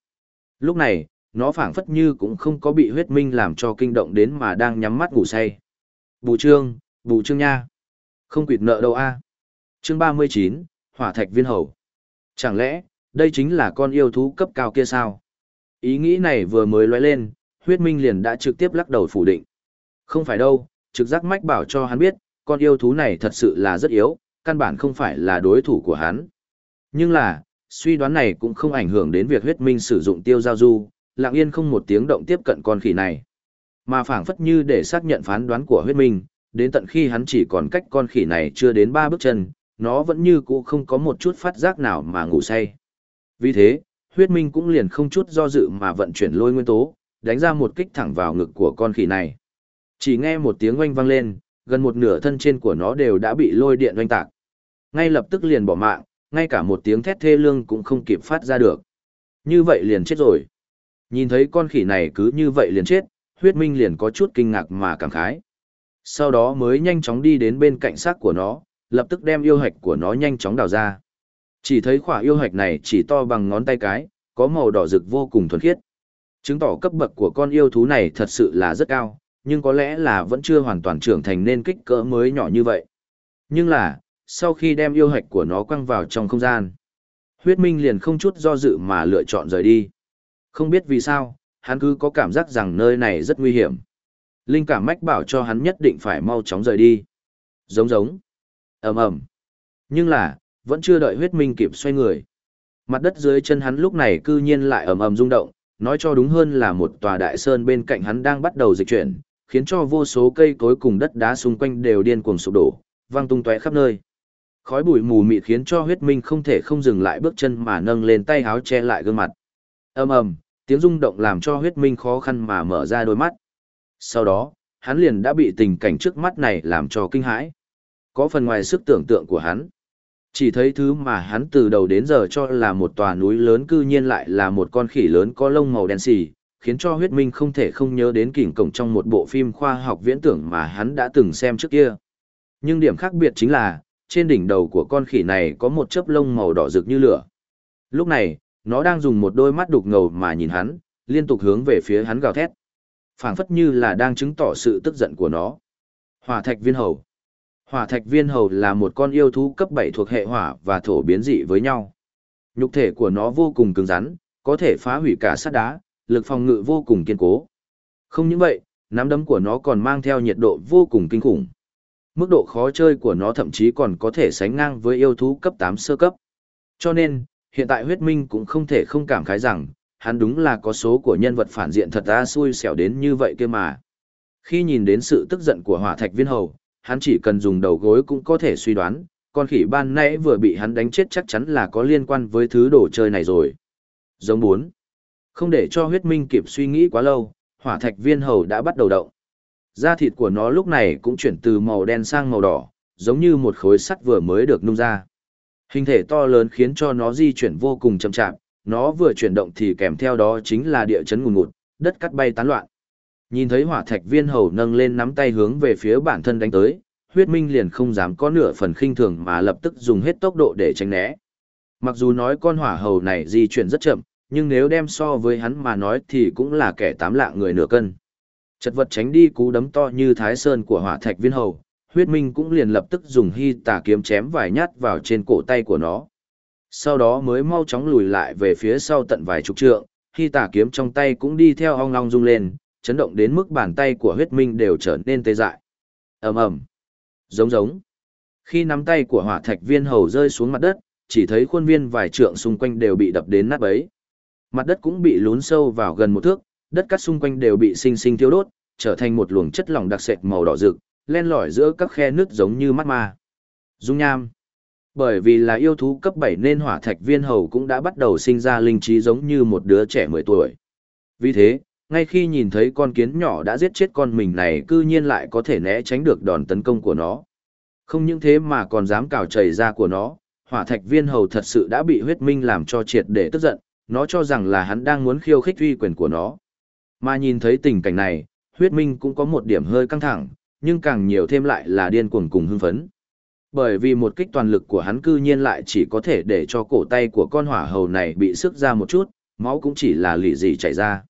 Lúc này, nó phảng phất như cũng không có bị huyết minh làm cho kinh động đến mà đang nhắm mắt ngủ say. Bù trương, bù trương nha. Không quỵt nợ đâu a. À. Chương 39, Hỏa thạch viên hầu. Chẳng lẽ, đây chính là con yêu thú cấp cao kia sao? Ý nghĩ này vừa mới lóe lên, huyết minh liền đã trực tiếp lắc đầu phủ định. Không phải đâu, trực giác mách bảo cho hắn biết, con yêu thú này thật sự là rất yếu, căn bản không phải là đối thủ của hắn. Nhưng là, suy đoán này cũng không ảnh hưởng đến việc huyết minh sử dụng tiêu giao du, lặng yên không một tiếng động tiếp cận con khỉ này. Mà phảng phất như để xác nhận phán đoán của huyết minh, đến tận khi hắn chỉ còn cách con khỉ này chưa đến ba bước chân, nó vẫn như cũ không có một chút phát giác nào mà ngủ say. Vì thế, huyết minh cũng liền không chút do dự mà vận chuyển lôi nguyên tố, đánh ra một kích thẳng vào ngực của con khỉ này. Chỉ nghe một tiếng oanh vang lên, gần một nửa thân trên của nó đều đã bị lôi điện oanh tạc. Ngay lập tức liền bỏ mạng, ngay cả một tiếng thét thê lương cũng không kịp phát ra được. Như vậy liền chết rồi. Nhìn thấy con khỉ này cứ như vậy liền chết, huyết minh liền có chút kinh ngạc mà cảm khái. Sau đó mới nhanh chóng đi đến bên cạnh xác của nó, lập tức đem yêu hạch của nó nhanh chóng đào ra. Chỉ thấy khỏa yêu hạch này chỉ to bằng ngón tay cái, có màu đỏ rực vô cùng thuần khiết. Chứng tỏ cấp bậc của con yêu thú này thật sự là rất cao, nhưng có lẽ là vẫn chưa hoàn toàn trưởng thành nên kích cỡ mới nhỏ như vậy. Nhưng là, sau khi đem yêu hạch của nó quăng vào trong không gian, huyết minh liền không chút do dự mà lựa chọn rời đi. Không biết vì sao, hắn cứ có cảm giác rằng nơi này rất nguy hiểm. Linh cảm mách bảo cho hắn nhất định phải mau chóng rời đi. Giống giống. ầm ầm. Nhưng là, vẫn chưa đợi huyết minh kịp xoay người. Mặt đất dưới chân hắn lúc này cư nhiên lại ầm ầm rung động, nói cho đúng hơn là một tòa đại sơn bên cạnh hắn đang bắt đầu dịch chuyển, khiến cho vô số cây cối cùng đất đá xung quanh đều điên cuồng sụp đổ, vang tung tóe khắp nơi. Khói bụi mù mịt khiến cho huyết minh không thể không dừng lại bước chân mà nâng lên tay háo che lại gương mặt. ầm ầm, tiếng rung động làm cho huyết minh khó khăn mà mở ra đôi mắt. Sau đó, hắn liền đã bị tình cảnh trước mắt này làm cho kinh hãi. Có phần ngoài sức tưởng tượng của hắn. Chỉ thấy thứ mà hắn từ đầu đến giờ cho là một tòa núi lớn cư nhiên lại là một con khỉ lớn có lông màu đen xì, khiến cho huyết minh không thể không nhớ đến kỉnh cổng trong một bộ phim khoa học viễn tưởng mà hắn đã từng xem trước kia. Nhưng điểm khác biệt chính là, trên đỉnh đầu của con khỉ này có một chớp lông màu đỏ rực như lửa. Lúc này, nó đang dùng một đôi mắt đục ngầu mà nhìn hắn, liên tục hướng về phía hắn gào thét. phảng phất như là đang chứng tỏ sự tức giận của nó. Hỏa thạch viên hầu. Hỏa thạch viên hầu là một con yêu thú cấp 7 thuộc hệ hỏa và thổ biến dị với nhau. Nhục thể của nó vô cùng cứng rắn, có thể phá hủy cả sắt đá, lực phòng ngự vô cùng kiên cố. Không những vậy, nắm đấm của nó còn mang theo nhiệt độ vô cùng kinh khủng. Mức độ khó chơi của nó thậm chí còn có thể sánh ngang với yêu thú cấp 8 sơ cấp. Cho nên, hiện tại huyết minh cũng không thể không cảm khái rằng, hắn đúng là có số của nhân vật phản diện thật ra xui xẻo đến như vậy kia mà. Khi nhìn đến sự tức giận của hỏa thạch viên hầu, hắn chỉ cần dùng đầu gối cũng có thể suy đoán, con khỉ ban nãy vừa bị hắn đánh chết chắc chắn là có liên quan với thứ đồ chơi này rồi. Giống 4. Không để cho huyết minh kịp suy nghĩ quá lâu, hỏa thạch viên hầu đã bắt đầu động. Da thịt của nó lúc này cũng chuyển từ màu đen sang màu đỏ, giống như một khối sắt vừa mới được nung ra. Hình thể to lớn khiến cho nó di chuyển vô cùng chậm chạp, nó vừa chuyển động thì kèm theo đó chính là địa chấn ngùn ngụt, đất cắt bay tán loạn. Nhìn thấy hỏa thạch viên hầu nâng lên nắm tay hướng về phía bản thân đánh tới, huyết minh liền không dám có nửa phần khinh thường mà lập tức dùng hết tốc độ để tránh né. Mặc dù nói con hỏa hầu này di chuyển rất chậm, nhưng nếu đem so với hắn mà nói thì cũng là kẻ tám lạng người nửa cân. Chật vật tránh đi cú đấm to như thái sơn của hỏa thạch viên hầu, huyết minh cũng liền lập tức dùng hy tà kiếm chém vài nhát vào trên cổ tay của nó. Sau đó mới mau chóng lùi lại về phía sau tận vài chục trượng, hy tà kiếm trong tay cũng đi theo ong long rung lên, chấn động đến mức bàn tay của huyết minh đều trở nên tê dại. ầm ầm, giống giống. Khi nắm tay của hỏa thạch viên hầu rơi xuống mặt đất, chỉ thấy khuôn viên vài trượng xung quanh đều bị đập đến nát bấy. Mặt đất cũng bị lún sâu vào gần một thước, đất cắt xung quanh đều bị sinh sinh thiêu đốt, trở thành một luồng chất lỏng đặc sệt màu đỏ rực, len lỏi giữa các khe nước giống như mắt ma. Dung nham. Bởi vì là yêu thú cấp 7 nên hỏa thạch viên hầu cũng đã bắt đầu sinh ra linh trí giống như một đứa trẻ 10 tuổi. Vì thế, ngay khi nhìn thấy con kiến nhỏ đã giết chết con mình này cư nhiên lại có thể né tránh được đòn tấn công của nó. Không những thế mà còn dám cào chảy ra của nó, hỏa thạch viên hầu thật sự đã bị huyết minh làm cho triệt để tức giận, nó cho rằng là hắn đang muốn khiêu khích uy quyền của nó. Mà nhìn thấy tình cảnh này, huyết minh cũng có một điểm hơi căng thẳng, nhưng càng nhiều thêm lại là điên cuồng cùng hưng phấn. Bởi vì một kích toàn lực của hắn cư nhiên lại chỉ có thể để cho cổ tay của con hỏa hầu này bị sức ra một chút, máu cũng chỉ là lì gì chảy ra.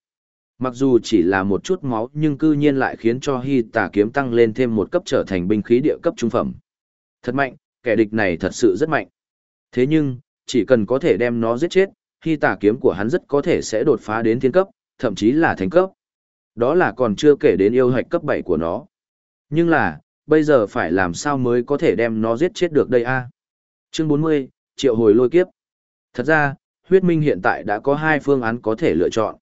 Mặc dù chỉ là một chút máu nhưng cư nhiên lại khiến cho hy tà kiếm tăng lên thêm một cấp trở thành binh khí địa cấp trung phẩm. Thật mạnh, kẻ địch này thật sự rất mạnh. Thế nhưng, chỉ cần có thể đem nó giết chết, hy tà kiếm của hắn rất có thể sẽ đột phá đến thiên cấp, thậm chí là thành cấp. Đó là còn chưa kể đến yêu hạch cấp 7 của nó. Nhưng là, bây giờ phải làm sao mới có thể đem nó giết chết được đây a? Chương 40, triệu hồi lôi kiếp. Thật ra, huyết minh hiện tại đã có hai phương án có thể lựa chọn.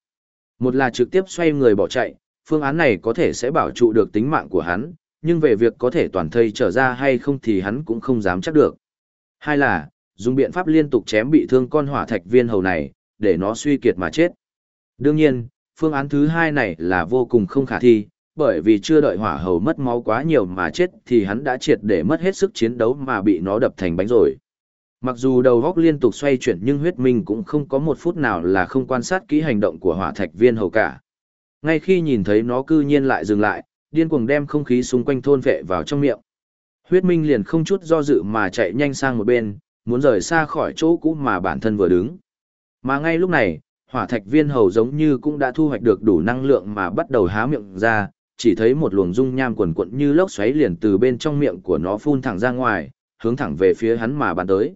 Một là trực tiếp xoay người bỏ chạy, phương án này có thể sẽ bảo trụ được tính mạng của hắn, nhưng về việc có thể toàn thây trở ra hay không thì hắn cũng không dám chắc được. Hai là, dùng biện pháp liên tục chém bị thương con hỏa thạch viên hầu này, để nó suy kiệt mà chết. Đương nhiên, phương án thứ hai này là vô cùng không khả thi, bởi vì chưa đợi hỏa hầu mất máu quá nhiều mà chết thì hắn đã triệt để mất hết sức chiến đấu mà bị nó đập thành bánh rồi. Mặc dù đầu góc liên tục xoay chuyển nhưng huyết minh cũng không có một phút nào là không quan sát kỹ hành động của hỏa thạch viên hầu cả. Ngay khi nhìn thấy nó cư nhiên lại dừng lại, điên cuồng đem không khí xung quanh thôn vệ vào trong miệng. Huyết minh liền không chút do dự mà chạy nhanh sang một bên, muốn rời xa khỏi chỗ cũ mà bản thân vừa đứng. Mà ngay lúc này, hỏa thạch viên hầu giống như cũng đã thu hoạch được đủ năng lượng mà bắt đầu há miệng ra, chỉ thấy một luồng dung nham quần quận như lốc xoáy liền từ bên trong miệng của nó phun thẳng ra ngoài, hướng thẳng về phía hắn mà bắn tới.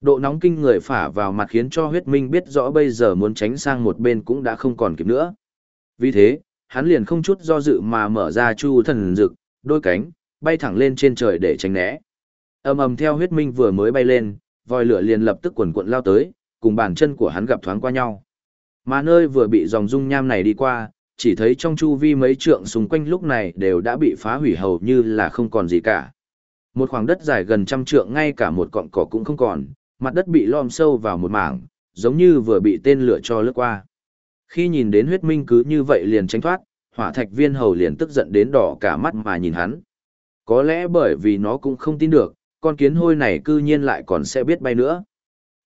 Độ nóng kinh người phả vào mặt khiến cho huyết minh biết rõ bây giờ muốn tránh sang một bên cũng đã không còn kịp nữa. Vì thế, hắn liền không chút do dự mà mở ra chu thần rực, đôi cánh, bay thẳng lên trên trời để tránh né ầm ầm theo huyết minh vừa mới bay lên, vòi lửa liền lập tức quần cuộn lao tới, cùng bàn chân của hắn gặp thoáng qua nhau. Mà nơi vừa bị dòng dung nham này đi qua, chỉ thấy trong chu vi mấy trượng xung quanh lúc này đều đã bị phá hủy hầu như là không còn gì cả. Một khoảng đất dài gần trăm trượng ngay cả một cọng cỏ cũng không còn, mặt đất bị lom sâu vào một mảng, giống như vừa bị tên lửa cho lướt qua. Khi nhìn đến huyết minh cứ như vậy liền tránh thoát, hỏa thạch viên hầu liền tức giận đến đỏ cả mắt mà nhìn hắn. Có lẽ bởi vì nó cũng không tin được, con kiến hôi này cư nhiên lại còn sẽ biết bay nữa.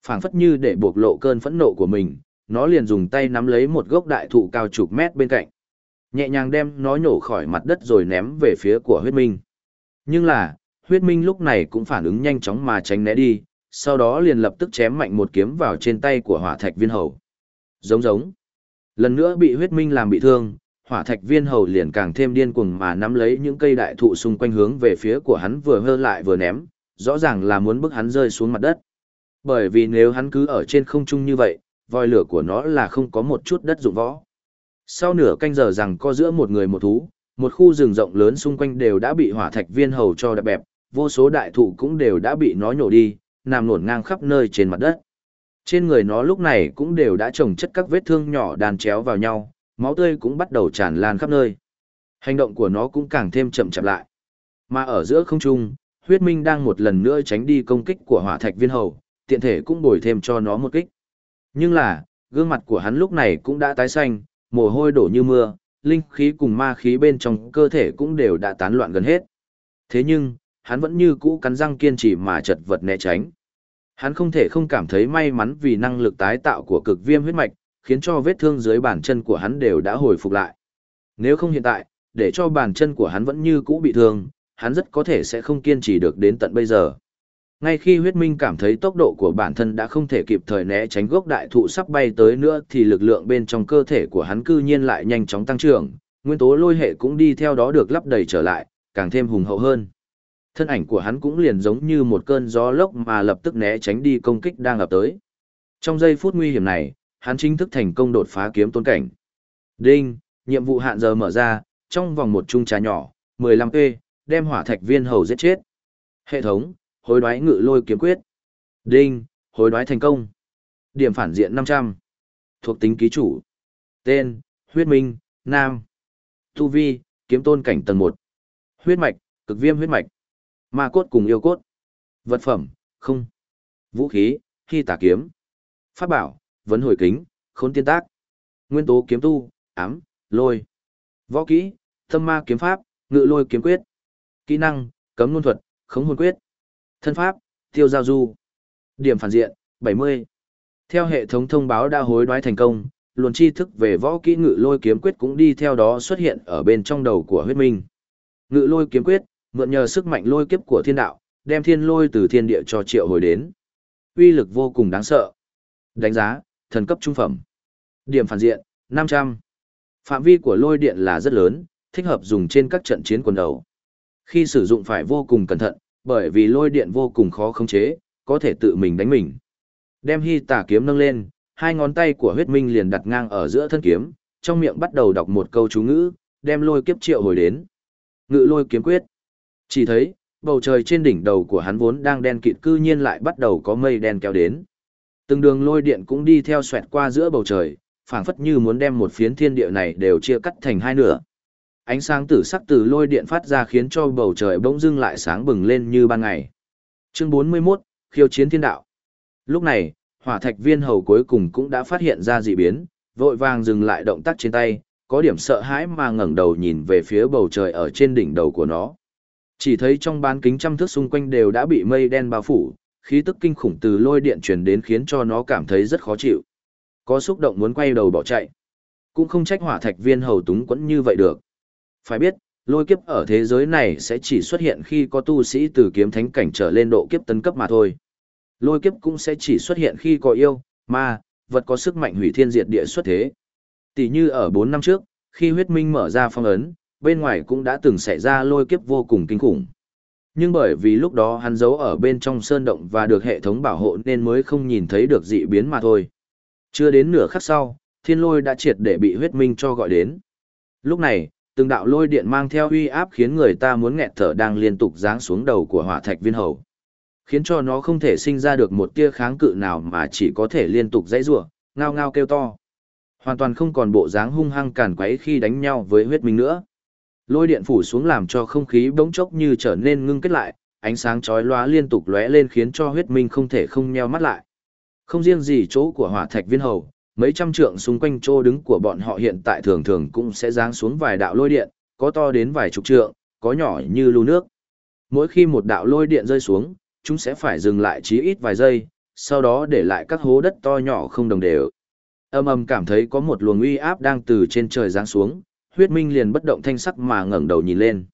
phảng phất như để buộc lộ cơn phẫn nộ của mình, nó liền dùng tay nắm lấy một gốc đại thụ cao chục mét bên cạnh. Nhẹ nhàng đem nó nhổ khỏi mặt đất rồi ném về phía của huyết minh. Nhưng là, huyết minh lúc này cũng phản ứng nhanh chóng mà tránh né đi, sau đó liền lập tức chém mạnh một kiếm vào trên tay của hỏa thạch viên hầu. Giống giống. Lần nữa bị huyết minh làm bị thương, hỏa thạch viên hầu liền càng thêm điên cuồng mà nắm lấy những cây đại thụ xung quanh hướng về phía của hắn vừa hơ lại vừa ném, rõ ràng là muốn bức hắn rơi xuống mặt đất. Bởi vì nếu hắn cứ ở trên không trung như vậy, vòi lửa của nó là không có một chút đất dụng võ. Sau nửa canh giờ rằng có giữa một người một thú, một khu rừng rộng lớn xung quanh đều đã bị hỏa thạch viên hầu cho đập bẹp, vô số đại thụ cũng đều đã bị nó nhổ đi, nằm nổn ngang khắp nơi trên mặt đất. Trên người nó lúc này cũng đều đã trồng chất các vết thương nhỏ đàn chéo vào nhau, máu tươi cũng bắt đầu tràn lan khắp nơi. Hành động của nó cũng càng thêm chậm chạp lại. Mà ở giữa không trung, huyết minh đang một lần nữa tránh đi công kích của hỏa thạch viên hầu, tiện thể cũng bồi thêm cho nó một kích. Nhưng là, gương mặt của hắn lúc này cũng đã tái xanh, mồ hôi đổ như mưa, linh khí cùng ma khí bên trong cơ thể cũng đều đã tán loạn gần hết. Thế nhưng, hắn vẫn như cũ cắn răng kiên trì mà chật vật né tránh. Hắn không thể không cảm thấy may mắn vì năng lực tái tạo của cực viêm huyết mạch, khiến cho vết thương dưới bàn chân của hắn đều đã hồi phục lại. Nếu không hiện tại, để cho bàn chân của hắn vẫn như cũ bị thương, hắn rất có thể sẽ không kiên trì được đến tận bây giờ. Ngay khi huyết minh cảm thấy tốc độ của bản thân đã không thể kịp thời né tránh gốc đại thụ sắp bay tới nữa thì lực lượng bên trong cơ thể của hắn cư nhiên lại nhanh chóng tăng trưởng, Nguyên tố lôi hệ cũng đi theo đó được lắp đầy trở lại, càng thêm hùng hậu hơn. Thân ảnh của hắn cũng liền giống như một cơn gió lốc mà lập tức né tránh đi công kích đang ập tới. Trong giây phút nguy hiểm này, hắn chính thức thành công đột phá kiếm tôn cảnh. Đinh, nhiệm vụ hạn giờ mở ra, trong vòng một chung trà nhỏ, 15p, đem hỏa thạch viên hầu giết chết. Hệ thống, hối đoái ngự lôi kiếm quyết. Đinh, hối đoái thành công. Điểm phản diện 500. Thuộc tính ký chủ. Tên, huyết minh, nam. Tu vi, kiếm tôn cảnh tầng 1. Huyết mạch, cực viêm huyết mạch. Ma cốt cùng yêu cốt. Vật phẩm, không. Vũ khí, khi tả kiếm. Pháp bảo, vấn hồi kính, khốn tiên tác. Nguyên tố kiếm tu, ám, lôi. Võ kỹ, thâm ma kiếm pháp, ngự lôi kiếm quyết. Kỹ năng, cấm luân thuật, khống hồn quyết. Thân pháp, tiêu giao du. Điểm phản diện, 70. Theo hệ thống thông báo đã hối đoái thành công, luồn tri thức về võ kỹ ngự lôi kiếm quyết cũng đi theo đó xuất hiện ở bên trong đầu của huyết minh. Ngự lôi kiếm quyết, mượn nhờ sức mạnh lôi kiếp của thiên đạo, đem thiên lôi từ thiên địa cho triệu hồi đến. Uy lực vô cùng đáng sợ. Đánh giá, thần cấp trung phẩm. Điểm phản diện, 500. Phạm vi của lôi điện là rất lớn, thích hợp dùng trên các trận chiến quần đầu. Khi sử dụng phải vô cùng cẩn thận, bởi vì lôi điện vô cùng khó khống chế, có thể tự mình đánh mình. Đem hy tả kiếm nâng lên, hai ngón tay của huyết minh liền đặt ngang ở giữa thân kiếm, trong miệng bắt đầu đọc một câu chú ngữ, đem lôi kiếp triệu hồi đến. Ngự lôi kiếm quyết. Chỉ thấy, bầu trời trên đỉnh đầu của hắn vốn đang đen kịt cư nhiên lại bắt đầu có mây đen kéo đến. Từng đường lôi điện cũng đi theo xoẹt qua giữa bầu trời, phảng phất như muốn đem một phiến thiên địa này đều chia cắt thành hai nửa. Ánh sáng tử sắc từ lôi điện phát ra khiến cho bầu trời bỗng dưng lại sáng bừng lên như ban ngày. Chương 41, khiêu chiến thiên đạo. Lúc này, hỏa thạch viên hầu cuối cùng cũng đã phát hiện ra dị biến, vội vàng dừng lại động tác trên tay, có điểm sợ hãi mà ngẩng đầu nhìn về phía bầu trời ở trên đỉnh đầu của nó. Chỉ thấy trong bán kính trăm thước xung quanh đều đã bị mây đen bao phủ, khí tức kinh khủng từ lôi điện truyền đến khiến cho nó cảm thấy rất khó chịu. Có xúc động muốn quay đầu bỏ chạy. Cũng không trách hỏa thạch viên hầu túng quẫn như vậy được. Phải biết, lôi kiếp ở thế giới này sẽ chỉ xuất hiện khi có tu sĩ từ kiếm thánh cảnh trở lên độ kiếp tấn cấp mà thôi. Lôi kiếp cũng sẽ chỉ xuất hiện khi có yêu, ma, vật có sức mạnh hủy thiên diệt địa xuất thế. Tỷ như ở 4 năm trước, khi huyết minh mở ra phong ấn, bên ngoài cũng đã từng xảy ra lôi kiếp vô cùng kinh khủng. Nhưng bởi vì lúc đó hắn giấu ở bên trong sơn động và được hệ thống bảo hộ nên mới không nhìn thấy được dị biến mà thôi. Chưa đến nửa khắc sau, thiên lôi đã triệt để bị huyết minh cho gọi đến. Lúc này, từng đạo lôi điện mang theo uy áp khiến người ta muốn nghẹt thở đang liên tục giáng xuống đầu của hỏa thạch viên hầu. Khiến cho nó không thể sinh ra được một tia kháng cự nào mà chỉ có thể liên tục dãy rủa, ngao ngao kêu to. Hoàn toàn không còn bộ dáng hung hăng càn quấy khi đánh nhau với huyết minh nữa. Lôi điện phủ xuống làm cho không khí bỗng chốc như trở nên ngưng kết lại, ánh sáng chói lóa liên tục lóe lên khiến cho huyết minh không thể không nheo mắt lại. Không riêng gì chỗ của hỏa thạch viên hầu, mấy trăm trượng xung quanh chỗ đứng của bọn họ hiện tại thường thường cũng sẽ giáng xuống vài đạo lôi điện, có to đến vài chục trượng, có nhỏ như lưu nước. Mỗi khi một đạo lôi điện rơi xuống, chúng sẽ phải dừng lại chí ít vài giây, sau đó để lại các hố đất to nhỏ không đồng đều. Âm âm cảm thấy có một luồng uy áp đang từ trên trời giáng xuống, huyết minh liền bất động thanh sắc mà ngẩng đầu nhìn lên.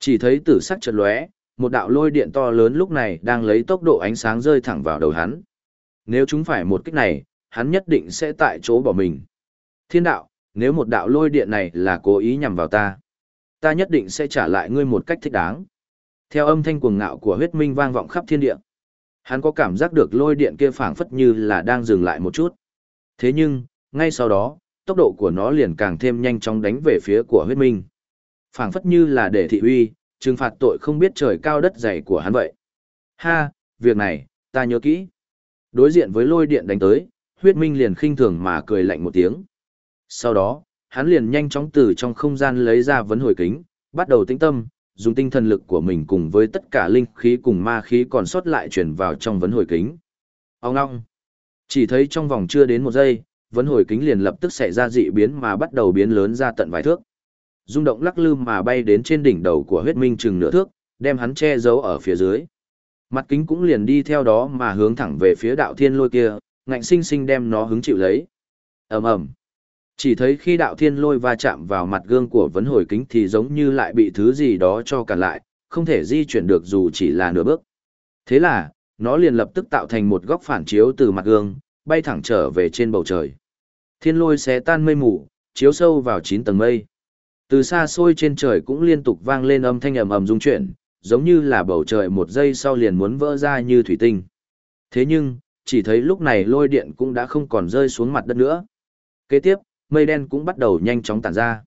Chỉ thấy tử sắc chợt lóe, một đạo lôi điện to lớn lúc này đang lấy tốc độ ánh sáng rơi thẳng vào đầu hắn. Nếu chúng phải một kích này, hắn nhất định sẽ tại chỗ bỏ mình. Thiên đạo, nếu một đạo lôi điện này là cố ý nhằm vào ta, ta nhất định sẽ trả lại ngươi một cách thích đáng. Theo âm thanh cuồng ngạo của huyết minh vang vọng khắp thiên địa, hắn có cảm giác được lôi điện kia phảng phất như là đang dừng lại một chút. Thế nhưng, ngay sau đó, tốc độ của nó liền càng thêm nhanh chóng đánh về phía của huyết minh. phảng phất như là để thị uy, trừng phạt tội không biết trời cao đất dày của hắn vậy. Ha, việc này, ta nhớ kỹ. Đối diện với lôi điện đánh tới, huyết minh liền khinh thường mà cười lạnh một tiếng. Sau đó, hắn liền nhanh chóng từ trong không gian lấy ra vấn hồi kính, bắt đầu tĩnh tâm, dùng tinh thần lực của mình cùng với tất cả linh khí cùng ma khí còn sót lại chuyển vào trong vấn hồi kính. Ông ngong. Chỉ thấy trong vòng chưa đến một giây, vấn hồi kính liền lập tức xảy ra dị biến mà bắt đầu biến lớn ra tận vài thước. Rung động lắc lư mà bay đến trên đỉnh đầu của huyết minh chừng nửa thước, đem hắn che giấu ở phía dưới. Mặt kính cũng liền đi theo đó mà hướng thẳng về phía đạo thiên lôi kia, ngạnh sinh sinh đem nó hứng chịu lấy. ầm ầm Chỉ thấy khi đạo thiên lôi va chạm vào mặt gương của vấn hồi kính thì giống như lại bị thứ gì đó cho cản lại, không thể di chuyển được dù chỉ là nửa bước. Thế là, nó liền lập tức tạo thành một góc phản chiếu từ mặt gương, bay thẳng trở về trên bầu trời. Thiên lôi xé tan mây mù, chiếu sâu vào chín tầng mây. Từ xa xôi trên trời cũng liên tục vang lên âm thanh ầm ầm rung chuyển, giống như là bầu trời một giây sau liền muốn vỡ ra như thủy tinh. Thế nhưng, chỉ thấy lúc này lôi điện cũng đã không còn rơi xuống mặt đất nữa. Kế tiếp, mây đen cũng bắt đầu nhanh chóng tản ra.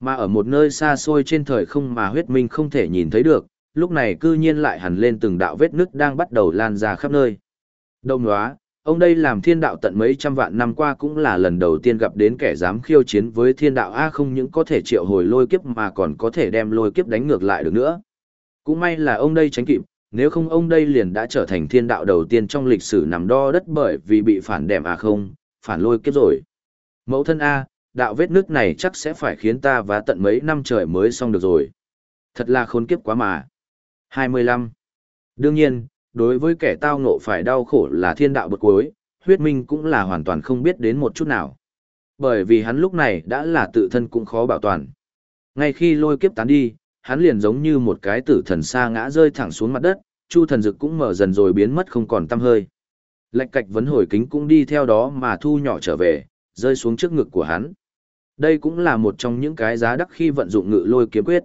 Mà ở một nơi xa xôi trên thời không mà huyết minh không thể nhìn thấy được, lúc này cư nhiên lại hẳn lên từng đạo vết nứt đang bắt đầu lan ra khắp nơi. Đông hóa, ông đây làm thiên đạo tận mấy trăm vạn năm qua cũng là lần đầu tiên gặp đến kẻ dám khiêu chiến với thiên đạo A không những có thể triệu hồi lôi kiếp mà còn có thể đem lôi kiếp đánh ngược lại được nữa. Cũng may là ông đây tránh kịp, nếu không ông đây liền đã trở thành thiên đạo đầu tiên trong lịch sử nằm đo đất bởi vì bị phản đẻm à không, phản lôi kiếp rồi. Mẫu thân A, đạo vết nước này chắc sẽ phải khiến ta vá tận mấy năm trời mới xong được rồi. Thật là khốn kiếp quá mà. 25. Đương nhiên, đối với kẻ tao ngộ phải đau khổ là thiên đạo bực cuối, huyết minh cũng là hoàn toàn không biết đến một chút nào. Bởi vì hắn lúc này đã là tự thân cũng khó bảo toàn. Ngay khi lôi kiếp tán đi, hắn liền giống như một cái tử thần xa ngã rơi thẳng xuống mặt đất, chu thần dực cũng mở dần rồi biến mất không còn tăm hơi. Lạch cạch vấn hồi kính cũng đi theo đó mà thu nhỏ trở về, rơi xuống trước ngực của hắn. Đây cũng là một trong những cái giá đắc khi vận dụng ngự lôi kiếm quyết.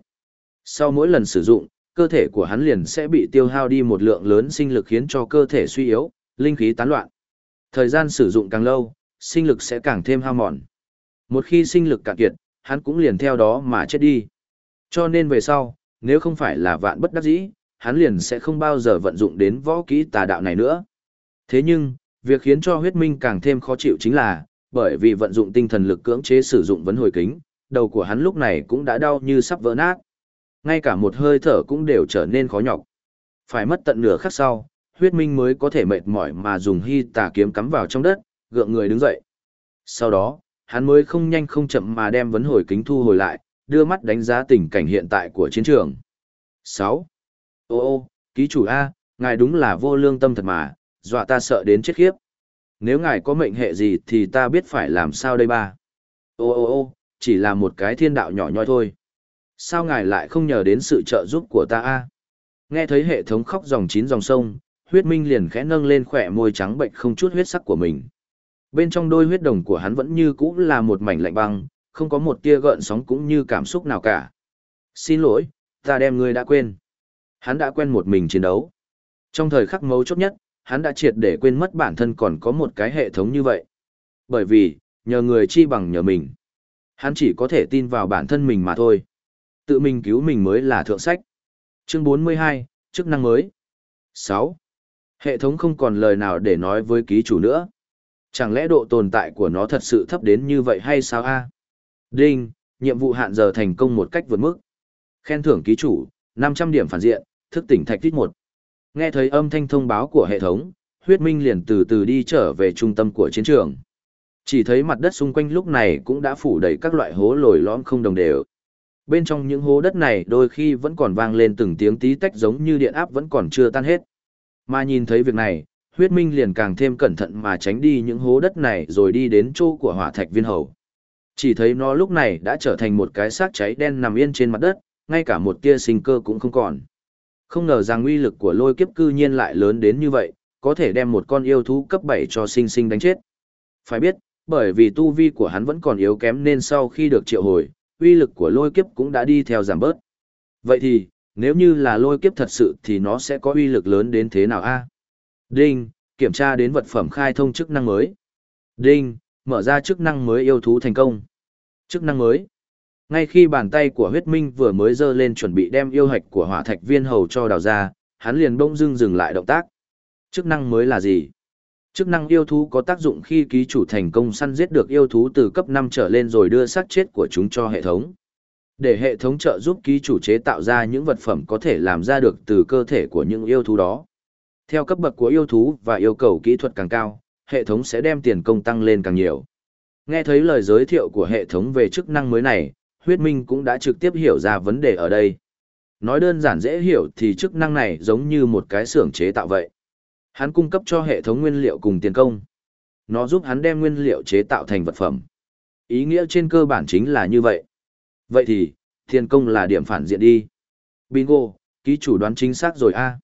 Sau mỗi lần sử dụng, cơ thể của hắn liền sẽ bị tiêu hao đi một lượng lớn sinh lực khiến cho cơ thể suy yếu, linh khí tán loạn. Thời gian sử dụng càng lâu, sinh lực sẽ càng thêm hao mòn. Một khi sinh lực cạn kiệt, hắn cũng liền theo đó mà chết đi. Cho nên về sau, nếu không phải là vạn bất đắc dĩ, hắn liền sẽ không bao giờ vận dụng đến võ kỹ tà đạo này nữa. Thế nhưng, việc khiến cho huyết minh càng thêm khó chịu chính là, bởi vì vận dụng tinh thần lực cưỡng chế sử dụng vấn hồi kính, đầu của hắn lúc này cũng đã đau như sắp vỡ nát. Ngay cả một hơi thở cũng đều trở nên khó nhọc. Phải mất tận nửa khắc sau, huyết minh mới có thể mệt mỏi mà dùng hy tà kiếm cắm vào trong đất, gượng người đứng dậy. Sau đó, hắn mới không nhanh không chậm mà đem vấn hồi kính thu hồi lại, đưa mắt đánh giá tình cảnh hiện tại của chiến trường. 6. Ô ô, ký chủ A, ngài đúng là vô lương tâm thật mà, dọa ta sợ đến chết khiếp. Nếu ngài có mệnh hệ gì thì ta biết phải làm sao đây ba. Ô ô ô, chỉ là một cái thiên đạo nhỏ nhoi thôi. Sao ngài lại không nhờ đến sự trợ giúp của ta A? Nghe thấy hệ thống khóc dòng chín dòng sông, huyết minh liền khẽ nâng lên khỏe môi trắng bệnh không chút huyết sắc của mình. Bên trong đôi huyết đồng của hắn vẫn như cũ là một mảnh lạnh băng, không có một tia gợn sóng cũng như cảm xúc nào cả. Xin lỗi, ta đem ngươi đã quên. Hắn đã quen một mình chiến đấu. Trong thời khắc mấu chốt nhất, hắn đã triệt để quên mất bản thân còn có một cái hệ thống như vậy. Bởi vì, nhờ người chi bằng nhờ mình. Hắn chỉ có thể tin vào bản thân mình mà thôi. Tự mình cứu mình mới là thượng sách. Chương 42, chức năng mới. 6. Hệ thống không còn lời nào để nói với ký chủ nữa. Chẳng lẽ độ tồn tại của nó thật sự thấp đến như vậy hay sao a? Đinh, nhiệm vụ hạn giờ thành công một cách vượt mức. Khen thưởng ký chủ, 500 điểm phản diện, thức tỉnh thạch tích 1. Nghe thấy âm thanh thông báo của hệ thống, huyết minh liền từ từ đi trở về trung tâm của chiến trường. Chỉ thấy mặt đất xung quanh lúc này cũng đã phủ đầy các loại hố lồi lõm không đồng đều. Bên trong những hố đất này đôi khi vẫn còn vang lên từng tiếng tí tách giống như điện áp vẫn còn chưa tan hết. Mà nhìn thấy việc này, huyết minh liền càng thêm cẩn thận mà tránh đi những hố đất này rồi đi đến chỗ của hỏa thạch viên hầu. Chỉ thấy nó lúc này đã trở thành một cái xác cháy đen nằm yên trên mặt đất, ngay cả một tia sinh cơ cũng không còn. Không ngờ rằng uy lực của lôi kiếp cư nhiên lại lớn đến như vậy, có thể đem một con yêu thú cấp 7 cho sinh sinh đánh chết. Phải biết, bởi vì tu vi của hắn vẫn còn yếu kém nên sau khi được triệu hồi, uy lực của lôi kiếp cũng đã đi theo giảm bớt. Vậy thì, nếu như là lôi kiếp thật sự thì nó sẽ có uy lực lớn đến thế nào a? Đinh, kiểm tra đến vật phẩm khai thông chức năng mới. Đinh, mở ra chức năng mới yêu thú thành công. Chức năng mới. Ngay khi bàn tay của huyết minh vừa mới dơ lên chuẩn bị đem yêu hạch của hỏa thạch viên hầu cho đào ra, hắn liền bỗng dưng dừng lại động tác. Chức năng mới là gì? Chức năng yêu thú có tác dụng khi ký chủ thành công săn giết được yêu thú từ cấp 5 trở lên rồi đưa xác chết của chúng cho hệ thống. Để hệ thống trợ giúp ký chủ chế tạo ra những vật phẩm có thể làm ra được từ cơ thể của những yêu thú đó. Theo cấp bậc của yêu thú và yêu cầu kỹ thuật càng cao, hệ thống sẽ đem tiền công tăng lên càng nhiều. Nghe thấy lời giới thiệu của hệ thống về chức năng mới này, huyết minh cũng đã trực tiếp hiểu ra vấn đề ở đây. Nói đơn giản dễ hiểu thì chức năng này giống như một cái xưởng chế tạo vậy. Hắn cung cấp cho hệ thống nguyên liệu cùng tiền công. Nó giúp hắn đem nguyên liệu chế tạo thành vật phẩm. Ý nghĩa trên cơ bản chính là như vậy. Vậy thì, tiền công là điểm phản diện đi. Bingo, ký chủ đoán chính xác rồi a.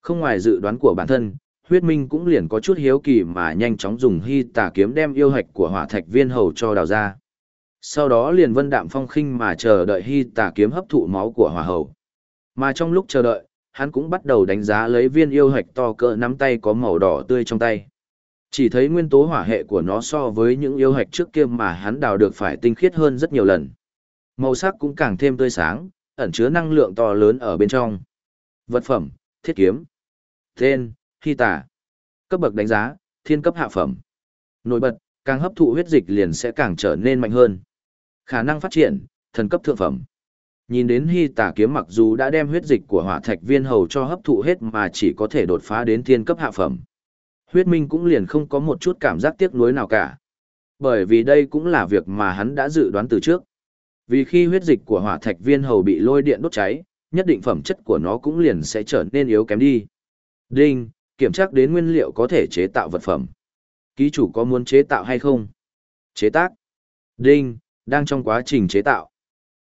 Không ngoài dự đoán của bản thân, huyết minh cũng liền có chút hiếu kỳ mà nhanh chóng dùng hy tà kiếm đem yêu hạch của hỏa thạch viên hầu cho đào ra. Sau đó liền vân đạm phong khinh mà chờ đợi hy tà kiếm hấp thụ máu của hỏa hầu. Mà trong lúc chờ đợi, hắn cũng bắt đầu đánh giá lấy viên yêu hạch to cỡ nắm tay có màu đỏ tươi trong tay. Chỉ thấy nguyên tố hỏa hệ của nó so với những yêu hạch trước kia mà hắn đào được phải tinh khiết hơn rất nhiều lần. Màu sắc cũng càng thêm tươi sáng, ẩn chứa năng lượng to lớn ở bên trong. Vật phẩm, thiết kiếm. Tên, hy tả. Cấp bậc đánh giá, thiên cấp hạ phẩm. Nổi bật, càng hấp thụ huyết dịch liền sẽ càng trở nên mạnh hơn. Khả năng phát triển, thần cấp thượng phẩm. Nhìn đến hy tả kiếm mặc dù đã đem huyết dịch của hỏa thạch viên hầu cho hấp thụ hết mà chỉ có thể đột phá đến thiên cấp hạ phẩm. Huyết minh cũng liền không có một chút cảm giác tiếc nuối nào cả. Bởi vì đây cũng là việc mà hắn đã dự đoán từ trước. Vì khi huyết dịch của hỏa thạch viên hầu bị lôi điện đốt cháy, nhất định phẩm chất của nó cũng liền sẽ trở nên yếu kém đi. Đinh, kiểm tra đến nguyên liệu có thể chế tạo vật phẩm. Ký chủ có muốn chế tạo hay không? Chế tác. Đinh, đang trong quá trình chế tạo.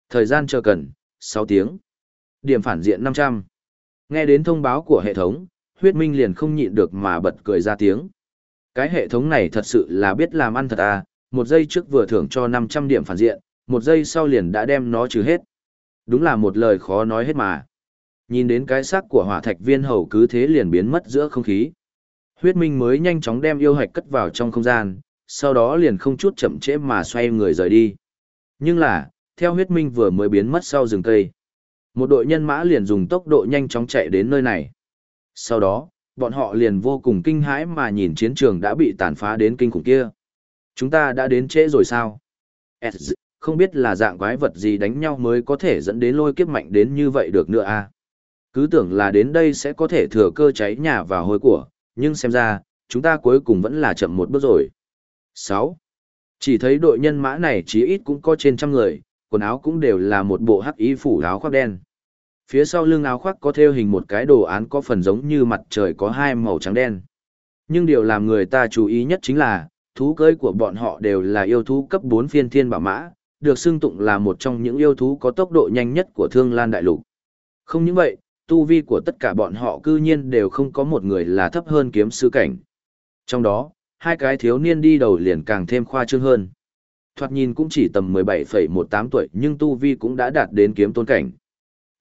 Thời gian chờ cần, 6 tiếng. Điểm phản diện 500. Nghe đến thông báo của hệ thống, huyết minh liền không nhịn được mà bật cười ra tiếng. Cái hệ thống này thật sự là biết làm ăn thật à, một giây trước vừa thưởng cho 500 điểm phản diện, một giây sau liền đã đem nó trừ hết. Đúng là một lời khó nói hết mà. Nhìn đến cái xác của hỏa thạch viên hầu cứ thế liền biến mất giữa không khí. Huyết minh mới nhanh chóng đem yêu hạch cất vào trong không gian, sau đó liền không chút chậm trễ mà xoay người rời đi. Nhưng là, theo huyết minh vừa mới biến mất sau rừng cây. Một đội nhân mã liền dùng tốc độ nhanh chóng chạy đến nơi này. Sau đó, bọn họ liền vô cùng kinh hãi mà nhìn chiến trường đã bị tàn phá đến kinh khủng kia. Chúng ta đã đến trễ rồi sao? không biết là dạng quái vật gì đánh nhau mới có thể dẫn đến lôi kiếp mạnh đến như vậy được nữa à? Cứ tưởng là đến đây sẽ có thể thừa cơ cháy nhà và hôi của, nhưng xem ra, chúng ta cuối cùng vẫn là chậm một bước rồi. 6. Chỉ thấy đội nhân mã này chí ít cũng có trên trăm người, quần áo cũng đều là một bộ hắc y phủ áo khoác đen. Phía sau lưng áo khoác có thêu hình một cái đồ án có phần giống như mặt trời có hai màu trắng đen. Nhưng điều làm người ta chú ý nhất chính là, thú cưỡi của bọn họ đều là yêu thú cấp 4 phiên thiên bảo mã, được xưng tụng là một trong những yêu thú có tốc độ nhanh nhất của thương lan đại lục. Không những vậy, tu vi của tất cả bọn họ cư nhiên đều không có một người là thấp hơn kiếm sư cảnh. Trong đó, hai cái thiếu niên đi đầu liền càng thêm khoa trương hơn. Thoạt nhìn cũng chỉ tầm 17,18 tuổi nhưng tu vi cũng đã đạt đến kiếm tôn cảnh.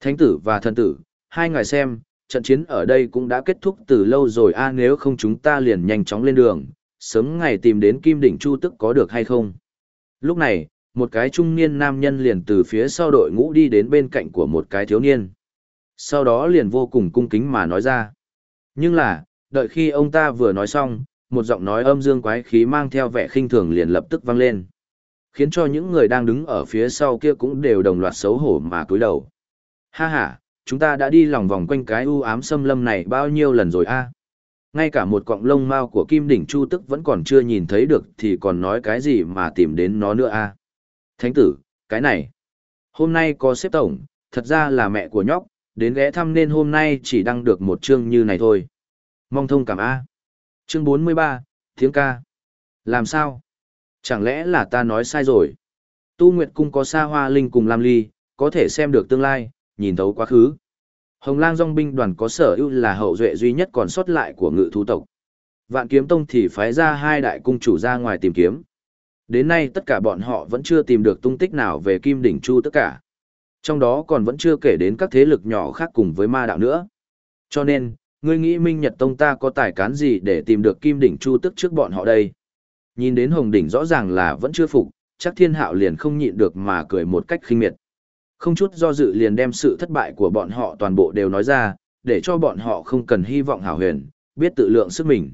Thánh tử và thần tử, hai ngài xem, trận chiến ở đây cũng đã kết thúc từ lâu rồi a nếu không chúng ta liền nhanh chóng lên đường, sớm ngày tìm đến kim đỉnh chu tức có được hay không. Lúc này, một cái trung niên nam nhân liền từ phía sau đội ngũ đi đến bên cạnh của một cái thiếu niên. Sau đó liền vô cùng cung kính mà nói ra. Nhưng là, đợi khi ông ta vừa nói xong, một giọng nói âm dương quái khí mang theo vẻ khinh thường liền lập tức vang lên. Khiến cho những người đang đứng ở phía sau kia cũng đều đồng loạt xấu hổ mà cúi đầu. Ha ha, chúng ta đã đi lòng vòng quanh cái u ám xâm lâm này bao nhiêu lần rồi a? Ngay cả một cọng lông mao của kim đỉnh chu tức vẫn còn chưa nhìn thấy được thì còn nói cái gì mà tìm đến nó nữa a? Thánh tử, cái này. Hôm nay có xếp tổng, thật ra là mẹ của nhóc, đến ghé thăm nên hôm nay chỉ đăng được một chương như này thôi. Mong thông cảm A. Chương 43, tiếng ca. Làm sao? Chẳng lẽ là ta nói sai rồi? Tu Nguyệt Cung có xa hoa linh cùng Lam Ly, có thể xem được tương lai, nhìn thấu quá khứ. Hồng Lang Dòng binh đoàn có sở ưu là hậu duệ duy nhất còn sót lại của ngự thú tộc. Vạn Kiếm Tông thì phái ra hai đại cung chủ ra ngoài tìm kiếm. Đến nay tất cả bọn họ vẫn chưa tìm được tung tích nào về Kim Đỉnh Chu tất cả. Trong đó còn vẫn chưa kể đến các thế lực nhỏ khác cùng với ma đạo nữa. Cho nên, ngươi nghĩ Minh Nhật Tông ta có tài cán gì để tìm được Kim Đỉnh Chu tức trước bọn họ đây? Nhìn đến Hồng Đỉnh rõ ràng là vẫn chưa phục, chắc thiên hạo liền không nhịn được mà cười một cách khinh miệt. Không chút do dự liền đem sự thất bại của bọn họ toàn bộ đều nói ra, để cho bọn họ không cần hy vọng hảo huyền, biết tự lượng sức mình.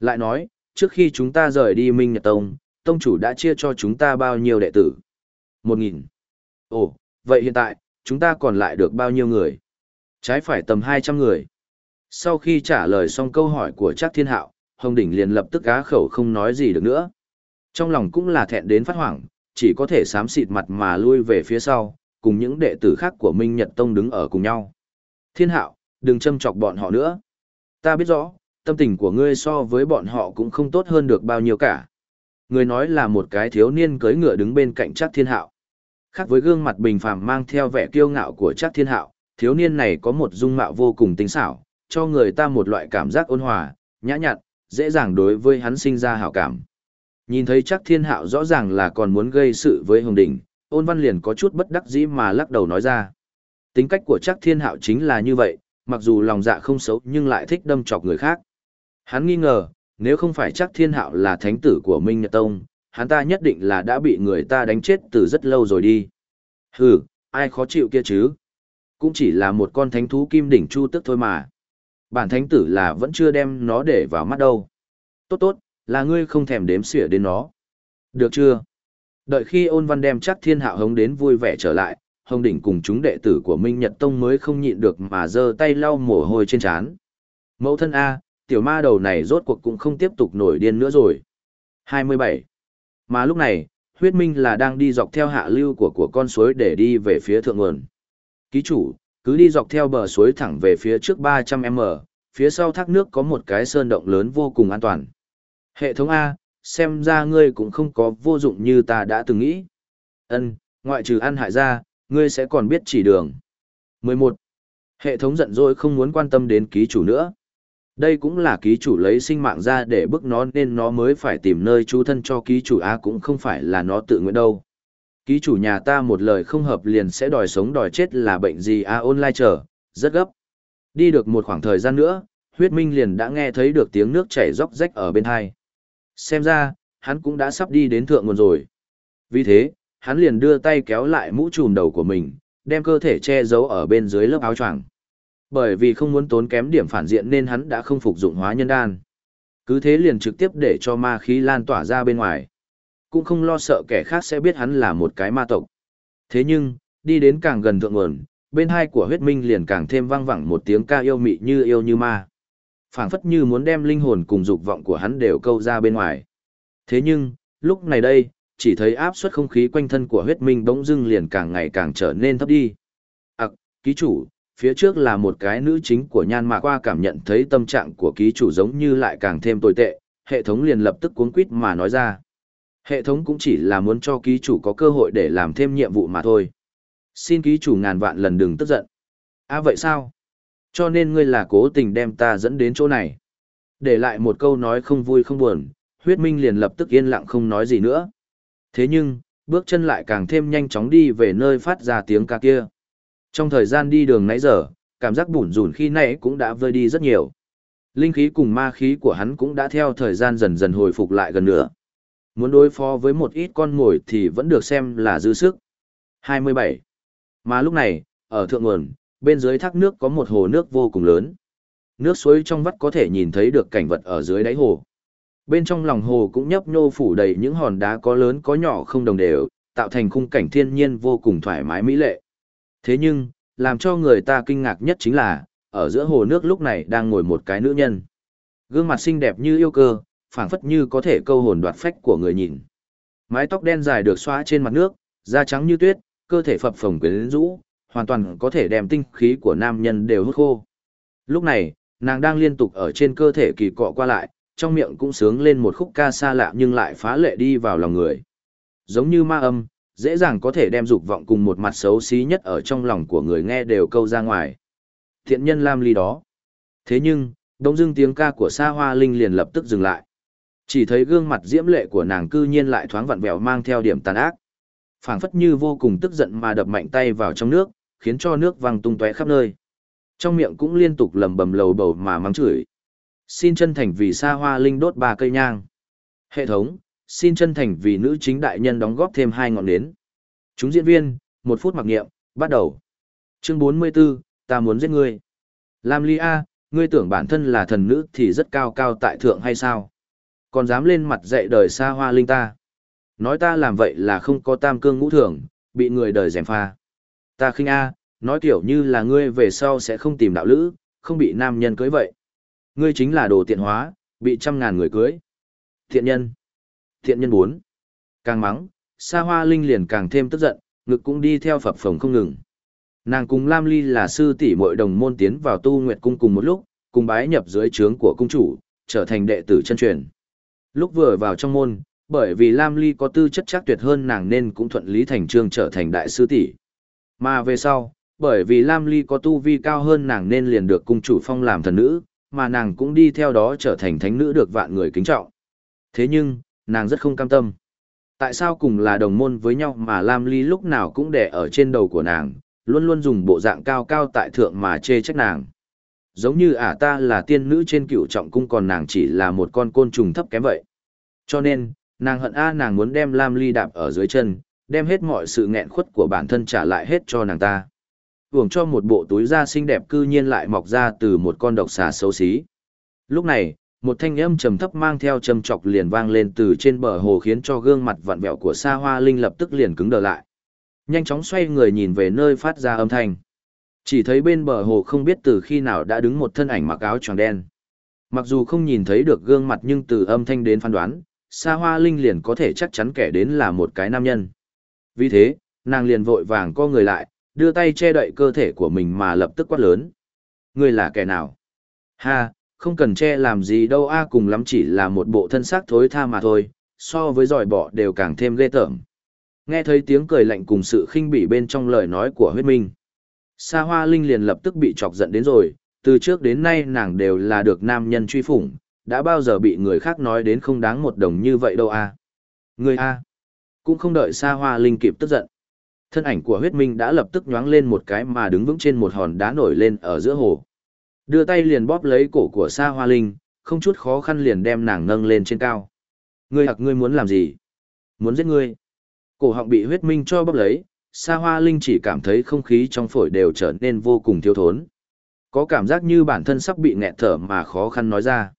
Lại nói, trước khi chúng ta rời đi Minh Nhật Tông, Tông chủ đã chia cho chúng ta bao nhiêu đệ tử? Một nghìn. Ồ, vậy hiện tại, chúng ta còn lại được bao nhiêu người? Trái phải tầm 200 người. Sau khi trả lời xong câu hỏi của Trác Thiên Hạo, Hồng Đỉnh liền lập tức á khẩu không nói gì được nữa. Trong lòng cũng là thẹn đến phát hoảng, chỉ có thể sám xịt mặt mà lui về phía sau, cùng những đệ tử khác của Minh Nhật Tông đứng ở cùng nhau. Thiên Hạo, đừng châm chọc bọn họ nữa. Ta biết rõ, tâm tình của ngươi so với bọn họ cũng không tốt hơn được bao nhiêu cả. Người nói là một cái thiếu niên cưỡi ngựa đứng bên cạnh Trác Thiên Hạo. Khác với gương mặt bình phàm mang theo vẻ kiêu ngạo của Trác Thiên Hạo, thiếu niên này có một dung mạo vô cùng tinh xảo, cho người ta một loại cảm giác ôn hòa, nhã nhặn, dễ dàng đối với hắn sinh ra hảo cảm. Nhìn thấy chắc thiên hạo rõ ràng là còn muốn gây sự với Hồng Đình, ôn văn liền có chút bất đắc dĩ mà lắc đầu nói ra. Tính cách của chắc thiên hạo chính là như vậy, mặc dù lòng dạ không xấu nhưng lại thích đâm chọc người khác. Hắn nghi ngờ, nếu không phải chắc thiên hạo là thánh tử của Minh Nhật Tông, hắn ta nhất định là đã bị người ta đánh chết từ rất lâu rồi đi. Hừ, ai khó chịu kia chứ? Cũng chỉ là một con thánh thú kim đỉnh chu tức thôi mà. Bản thánh tử là vẫn chưa đem nó để vào mắt đâu. Tốt tốt, là ngươi không thèm đếm xỉa đến nó. Được chưa? Đợi khi ôn văn đem chắc thiên hạo hống đến vui vẻ trở lại, Hồng Đỉnh cùng chúng đệ tử của Minh Nhật Tông mới không nhịn được mà giơ tay lau mồ hôi trên trán. Mẫu thân A, tiểu ma đầu này rốt cuộc cũng không tiếp tục nổi điên nữa rồi. 27. Mà lúc này, huyết minh là đang đi dọc theo hạ lưu của của con suối để đi về phía thượng nguồn. Ký chủ, cứ đi dọc theo bờ suối thẳng về phía trước 300m, phía sau thác nước có một cái sơn động lớn vô cùng an toàn. Hệ thống A, xem ra ngươi cũng không có vô dụng như ta đã từng nghĩ. Ân, ngoại trừ ăn hại ra, ngươi sẽ còn biết chỉ đường. 11. Hệ thống giận dỗi không muốn quan tâm đến ký chủ nữa. Đây cũng là ký chủ lấy sinh mạng ra để bức nó nên nó mới phải tìm nơi trú thân cho ký chủ A cũng không phải là nó tự nguyện đâu. Ký chủ nhà ta một lời không hợp liền sẽ đòi sống đòi chết là bệnh gì A online chờ, rất gấp. Đi được một khoảng thời gian nữa, huyết minh liền đã nghe thấy được tiếng nước chảy róc rách ở bên hai. Xem ra, hắn cũng đã sắp đi đến thượng nguồn rồi. Vì thế, hắn liền đưa tay kéo lại mũ trùm đầu của mình, đem cơ thể che giấu ở bên dưới lớp áo choàng. Bởi vì không muốn tốn kém điểm phản diện nên hắn đã không phục dụng hóa nhân đan. Cứ thế liền trực tiếp để cho ma khí lan tỏa ra bên ngoài. Cũng không lo sợ kẻ khác sẽ biết hắn là một cái ma tộc. Thế nhưng, đi đến càng gần thượng nguồn, bên hai của huyết minh liền càng thêm vang vẳng một tiếng ca yêu mị như yêu như ma. phảng phất như muốn đem linh hồn cùng dục vọng của hắn đều câu ra bên ngoài. Thế nhưng, lúc này đây, chỉ thấy áp suất không khí quanh thân của huyết minh bỗng dưng liền càng ngày càng trở nên thấp đi. Ặc, ký chủ, phía trước là một cái nữ chính của nhan mạc qua cảm nhận thấy tâm trạng của ký chủ giống như lại càng thêm tồi tệ, hệ thống liền lập tức cuốn quýt mà nói ra. Hệ thống cũng chỉ là muốn cho ký chủ có cơ hội để làm thêm nhiệm vụ mà thôi. Xin ký chủ ngàn vạn lần đừng tức giận. À vậy sao? Cho nên ngươi là cố tình đem ta dẫn đến chỗ này. Để lại một câu nói không vui không buồn, huyết minh liền lập tức yên lặng không nói gì nữa. Thế nhưng, bước chân lại càng thêm nhanh chóng đi về nơi phát ra tiếng ca kia. Trong thời gian đi đường nãy giờ, cảm giác bủn rủn khi nãy cũng đã vơi đi rất nhiều. Linh khí cùng ma khí của hắn cũng đã theo thời gian dần dần hồi phục lại gần nữa. Muốn đối phó với một ít con mồi thì vẫn được xem là dư sức. 27. Mà lúc này, ở thượng nguồn, bên dưới thác nước có một hồ nước vô cùng lớn. Nước suối trong vắt có thể nhìn thấy được cảnh vật ở dưới đáy hồ. Bên trong lòng hồ cũng nhấp nhô phủ đầy những hòn đá có lớn có nhỏ không đồng đều, tạo thành khung cảnh thiên nhiên vô cùng thoải mái mỹ lệ. Thế nhưng, làm cho người ta kinh ngạc nhất chính là, ở giữa hồ nước lúc này đang ngồi một cái nữ nhân. Gương mặt xinh đẹp như yêu cơ, phảng phất như có thể câu hồn đoạt phách của người nhìn. Mái tóc đen dài được xóa trên mặt nước, da trắng như tuyết, cơ thể phập phồng quyến rũ, hoàn toàn có thể đem tinh khí của nam nhân đều hút khô. Lúc này, nàng đang liên tục ở trên cơ thể kỳ cọ qua lại, trong miệng cũng sướng lên một khúc ca xa lạ nhưng lại phá lệ đi vào lòng người. Giống như ma âm, dễ dàng có thể đem dục vọng cùng một mặt xấu xí nhất ở trong lòng của người nghe đều câu ra ngoài. Thiện nhân Lam Ly đó. Thế nhưng, đông dưng tiếng ca của Sa Hoa Linh liền lập tức dừng lại. Chỉ thấy gương mặt diễm lệ của nàng cư nhiên lại thoáng vặn vẹo mang theo điểm tàn ác. phảng phất như vô cùng tức giận mà đập mạnh tay vào trong nước, khiến cho nước văng tung tóe khắp nơi. Trong miệng cũng liên tục lầm bầm lầu bầu mà mắng chửi. Xin chân thành vì Sa Hoa Linh đốt ba cây nhang. Hệ thống, xin chân thành vì nữ chính đại nhân đóng góp thêm hai ngọn nến. Chúng diễn viên, một phút mặc nghiệm, bắt đầu. Chương 44, ta muốn giết ngươi. Lam Ly A, ngươi tưởng bản thân là thần nữ thì rất cao cao tại thượng hay sao? Còn dám lên mặt dạy đời xa hoa linh ta. Nói ta làm vậy là không có tam cương ngũ thường, bị người đời rèm pha. Ta khinh A, nói kiểu như là ngươi về sau sẽ không tìm đạo lữ, không bị nam nhân cưới vậy. Ngươi chính là đồ tiện hóa, bị trăm ngàn người cưới. Thiện nhân. Thiện nhân bốn. Càng mắng, Sa Hoa Linh liền càng thêm tức giận, ngực cũng đi theo phập phồng không ngừng. Nàng cùng Lam Ly là sư tỷ muội đồng môn tiến vào tu nguyệt cung cùng một lúc, cùng bái nhập dưới trướng của cung chủ, trở thành đệ tử chân truyền. Lúc vừa vào trong môn, bởi vì Lam Ly có tư chất chắc tuyệt hơn nàng nên cũng thuận lý thành trương trở thành đại sư tỷ. Mà về sau, bởi vì Lam Ly có tu vi cao hơn nàng nên liền được cung chủ phong làm thần nữ, mà nàng cũng đi theo đó trở thành thánh nữ được vạn người kính trọng. Thế nhưng, nàng rất không cam tâm. Tại sao cùng là đồng môn với nhau mà Lam Ly lúc nào cũng đè ở trên đầu của nàng, luôn luôn dùng bộ dạng cao cao tại thượng mà chê trách nàng. Giống như ả ta là tiên nữ trên cựu trọng cung còn nàng chỉ là một con côn trùng thấp kém vậy. Cho nên, nàng hận a nàng muốn đem Lam Ly đạp ở dưới chân, đem hết mọi sự nghẹn khuất của bản thân trả lại hết cho nàng ta. Uổng cho một bộ túi da xinh đẹp cư nhiên lại mọc ra từ một con độc xà xấu xí. Lúc này, một thanh âm trầm thấp mang theo châm chọc liền vang lên từ trên bờ hồ khiến cho gương mặt vặn vẹo của Sa Hoa Linh lập tức liền cứng đờ lại. Nhanh chóng xoay người nhìn về nơi phát ra âm thanh. Chỉ thấy bên bờ hồ không biết từ khi nào đã đứng một thân ảnh mặc áo tròn đen. Mặc dù không nhìn thấy được gương mặt nhưng từ âm thanh đến phán đoán, Sa Hoa Linh liền có thể chắc chắn kẻ đến là một cái nam nhân. Vì thế, nàng liền vội vàng co người lại, đưa tay che đậy cơ thể của mình mà lập tức quát lớn. Ngươi là kẻ nào? Ha, không cần che làm gì đâu a cùng lắm chỉ là một bộ thân xác thối tha mà thôi, so với giỏi bỏ đều càng thêm ghê tởm. Nghe thấy tiếng cười lạnh cùng sự khinh bỉ bên trong lời nói của huyết minh. Sa Hoa Linh liền lập tức bị chọc giận đến rồi, từ trước đến nay nàng đều là được nam nhân truy phủng, đã bao giờ bị người khác nói đến không đáng một đồng như vậy đâu a. Người a. Cũng không đợi Sa Hoa Linh kịp tức giận. Thân ảnh của huyết minh đã lập tức nhoáng lên một cái mà đứng vững trên một hòn đá nổi lên ở giữa hồ. Đưa tay liền bóp lấy cổ của Sa Hoa Linh, không chút khó khăn liền đem nàng nâng lên trên cao. Ngươi hoặc ngươi muốn làm gì? Muốn giết ngươi. Cổ họng bị huyết minh cho bóp lấy, Sa Hoa Linh chỉ cảm thấy không khí trong phổi đều trở nên vô cùng thiếu thốn. Có cảm giác như bản thân sắp bị nghẹt thở mà khó khăn nói ra.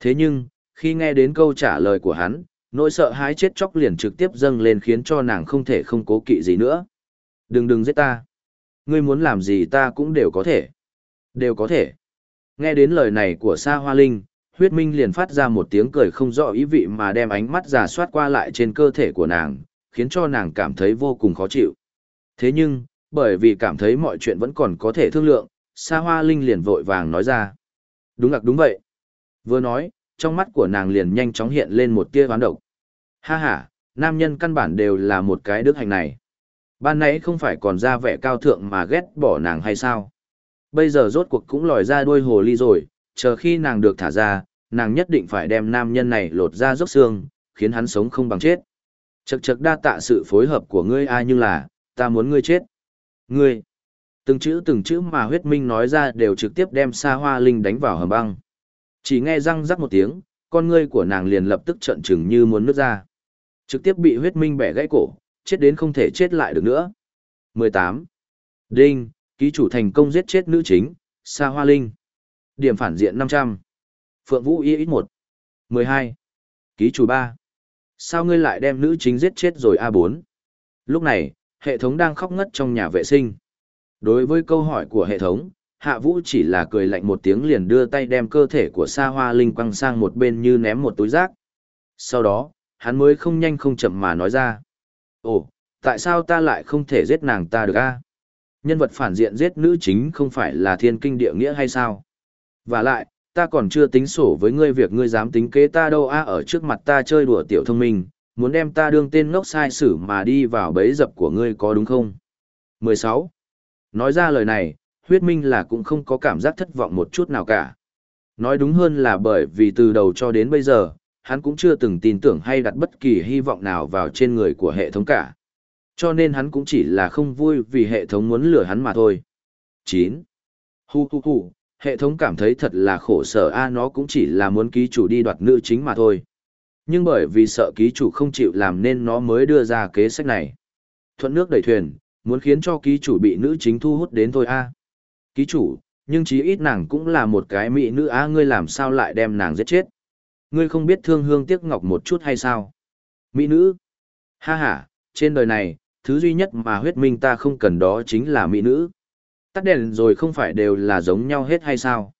Thế nhưng, khi nghe đến câu trả lời của hắn, nỗi sợ hãi chết chóc liền trực tiếp dâng lên khiến cho nàng không thể không cố kỵ gì nữa. Đừng đừng giết ta. Ngươi muốn làm gì ta cũng đều có thể. Đều có thể. Nghe đến lời này của Sa Hoa Linh, huyết minh liền phát ra một tiếng cười không rõ ý vị mà đem ánh mắt giả soát qua lại trên cơ thể của nàng, khiến cho nàng cảm thấy vô cùng khó chịu. Thế nhưng, bởi vì cảm thấy mọi chuyện vẫn còn có thể thương lượng, Sa Hoa Linh liền vội vàng nói ra. Đúng là đúng vậy. Vừa nói, trong mắt của nàng liền nhanh chóng hiện lên một tia ván độc. Ha ha, nam nhân căn bản đều là một cái đức hành này. Ban nãy không phải còn ra vẻ cao thượng mà ghét bỏ nàng hay sao? Bây giờ rốt cuộc cũng lòi ra đuôi hồ ly rồi, chờ khi nàng được thả ra, nàng nhất định phải đem nam nhân này lột ra dốc xương, khiến hắn sống không bằng chết. Chậc chậc đa tạ sự phối hợp của ngươi ai nhưng là, ta muốn ngươi chết. Ngươi. Từng chữ từng chữ mà huyết minh nói ra đều trực tiếp đem xa hoa linh đánh vào hầm băng. Chỉ nghe răng rắc một tiếng, con ngươi của nàng liền lập tức trợn trừng như muốn nứt ra. Trực tiếp bị huyết minh bẻ gãy cổ, chết đến không thể chết lại được nữa. 18. Đinh, ký chủ thành công giết chết nữ chính, Sa Hoa Linh. Điểm phản diện 500. Phượng Vũ Y ít 1. 12. Ký chủ 3. Sao ngươi lại đem nữ chính giết chết rồi A4? Lúc này, hệ thống đang khóc ngất trong nhà vệ sinh. Đối với câu hỏi của hệ thống, Hạ Vũ chỉ là cười lạnh một tiếng liền đưa tay đem cơ thể của Sa Hoa Linh quăng sang một bên như ném một túi rác. Sau đó, hắn mới không nhanh không chậm mà nói ra. Ồ, tại sao ta lại không thể giết nàng ta được a? Nhân vật phản diện giết nữ chính không phải là thiên kinh địa nghĩa hay sao? Và lại, ta còn chưa tính sổ với ngươi việc ngươi dám tính kế ta đâu a ở trước mặt ta chơi đùa tiểu thông minh, muốn đem ta đương tên ngốc sai sử mà đi vào bẫy dập của ngươi có đúng không? 16. Nói ra lời này, huyết minh là cũng không có cảm giác thất vọng một chút nào cả. Nói đúng hơn là bởi vì từ đầu cho đến bây giờ, hắn cũng chưa từng tin tưởng hay đặt bất kỳ hy vọng nào vào trên người của hệ thống cả. Cho nên hắn cũng chỉ là không vui vì hệ thống muốn lừa hắn mà thôi. 9. Hu hu hu, hệ thống cảm thấy thật là khổ sở a nó cũng chỉ là muốn ký chủ đi đoạt nữ chính mà thôi. Nhưng bởi vì sợ ký chủ không chịu làm nên nó mới đưa ra kế sách này. Thuận nước đẩy thuyền, muốn khiến cho ký chủ bị nữ chính thu hút đến thôi a. Ký chủ, nhưng chí ít nàng cũng là một cái mỹ nữ a ngươi làm sao lại đem nàng giết chết. Ngươi không biết thương hương tiếc ngọc một chút hay sao? Mỹ nữ? Ha ha, trên đời này, thứ duy nhất mà huyết minh ta không cần đó chính là mỹ nữ. Tắt đèn rồi không phải đều là giống nhau hết hay sao?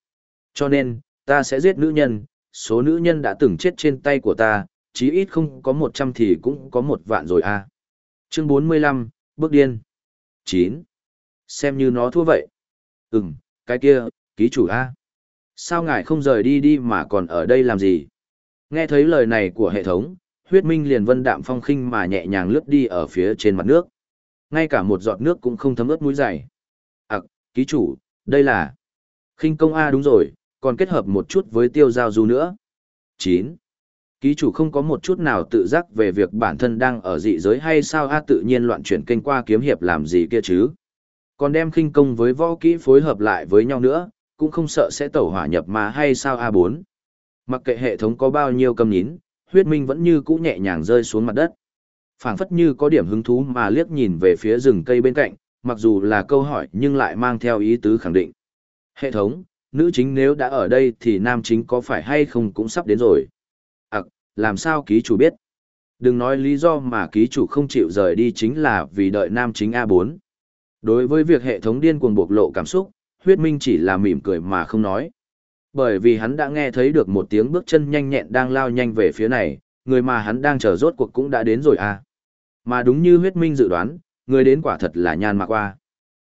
Cho nên, ta sẽ giết nữ nhân, số nữ nhân đã từng chết trên tay của ta, chí ít không có một trăm thì cũng có một vạn rồi à. Chương bốn mươi lăm, bước điên. Chín, Xem như nó thua vậy. Ừm, cái kia, ký chủ A. Sao ngài không rời đi đi mà còn ở đây làm gì? Nghe thấy lời này của hệ thống, huyết minh liền vân đạm phong khinh mà nhẹ nhàng lướt đi ở phía trên mặt nước. Ngay cả một giọt nước cũng không thấm ướt mũi dày. Ặc, ký chủ, đây là... khinh công A đúng rồi, còn kết hợp một chút với tiêu giao du nữa. 9. Ký chủ không có một chút nào tự giác về việc bản thân đang ở dị giới hay sao a tự nhiên loạn chuyển kênh qua kiếm hiệp làm gì kia chứ. Còn đem khinh công với võ kỹ phối hợp lại với nhau nữa, cũng không sợ sẽ tẩu hỏa nhập mà hay sao A4. Mặc kệ hệ thống có bao nhiêu cầm nhín, huyết minh vẫn như cũ nhẹ nhàng rơi xuống mặt đất. phảng phất như có điểm hứng thú mà liếc nhìn về phía rừng cây bên cạnh, mặc dù là câu hỏi nhưng lại mang theo ý tứ khẳng định. Hệ thống, nữ chính nếu đã ở đây thì nam chính có phải hay không cũng sắp đến rồi. À, làm sao ký chủ biết? Đừng nói lý do mà ký chủ không chịu rời đi chính là vì đợi nam chính A4. Đối với việc hệ thống điên cuồng bộc lộ cảm xúc, huyết minh chỉ là mỉm cười mà không nói. Bởi vì hắn đã nghe thấy được một tiếng bước chân nhanh nhẹn đang lao nhanh về phía này, người mà hắn đang chờ rốt cuộc cũng đã đến rồi à. Mà đúng như huyết minh dự đoán, người đến quả thật là nhan mạc qua.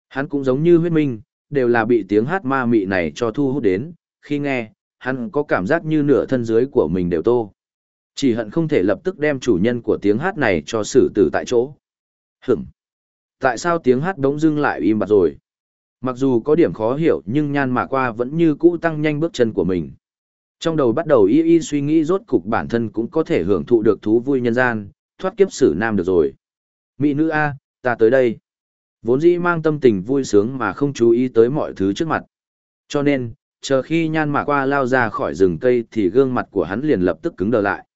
Hắn cũng giống như huyết minh, đều là bị tiếng hát ma mị này cho thu hút đến, khi nghe, hắn có cảm giác như nửa thân dưới của mình đều tô. Chỉ hận không thể lập tức đem chủ nhân của tiếng hát này cho xử tử tại chỗ. Hửm! Tại sao tiếng hát đống dưng lại im bặt rồi? Mặc dù có điểm khó hiểu nhưng nhan mà qua vẫn như cũ tăng nhanh bước chân của mình. Trong đầu bắt đầu y y suy nghĩ rốt cục bản thân cũng có thể hưởng thụ được thú vui nhân gian, thoát kiếp sử nam được rồi. Mỹ nữ A, ta tới đây. Vốn dĩ mang tâm tình vui sướng mà không chú ý tới mọi thứ trước mặt. Cho nên, chờ khi nhan mạc qua lao ra khỏi rừng cây thì gương mặt của hắn liền lập tức cứng đờ lại.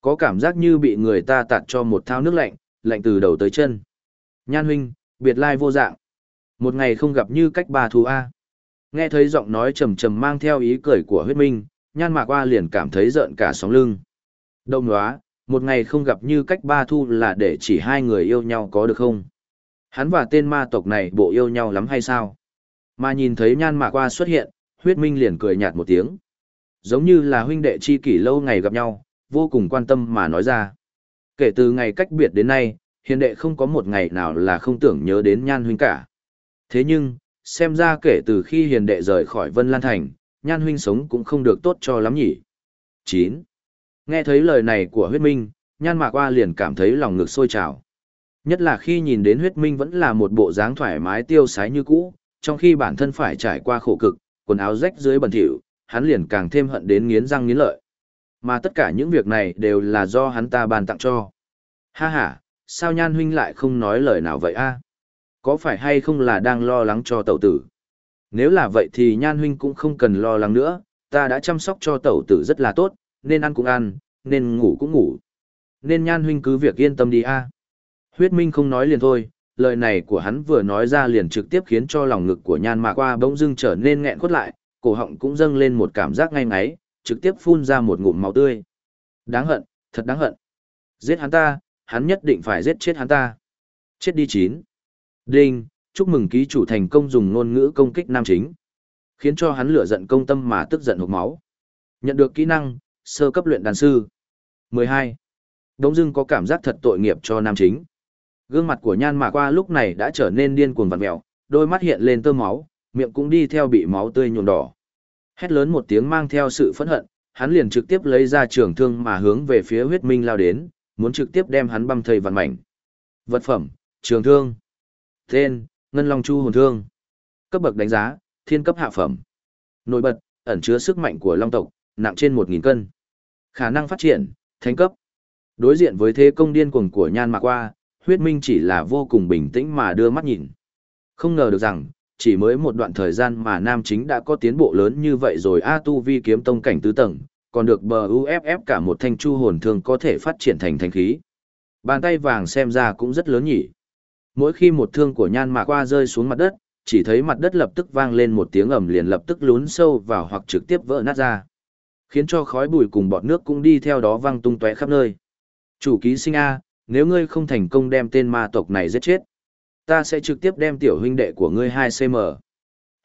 Có cảm giác như bị người ta tạt cho một thao nước lạnh, lạnh từ đầu tới chân. Nhan huynh, biệt lai vô dạng. Một ngày không gặp như cách bà thù A. Nghe thấy giọng nói trầm trầm mang theo ý cười của huyết minh, nhan mạc qua liền cảm thấy rợn cả sóng lưng. Đông nóa, một ngày không gặp như cách ba thu là để chỉ hai người yêu nhau có được không? Hắn và tên ma tộc này bộ yêu nhau lắm hay sao? Mà nhìn thấy nhan mạc qua xuất hiện, huyết minh liền cười nhạt một tiếng. Giống như là huynh đệ chi kỷ lâu ngày gặp nhau, vô cùng quan tâm mà nói ra. Kể từ ngày cách biệt đến nay, hiền đệ không có một ngày nào là không tưởng nhớ đến nhan huynh cả. Thế nhưng, xem ra kể từ khi hiền đệ rời khỏi Vân Lan Thành, nhan huynh sống cũng không được tốt cho lắm nhỉ. 9. Nghe thấy lời này của huyết minh, nhan mạc qua liền cảm thấy lòng ngực sôi trào. Nhất là khi nhìn đến huyết minh vẫn là một bộ dáng thoải mái tiêu sái như cũ, trong khi bản thân phải trải qua khổ cực, quần áo rách dưới bẩn thỉu, hắn liền càng thêm hận đến nghiến răng nghiến lợi. Mà tất cả những việc này đều là do hắn ta ban tặng cho. Ha ha, sao nhan huynh lại không nói lời nào vậy a? Có phải hay không là đang lo lắng cho tẩu tử? Nếu là vậy thì nhan huynh cũng không cần lo lắng nữa, ta đã chăm sóc cho tẩu tử rất là tốt, nên ăn cũng ăn, nên ngủ cũng ngủ. Nên nhan huynh cứ việc yên tâm đi a. Huyết Minh không nói liền thôi, lời này của hắn vừa nói ra liền trực tiếp khiến cho lòng ngực của nhan mạc qua bỗng dưng trở nên nghẹn khuất lại, cổ họng cũng dâng lên một cảm giác ngay ngáy, trực tiếp phun ra một ngụm máu tươi. Đáng hận, thật đáng hận. Giết hắn ta, hắn nhất định phải giết chết hắn ta. Chết đi chín. Đinh, chúc mừng ký chủ thành công dùng ngôn ngữ công kích nam chính. Khiến cho hắn lửa giận công tâm mà tức giận hộc máu. Nhận được kỹ năng, sơ cấp luyện đàn sư. 12. Đống dưng có cảm giác thật tội nghiệp cho nam chính. Gương mặt của nhan mạc qua lúc này đã trở nên điên cuồng vặn mẹo, đôi mắt hiện lên tơ máu, miệng cũng đi theo bị máu tươi nhuộm đỏ. Hét lớn một tiếng mang theo sự phẫn hận, hắn liền trực tiếp lấy ra trường thương mà hướng về phía huyết minh lao đến, muốn trực tiếp đem hắn băm thây vạn mảnh. Vật phẩm, trường thương. Tên, Ngân Long Chu hồn thương. Cấp bậc đánh giá, thiên cấp hạ phẩm. Nổi bật, ẩn chứa sức mạnh của long tộc, nặng trên 1000 cân. Khả năng phát triển, thánh cấp. Đối diện với thế công điên cuồng của Nhan Mạc Qua, huyết minh chỉ là vô cùng bình tĩnh mà đưa mắt nhìn. Không ngờ được rằng, chỉ mới một đoạn thời gian mà nam chính đã có tiến bộ lớn như vậy rồi A tu vi kiếm tông cảnh tứ tầng, còn được bờ UFF cả một thanh chu hồn thương có thể phát triển thành thanh khí. Bàn tay vàng xem ra cũng rất lớn nhỉ. Mỗi khi một thương của nhan mạc qua rơi xuống mặt đất, chỉ thấy mặt đất lập tức vang lên một tiếng ầm liền lập tức lún sâu vào hoặc trực tiếp vỡ nát ra. Khiến cho khói bụi cùng bọt nước cũng đi theo đó văng tung tóe khắp nơi. Chủ ký sinh A, nếu ngươi không thành công đem tên ma tộc này giết chết, ta sẽ trực tiếp đem tiểu huynh đệ của ngươi 2cm.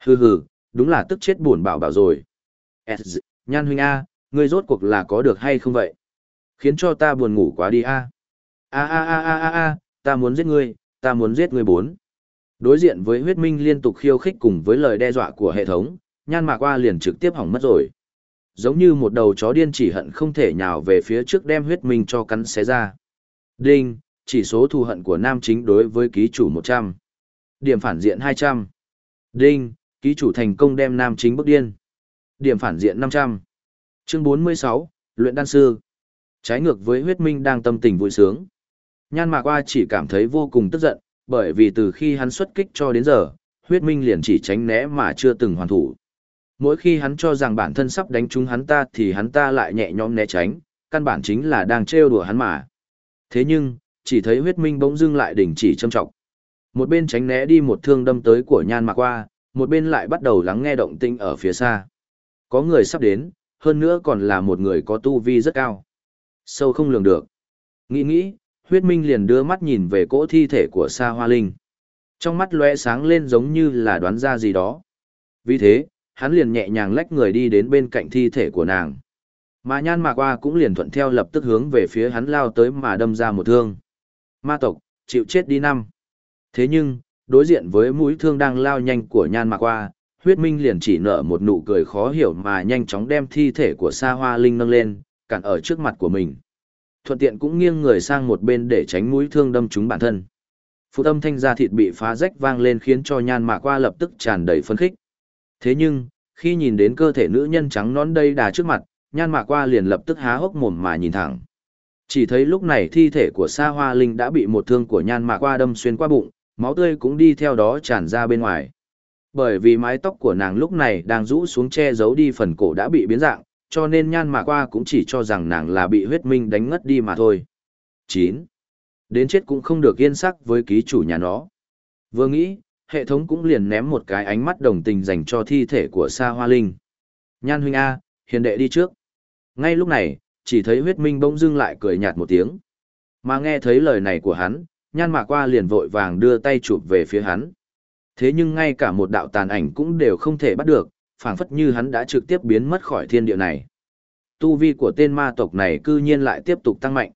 Hừ hừ, đúng là tức chết buồn bảo bảo rồi. S, nhan huynh A, ngươi rốt cuộc là có được hay không vậy? Khiến cho ta buồn ngủ quá đi A. A a a a a a, ta muốn giết ngươi, ta muốn giết ngươi bốn. Đối diện với huyết minh liên tục khiêu khích cùng với lời đe dọa của hệ thống, nhan mạc qua liền trực tiếp hỏng mất rồi. Giống như một đầu chó điên chỉ hận không thể nhào về phía trước đem huyết minh cho cắn xé ra. Đinh, chỉ số thù hận của nam chính đối với ký chủ 100. Điểm phản diện 200. Đinh, ký chủ thành công đem nam chính bức điên. Điểm phản diện 500. Chương 46, Luyện đan sư. Trái ngược với huyết minh đang tâm tình vui sướng. Nhan mạc qua chỉ cảm thấy vô cùng tức giận, bởi vì từ khi hắn xuất kích cho đến giờ, huyết minh liền chỉ tránh né mà chưa từng hoàn thủ. Mỗi khi hắn cho rằng bản thân sắp đánh trúng hắn ta thì hắn ta lại nhẹ nhõm né tránh, căn bản chính là đang trêu đùa hắn mà. Thế nhưng, chỉ thấy huyết minh bỗng dưng lại đình chỉ châm trọng. Một bên tránh né đi một thương đâm tới của nhan mạc qua, một bên lại bắt đầu lắng nghe động tinh ở phía xa. Có người sắp đến, hơn nữa còn là một người có tu vi rất cao. Sâu không lường được. Nghĩ nghĩ, huyết minh liền đưa mắt nhìn về cỗ thi thể của Sa Hoa Linh. Trong mắt lóe sáng lên giống như là đoán ra gì đó. Vì thế, hắn liền nhẹ nhàng lách người đi đến bên cạnh thi thể của nàng. Mà nhan mạc qua cũng liền thuận theo lập tức hướng về phía hắn lao tới mà đâm ra một thương. Ma tộc, chịu chết đi năm. Thế nhưng, đối diện với mũi thương đang lao nhanh của nhan mạc qua, huyết minh liền chỉ nở một nụ cười khó hiểu mà nhanh chóng đem thi thể của sa hoa linh nâng lên, cản ở trước mặt của mình. Thuận tiện cũng nghiêng người sang một bên để tránh mũi thương đâm trúng bản thân. Phụ âm thanh da thịt bị phá rách vang lên khiến cho nhan mạc qua lập tức tràn đầy phấn khích. Thế nhưng, khi nhìn đến cơ thể nữ nhân trắng nón đây đà trước mặt, nhan mạc qua liền lập tức há hốc mồm mà nhìn thẳng. Chỉ thấy lúc này thi thể của Sa Hoa Linh đã bị một thương của nhan mạc qua đâm xuyên qua bụng, máu tươi cũng đi theo đó tràn ra bên ngoài. Bởi vì mái tóc của nàng lúc này đang rũ xuống che giấu đi phần cổ đã bị biến dạng, cho nên nhan mạc qua cũng chỉ cho rằng nàng là bị huyết minh đánh ngất đi mà thôi. 9. Đến chết cũng không được yên sắc với ký chủ nhà nó. Vừa nghĩ, hệ thống cũng liền ném một cái ánh mắt đồng tình dành cho thi thể của Sa Hoa Linh. Nhan huynh A, hiền đệ đi trước. Ngay lúc này, chỉ thấy huyết minh bỗng dưng lại cười nhạt một tiếng. Mà nghe thấy lời này của hắn, nhan mạc qua liền vội vàng đưa tay chụp về phía hắn. Thế nhưng ngay cả một đạo tàn ảnh cũng đều không thể bắt được, phảng phất như hắn đã trực tiếp biến mất khỏi thiên địa này. Tu vi của tên ma tộc này cư nhiên lại tiếp tục tăng mạnh.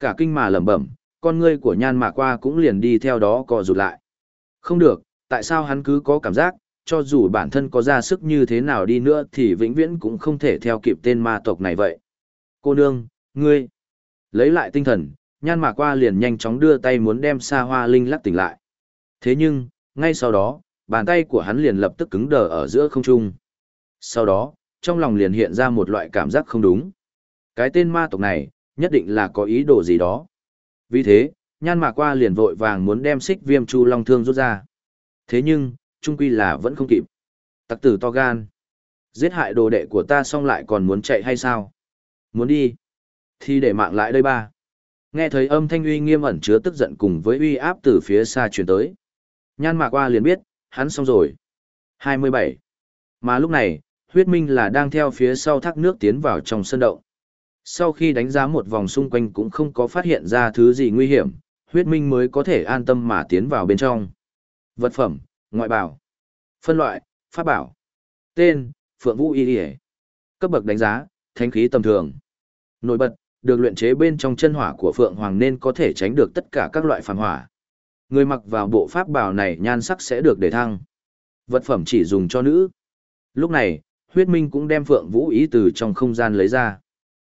Cả kinh mà lẩm bẩm, con ngươi của nhan mạc qua cũng liền đi theo đó co rụt lại. Không được, tại sao hắn cứ có cảm giác, cho dù bản thân có ra sức như thế nào đi nữa thì vĩnh viễn cũng không thể theo kịp tên ma tộc này vậy. Cô nương, ngươi, lấy lại tinh thần, nhan mạc qua liền nhanh chóng đưa tay muốn đem xa hoa linh lắc tỉnh lại. Thế nhưng, ngay sau đó, bàn tay của hắn liền lập tức cứng đờ ở giữa không trung. Sau đó, trong lòng liền hiện ra một loại cảm giác không đúng. Cái tên ma tộc này, nhất định là có ý đồ gì đó. Vì thế, nhan mạc qua liền vội vàng muốn đem xích viêm chu long thương rút ra. Thế nhưng, trung quy là vẫn không kịp. Tặc tử to gan. Giết hại đồ đệ của ta xong lại còn muốn chạy hay sao? Muốn đi. Thì để mạng lại đây ba. Nghe thấy âm thanh uy nghiêm ẩn chứa tức giận cùng với uy áp từ phía xa truyền tới. Nhan mạc qua liền biết, hắn xong rồi. 27. Mà lúc này, huyết minh là đang theo phía sau thác nước tiến vào trong sân động. Sau khi đánh giá một vòng xung quanh cũng không có phát hiện ra thứ gì nguy hiểm, huyết minh mới có thể an tâm mà tiến vào bên trong. Vật phẩm, ngoại bảo. Phân loại, pháp bảo. Tên, Phượng Vũ Y Điề. Cấp bậc đánh giá, thanh khí tầm thường. Nổi bật, được luyện chế bên trong chân hỏa của Phượng Hoàng nên có thể tránh được tất cả các loại phản hỏa. Người mặc vào bộ pháp bảo này nhan sắc sẽ được đề thăng. Vật phẩm chỉ dùng cho nữ. Lúc này, huyết minh cũng đem Phượng Vũ ý từ trong không gian lấy ra.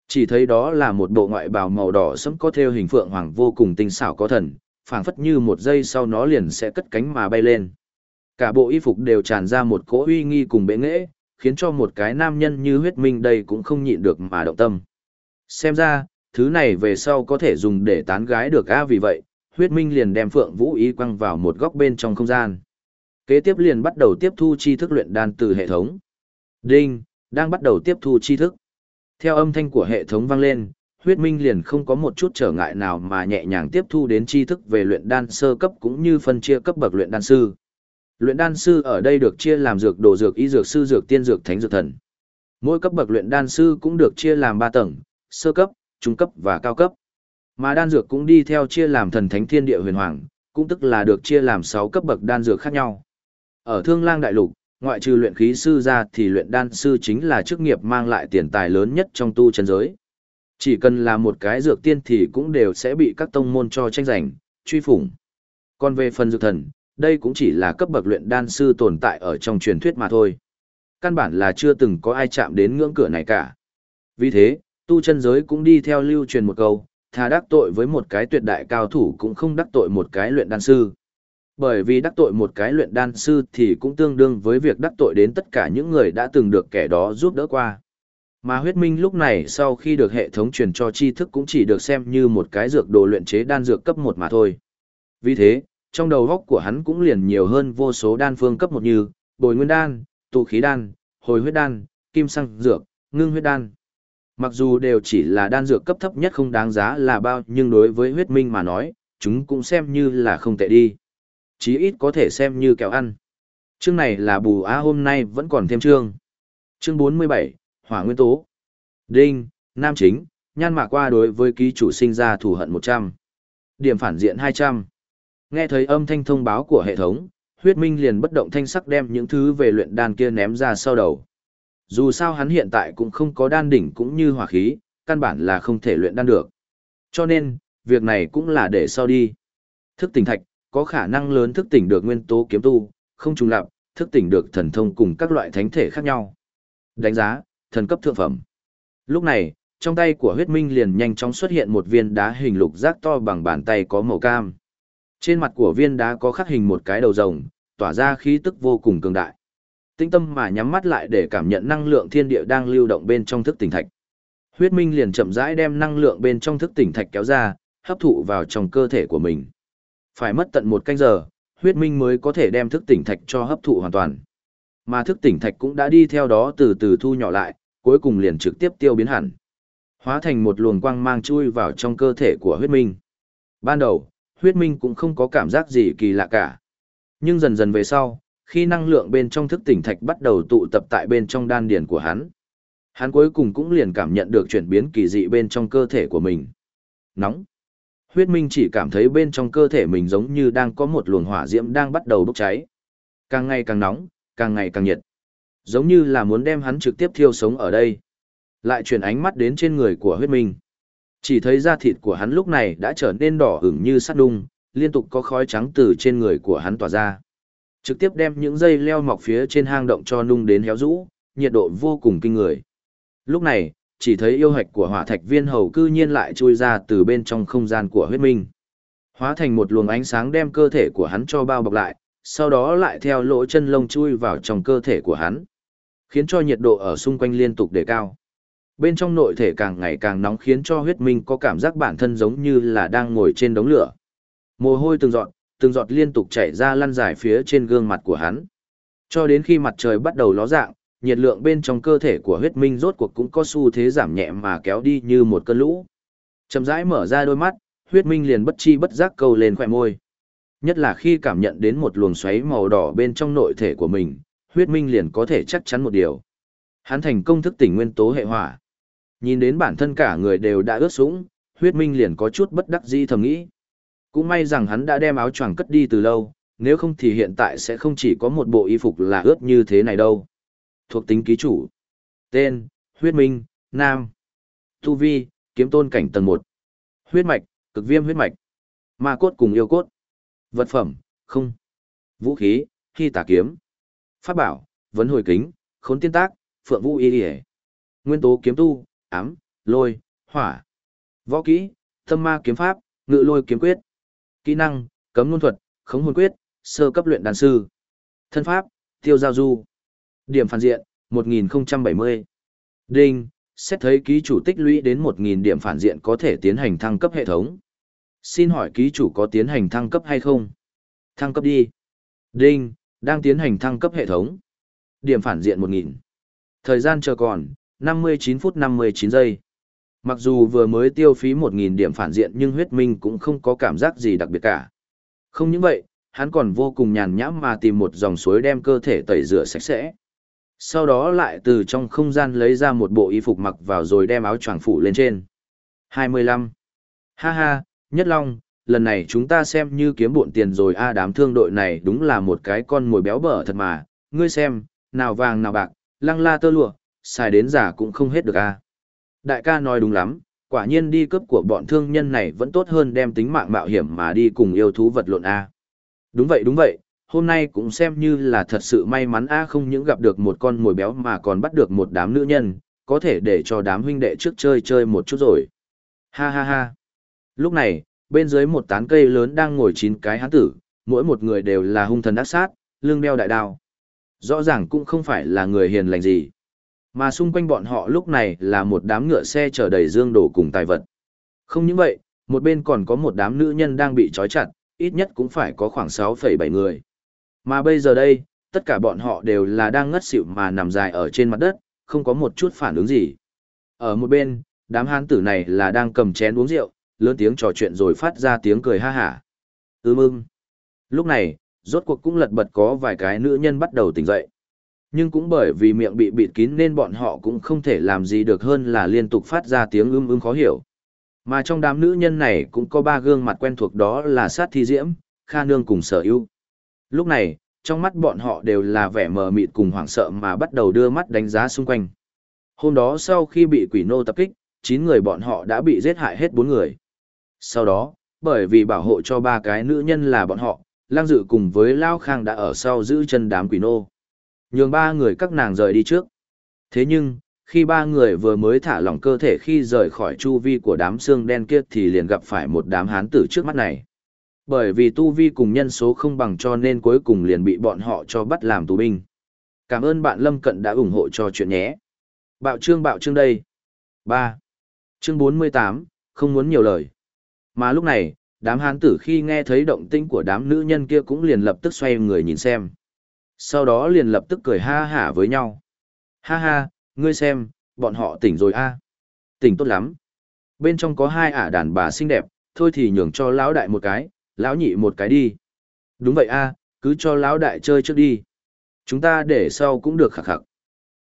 Chỉ thấy đó là một bộ ngoại bào màu đỏ sẫm có theo hình Phượng Hoàng vô cùng tinh xảo có thần, phảng phất như một giây sau nó liền sẽ cất cánh mà bay lên. Cả bộ y phục đều tràn ra một cỗ uy nghi cùng bệ nghệ, khiến cho một cái nam nhân như huyết minh đây cũng không nhịn được mà động tâm. Xem ra, thứ này về sau có thể dùng để tán gái được a vì vậy, huyết minh liền đem phượng vũ ý quăng vào một góc bên trong không gian. Kế tiếp liền bắt đầu tiếp thu chi thức luyện đan từ hệ thống. Đinh, đang bắt đầu tiếp thu chi thức. Theo âm thanh của hệ thống vang lên, huyết minh liền không có một chút trở ngại nào mà nhẹ nhàng tiếp thu đến tri thức về luyện đan sơ cấp cũng như phân chia cấp bậc luyện đan sư. Luyện đan sư ở đây được chia làm dược đồ dược y dược sư dược tiên dược thánh dược thần. Mỗi cấp bậc luyện đan sư cũng được chia làm 3 tầng, sơ cấp, trung cấp và cao cấp. Mà đan dược cũng đi theo chia làm thần thánh thiên địa huyền hoàng, cũng tức là được chia làm 6 cấp bậc đan dược khác nhau. Ở Thương Lang đại lục, ngoại trừ luyện khí sư ra thì luyện đan sư chính là chức nghiệp mang lại tiền tài lớn nhất trong tu chân giới. Chỉ cần là một cái dược tiên thì cũng đều sẽ bị các tông môn cho tranh giành, truy phủng. Còn về phần dược thần, đây cũng chỉ là cấp bậc luyện đan sư tồn tại ở trong truyền thuyết mà thôi. Căn bản là chưa từng có ai chạm đến ngưỡng cửa này cả. Vì thế, tu chân giới cũng đi theo lưu truyền một câu, thà đắc tội với một cái tuyệt đại cao thủ cũng không đắc tội một cái luyện đan sư. Bởi vì đắc tội một cái luyện đan sư thì cũng tương đương với việc đắc tội đến tất cả những người đã từng được kẻ đó giúp đỡ qua. Mà huyết minh lúc này sau khi được hệ thống truyền cho tri thức cũng chỉ được xem như một cái dược đồ luyện chế đan dược cấp 1 mà thôi. Vì thế, trong đầu góc của hắn cũng liền nhiều hơn vô số đan phương cấp 1 như bồi nguyên đan, tụ khí đan, hồi huyết đan, kim xăng dược, ngưng huyết đan. Mặc dù đều chỉ là đan dược cấp thấp nhất không đáng giá là bao nhưng đối với huyết minh mà nói, chúng cũng xem như là không tệ đi. Chí ít có thể xem như kẹo ăn. Chương này là bù á hôm nay vẫn còn thêm chương. Chương 47, Hỏa Nguyên Tố. Đinh, Nam Chính, nhan mạc qua đối với ký chủ sinh ra thù hận 100. Điểm phản diện 200. Nghe thấy âm thanh thông báo của hệ thống, huyết minh liền bất động thanh sắc đem những thứ về luyện đan kia ném ra sau đầu. Dù sao hắn hiện tại cũng không có đan đỉnh cũng như hỏa khí, căn bản là không thể luyện đan được. Cho nên, việc này cũng là để sau đi. Thức tỉnh thạch, có khả năng lớn thức tỉnh được nguyên tố kiếm tu, không trùng lặp, thức tỉnh được thần thông cùng các loại thánh thể khác nhau. Đánh giá, thần cấp thượng phẩm. Lúc này, trong tay của huyết minh liền nhanh chóng xuất hiện một viên đá hình lục giác to bằng bàn tay có màu cam. Trên mặt của viên đá có khắc hình một cái đầu rồng, tỏa ra khí tức vô cùng cường đại. Tinh tâm mà nhắm mắt lại để cảm nhận năng lượng thiên địa đang lưu động bên trong thức tỉnh thạch. Huyết Minh liền chậm rãi đem năng lượng bên trong thức tỉnh thạch kéo ra, hấp thụ vào trong cơ thể của mình. Phải mất tận một canh giờ, Huyết Minh mới có thể đem thức tỉnh thạch cho hấp thụ hoàn toàn. Mà thức tỉnh thạch cũng đã đi theo đó từ từ thu nhỏ lại, cuối cùng liền trực tiếp tiêu biến hẳn. Hóa thành một luồng quang mang chui vào trong cơ thể của Huyết Minh. Ban đầu, Huyết Minh cũng không có cảm giác gì kỳ lạ cả. Nhưng dần dần về sau, khi năng lượng bên trong thức tỉnh thạch bắt đầu tụ tập tại bên trong đan điền của hắn. Hắn cuối cùng cũng liền cảm nhận được chuyển biến kỳ dị bên trong cơ thể của mình. Nóng. Huyết Minh chỉ cảm thấy bên trong cơ thể mình giống như đang có một luồng hỏa diễm đang bắt đầu bốc cháy. Càng ngày càng nóng, càng ngày càng nhiệt. Giống như là muốn đem hắn trực tiếp thiêu sống ở đây. Lại chuyển ánh mắt đến trên người của huyết minh. Chỉ thấy da thịt của hắn lúc này đã trở nên đỏ ửng như sắt đung, liên tục có khói trắng từ trên người của hắn tỏa ra. Trực tiếp đem những dây leo mọc phía trên hang động cho nung đến héo rũ, nhiệt độ vô cùng kinh người. Lúc này, chỉ thấy yêu hạch của hỏa thạch viên hầu cư nhiên lại chui ra từ bên trong không gian của huyết minh. Hóa thành một luồng ánh sáng đem cơ thể của hắn cho bao bọc lại, sau đó lại theo lỗ chân lông chui vào trong cơ thể của hắn, khiến cho nhiệt độ ở xung quanh liên tục đề cao. Bên trong nội thể càng ngày càng nóng khiến cho huyết minh có cảm giác bản thân giống như là đang ngồi trên đống lửa. Mồ hôi từng giọt, từng giọt liên tục chảy ra lăn dài phía trên gương mặt của hắn. Cho đến khi mặt trời bắt đầu ló dạng, nhiệt lượng bên trong cơ thể của huyết minh rốt cuộc cũng có xu thế giảm nhẹ mà kéo đi như một cơn lũ. Chậm rãi mở ra đôi mắt, huyết minh liền bất chi bất giác câu lên khỏe môi. Nhất là khi cảm nhận đến một luồng xoáy màu đỏ bên trong nội thể của mình, huyết minh liền có thể chắc chắn một điều. Hắn thành công thức tỉnh nguyên tố hệ hỏa. Nhìn đến bản thân cả người đều đã ướt sũng, huyết minh liền có chút bất đắc dĩ thầm nghĩ. Cũng may rằng hắn đã đem áo choàng cất đi từ lâu, nếu không thì hiện tại sẽ không chỉ có một bộ y phục là ướt như thế này đâu. Thuộc tính ký chủ. Tên, huyết minh, nam. Tu vi, kiếm tôn cảnh tầng 1. Huyết mạch, cực viêm huyết mạch. Ma cốt cùng yêu cốt. Vật phẩm, không. Vũ khí, khi tả kiếm. Pháp bảo, vấn hồi kính, khốn tiên tác, phượng vũ y điề. Nguyên tố kiếm tu, ám, lôi, hỏa. Võ kỹ, thâm ma kiếm pháp, ngự lôi kiếm quyết. Kỹ năng, cấm luân thuật, khống hồn quyết, sơ cấp luyện đàn sư. Thân pháp, tiêu giao du. Điểm phản diện, 1070. Đinh, xét thấy ký chủ tích lũy đến 1000 điểm phản diện có thể tiến hành thăng cấp hệ thống. Xin hỏi ký chủ có tiến hành thăng cấp hay không? Thăng cấp đi. Đinh, đang tiến hành thăng cấp hệ thống. Điểm phản diện 1000. Thời gian chờ còn, 59 phút 59 giây. Mặc dù vừa mới tiêu phí 1.000 điểm phản diện nhưng huyết minh cũng không có cảm giác gì đặc biệt cả. Không những vậy, hắn còn vô cùng nhàn nhãm mà tìm một dòng suối đem cơ thể tẩy rửa sạch sẽ. Sau đó lại từ trong không gian lấy ra một bộ y phục mặc vào rồi đem áo choàng phủ lên trên. 25. Ha ha, Nhất Long, lần này chúng ta xem như kiếm bộn tiền rồi a đám thương đội này đúng là một cái con mồi béo bở thật mà, ngươi xem, nào vàng nào bạc, lăng la tơ lụa, xài đến giả cũng không hết được a. Đại ca nói đúng lắm, quả nhiên đi cướp của bọn thương nhân này vẫn tốt hơn đem tính mạng mạo hiểm mà đi cùng yêu thú vật lộn a. Đúng vậy đúng vậy, hôm nay cũng xem như là thật sự may mắn a không những gặp được một con mồi béo mà còn bắt được một đám nữ nhân, có thể để cho đám huynh đệ trước chơi chơi một chút rồi. Ha ha ha. Lúc này, bên dưới một tán cây lớn đang ngồi chín cái hán tử, mỗi một người đều là hung thần ác sát, lưng đeo đại đao. Rõ ràng cũng không phải là người hiền lành gì. Mà xung quanh bọn họ lúc này là một đám ngựa xe chở đầy dương đổ cùng tài vật. Không những vậy, một bên còn có một đám nữ nhân đang bị trói chặt, ít nhất cũng phải có khoảng 6,7 người. Mà bây giờ đây, tất cả bọn họ đều là đang ngất xỉu mà nằm dài ở trên mặt đất, không có một chút phản ứng gì. Ở một bên, đám hán tử này là đang cầm chén uống rượu, lớn tiếng trò chuyện rồi phát ra tiếng cười ha hả. Ưm ưm. Lúc này, rốt cuộc cũng lật bật có vài cái nữ nhân bắt đầu tỉnh dậy. Nhưng cũng bởi vì miệng bị bịt kín nên bọn họ cũng không thể làm gì được hơn là liên tục phát ra tiếng ưm ưm khó hiểu. Mà trong đám nữ nhân này cũng có ba gương mặt quen thuộc đó là sát thi diễm, kha nương cùng sở ưu. Lúc này, trong mắt bọn họ đều là vẻ mờ mịt cùng hoảng sợ mà bắt đầu đưa mắt đánh giá xung quanh. Hôm đó sau khi bị quỷ nô tập kích, 9 người bọn họ đã bị giết hại hết 4 người. Sau đó, bởi vì bảo hộ cho ba cái nữ nhân là bọn họ, lang dự cùng với Lao Khang đã ở sau giữ chân đám quỷ nô. Nhường ba người các nàng rời đi trước. Thế nhưng, khi ba người vừa mới thả lỏng cơ thể khi rời khỏi chu vi của đám xương đen kia thì liền gặp phải một đám hán tử trước mắt này. Bởi vì tu vi cùng nhân số không bằng cho nên cuối cùng liền bị bọn họ cho bắt làm tù binh. Cảm ơn bạn Lâm Cận đã ủng hộ cho chuyện nhé. Bạo trương bạo trương đây. 3. Chương 48, không muốn nhiều lời. Mà lúc này, đám hán tử khi nghe thấy động tĩnh của đám nữ nhân kia cũng liền lập tức xoay người nhìn xem. Sau đó liền lập tức cười ha hả với nhau. Ha ha, ngươi xem, bọn họ tỉnh rồi a Tỉnh tốt lắm. Bên trong có hai ả đàn bà xinh đẹp, thôi thì nhường cho lão đại một cái, lão nhị một cái đi. Đúng vậy a cứ cho lão đại chơi trước đi. Chúng ta để sau cũng được khạc khạc.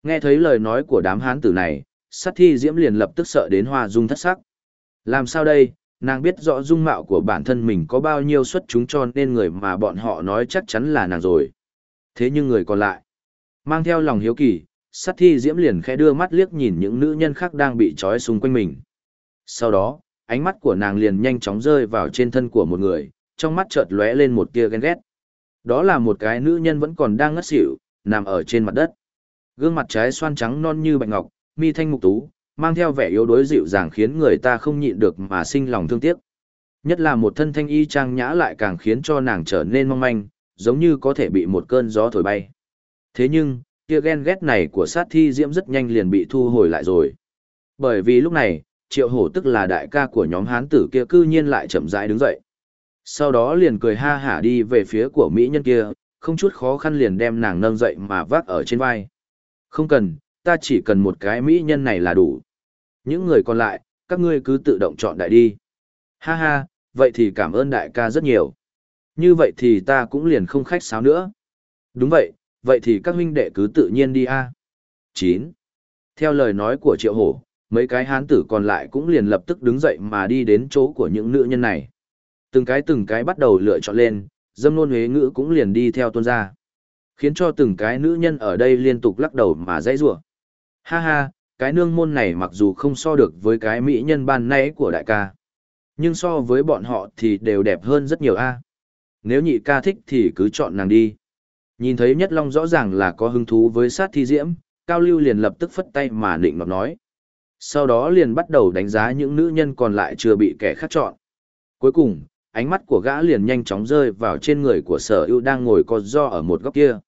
Nghe thấy lời nói của đám hán tử này, sát thi diễm liền lập tức sợ đến hoa dung thất sắc. Làm sao đây, nàng biết rõ dung mạo của bản thân mình có bao nhiêu xuất chúng cho nên người mà bọn họ nói chắc chắn là nàng rồi. Thế nhưng người còn lại, mang theo lòng hiếu kỳ, sát thi diễm liền khẽ đưa mắt liếc nhìn những nữ nhân khác đang bị trói xung quanh mình. Sau đó, ánh mắt của nàng liền nhanh chóng rơi vào trên thân của một người, trong mắt chợt lóe lên một tia ghen ghét. Đó là một cái nữ nhân vẫn còn đang ngất xỉu, nằm ở trên mặt đất. Gương mặt trái xoan trắng non như bạch ngọc, mi thanh mục tú, mang theo vẻ yếu đuối dịu dàng khiến người ta không nhịn được mà sinh lòng thương tiếc. Nhất là một thân thanh y trang nhã lại càng khiến cho nàng trở nên mong manh, giống như có thể bị một cơn gió thổi bay. Thế nhưng, kia ghen ghét này của sát thi diễm rất nhanh liền bị thu hồi lại rồi. Bởi vì lúc này, triệu hổ tức là đại ca của nhóm hán tử kia cư nhiên lại chậm rãi đứng dậy. Sau đó liền cười ha hả đi về phía của mỹ nhân kia, không chút khó khăn liền đem nàng nâng dậy mà vác ở trên vai. Không cần, ta chỉ cần một cái mỹ nhân này là đủ. Những người còn lại, các ngươi cứ tự động chọn đại đi. Ha ha, vậy thì cảm ơn đại ca rất nhiều. Như vậy thì ta cũng liền không khách sáo nữa. Đúng vậy, vậy thì các huynh đệ cứ tự nhiên đi a. 9. Theo lời nói của Triệu Hổ, mấy cái hán tử còn lại cũng liền lập tức đứng dậy mà đi đến chỗ của những nữ nhân này. Từng cái từng cái bắt đầu lựa chọn lên, dâm nôn huế ngữ cũng liền đi theo tuôn ra. Khiến cho từng cái nữ nhân ở đây liên tục lắc đầu mà dãy rủa. Ha ha, cái nương môn này mặc dù không so được với cái mỹ nhân ban nãy của đại ca. Nhưng so với bọn họ thì đều đẹp hơn rất nhiều a. Nếu nhị ca thích thì cứ chọn nàng đi. Nhìn thấy Nhất Long rõ ràng là có hứng thú với sát thi diễm, Cao Lưu liền lập tức phất tay mà định nọt nói. Sau đó liền bắt đầu đánh giá những nữ nhân còn lại chưa bị kẻ khác chọn. Cuối cùng, ánh mắt của gã liền nhanh chóng rơi vào trên người của sở ưu đang ngồi co do ở một góc kia.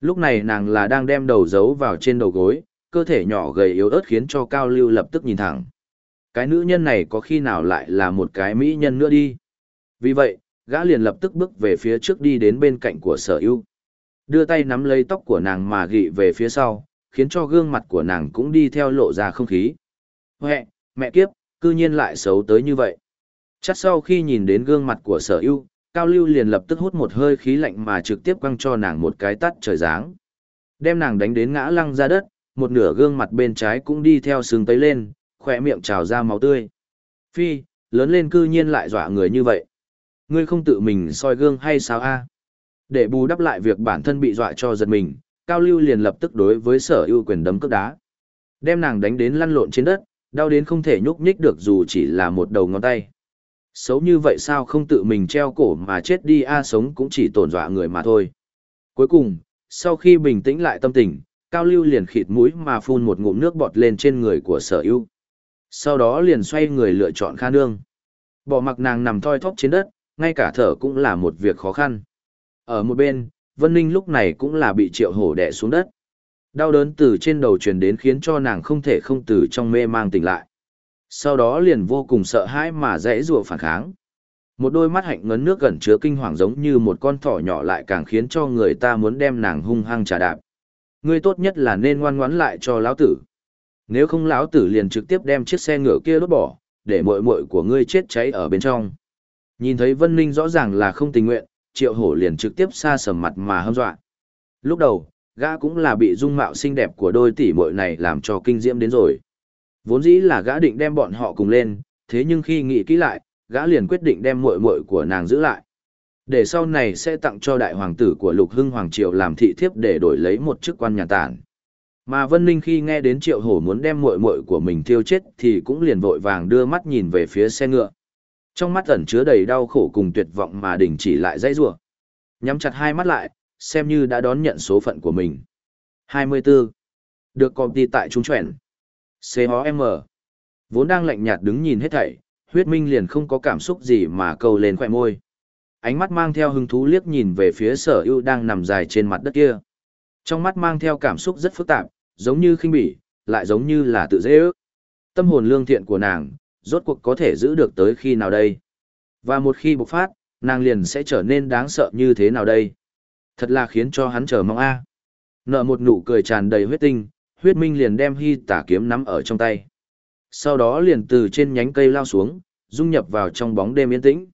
Lúc này nàng là đang đem đầu giấu vào trên đầu gối, cơ thể nhỏ gầy yếu ớt khiến cho Cao Lưu lập tức nhìn thẳng. Cái nữ nhân này có khi nào lại là một cái mỹ nhân nữa đi. Vì vậy, gã liền lập tức bước về phía trước đi đến bên cạnh của sở ưu. Đưa tay nắm lấy tóc của nàng mà gị về phía sau, khiến cho gương mặt của nàng cũng đi theo lộ ra không khí. Huệ, mẹ kiếp, cư nhiên lại xấu tới như vậy. Chắc sau khi nhìn đến gương mặt của sở ưu, cao lưu liền lập tức hút một hơi khí lạnh mà trực tiếp quăng cho nàng một cái tắt trời dáng đem nàng đánh đến ngã lăng ra đất, một nửa gương mặt bên trái cũng đi theo sừng tấy lên, khỏe miệng trào ra máu tươi. Phi, lớn lên cư nhiên lại dọa người như vậy ngươi không tự mình soi gương hay sao a? Để bù đắp lại việc bản thân bị dọa cho giật mình, cao lưu liền lập tức đối với sở ưu quyền đấm cước đá. Đem nàng đánh đến lăn lộn trên đất, đau đến không thể nhúc nhích được dù chỉ là một đầu ngón tay. Xấu như vậy sao không tự mình treo cổ mà chết đi a, sống cũng chỉ tổn dọa người mà thôi. Cuối cùng, sau khi bình tĩnh lại tâm tình, cao lưu liền khịt mũi mà phun một ngụm nước bọt lên trên người của sở ưu. Sau đó liền xoay người lựa chọn kha nương. Bỏ mặc nàng nằm thoi thóp trên đất ngay cả thở cũng là một việc khó khăn ở một bên vân ninh lúc này cũng là bị triệu hổ đè xuống đất Đau đớn từ trên đầu truyền đến khiến cho nàng không thể không từ trong mê mang tỉnh lại. Sau đó liền vô cùng sợ hãi mà dãy rùa phản kháng. Một đôi mắt hạnh ngấn nước gần chứa kinh hoàng giống như một con thỏ nhỏ lại càng khiến cho người ta muốn đem nàng hung hăng trà đạp. Ngươi tốt nhất là nên ngoan ngoãn lại cho lão tử. Nếu không lão tử liền trực tiếp đem chiếc xe ngựa kia đốt bỏ, để muội muội của ngươi chết cháy ở bên trong. Nhìn thấy Vân Ninh rõ ràng là không tình nguyện, Triệu Hổ liền trực tiếp xa sầm mặt mà hâm dọa. Lúc đầu, gã cũng là bị dung mạo xinh đẹp của đôi tỷ muội này làm cho kinh diễm đến rồi. Vốn dĩ là gã định đem bọn họ cùng lên, thế nhưng khi nghĩ kỹ lại, gã liền quyết định đem muội muội của nàng giữ lại. Để sau này sẽ tặng cho đại hoàng tử của Lục Hưng Hoàng Triều làm thị thiếp để đổi lấy một chức quan nhà tản. Mà Vân Ninh khi nghe đến Triệu Hổ muốn đem muội muội của mình thiêu chết thì cũng liền vội vàng đưa mắt nhìn về phía xe ngựa. Trong mắt ẩn chứa đầy đau khổ cùng tuyệt vọng mà đình chỉ lại dãy rủa. Nhắm chặt hai mắt lại, xem như đã đón nhận số phận của mình. 24. Được công ty tại Trung Chuyển. C.O.M. Vốn đang lạnh nhạt đứng nhìn hết thảy, huyết minh liền không có cảm xúc gì mà câu lên khỏe môi. Ánh mắt mang theo hứng thú liếc nhìn về phía sở ưu đang nằm dài trên mặt đất kia. Trong mắt mang theo cảm xúc rất phức tạp, giống như khinh bỉ, lại giống như là tự dễ ước. Tâm hồn lương thiện của nàng, rốt cuộc có thể giữ được tới khi nào đây? Và một khi bộc phát, nàng liền sẽ trở nên đáng sợ như thế nào đây? Thật là khiến cho hắn chờ mong a. Nợ một nụ cười tràn đầy huyết tinh, huyết minh liền đem hy tả kiếm nắm ở trong tay. Sau đó liền từ trên nhánh cây lao xuống, dung nhập vào trong bóng đêm yên tĩnh.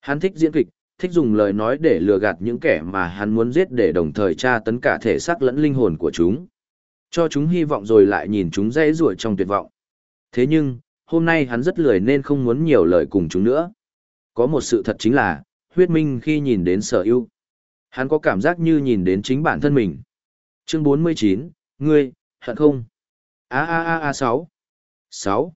Hắn thích diễn kịch, thích dùng lời nói để lừa gạt những kẻ mà hắn muốn giết để đồng thời tra tấn cả thể xác lẫn linh hồn của chúng. Cho chúng hy vọng rồi lại nhìn chúng dễ rủa trong tuyệt vọng. Thế nhưng, hôm nay hắn rất lười nên không muốn nhiều lời cùng chúng nữa. Có một sự thật chính là, huyết minh khi nhìn đến sở yêu. Hắn có cảm giác như nhìn đến chính bản thân mình. Chương 49, ngươi, hận không? A a a a 6. 6.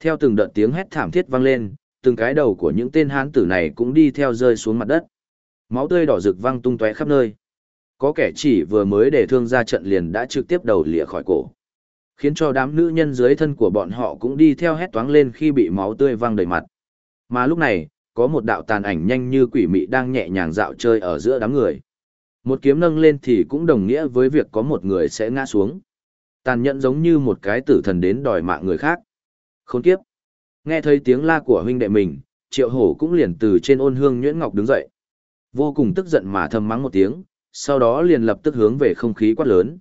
Theo từng đợt tiếng hét thảm thiết vang lên, từng cái đầu của những tên hán tử này cũng đi theo rơi xuống mặt đất. Máu tươi đỏ rực văng tung tóe khắp nơi. Có kẻ chỉ vừa mới để thương ra trận liền đã trực tiếp đầu lìa khỏi cổ. Khiến cho đám nữ nhân dưới thân của bọn họ cũng đi theo hét toáng lên khi bị máu tươi văng đầy mặt. Mà lúc này, có một đạo tàn ảnh nhanh như quỷ mị đang nhẹ nhàng dạo chơi ở giữa đám người. Một kiếm nâng lên thì cũng đồng nghĩa với việc có một người sẽ ngã xuống. Tàn nhẫn giống như một cái tử thần đến đòi mạng người khác. Khốn kiếp. Nghe thấy tiếng la của huynh đệ mình, triệu hổ cũng liền từ trên ôn hương nhuyễn ngọc đứng dậy. Vô cùng tức giận mà thầm mắng một tiếng, sau đó liền lập tức hướng về không khí quát lớn.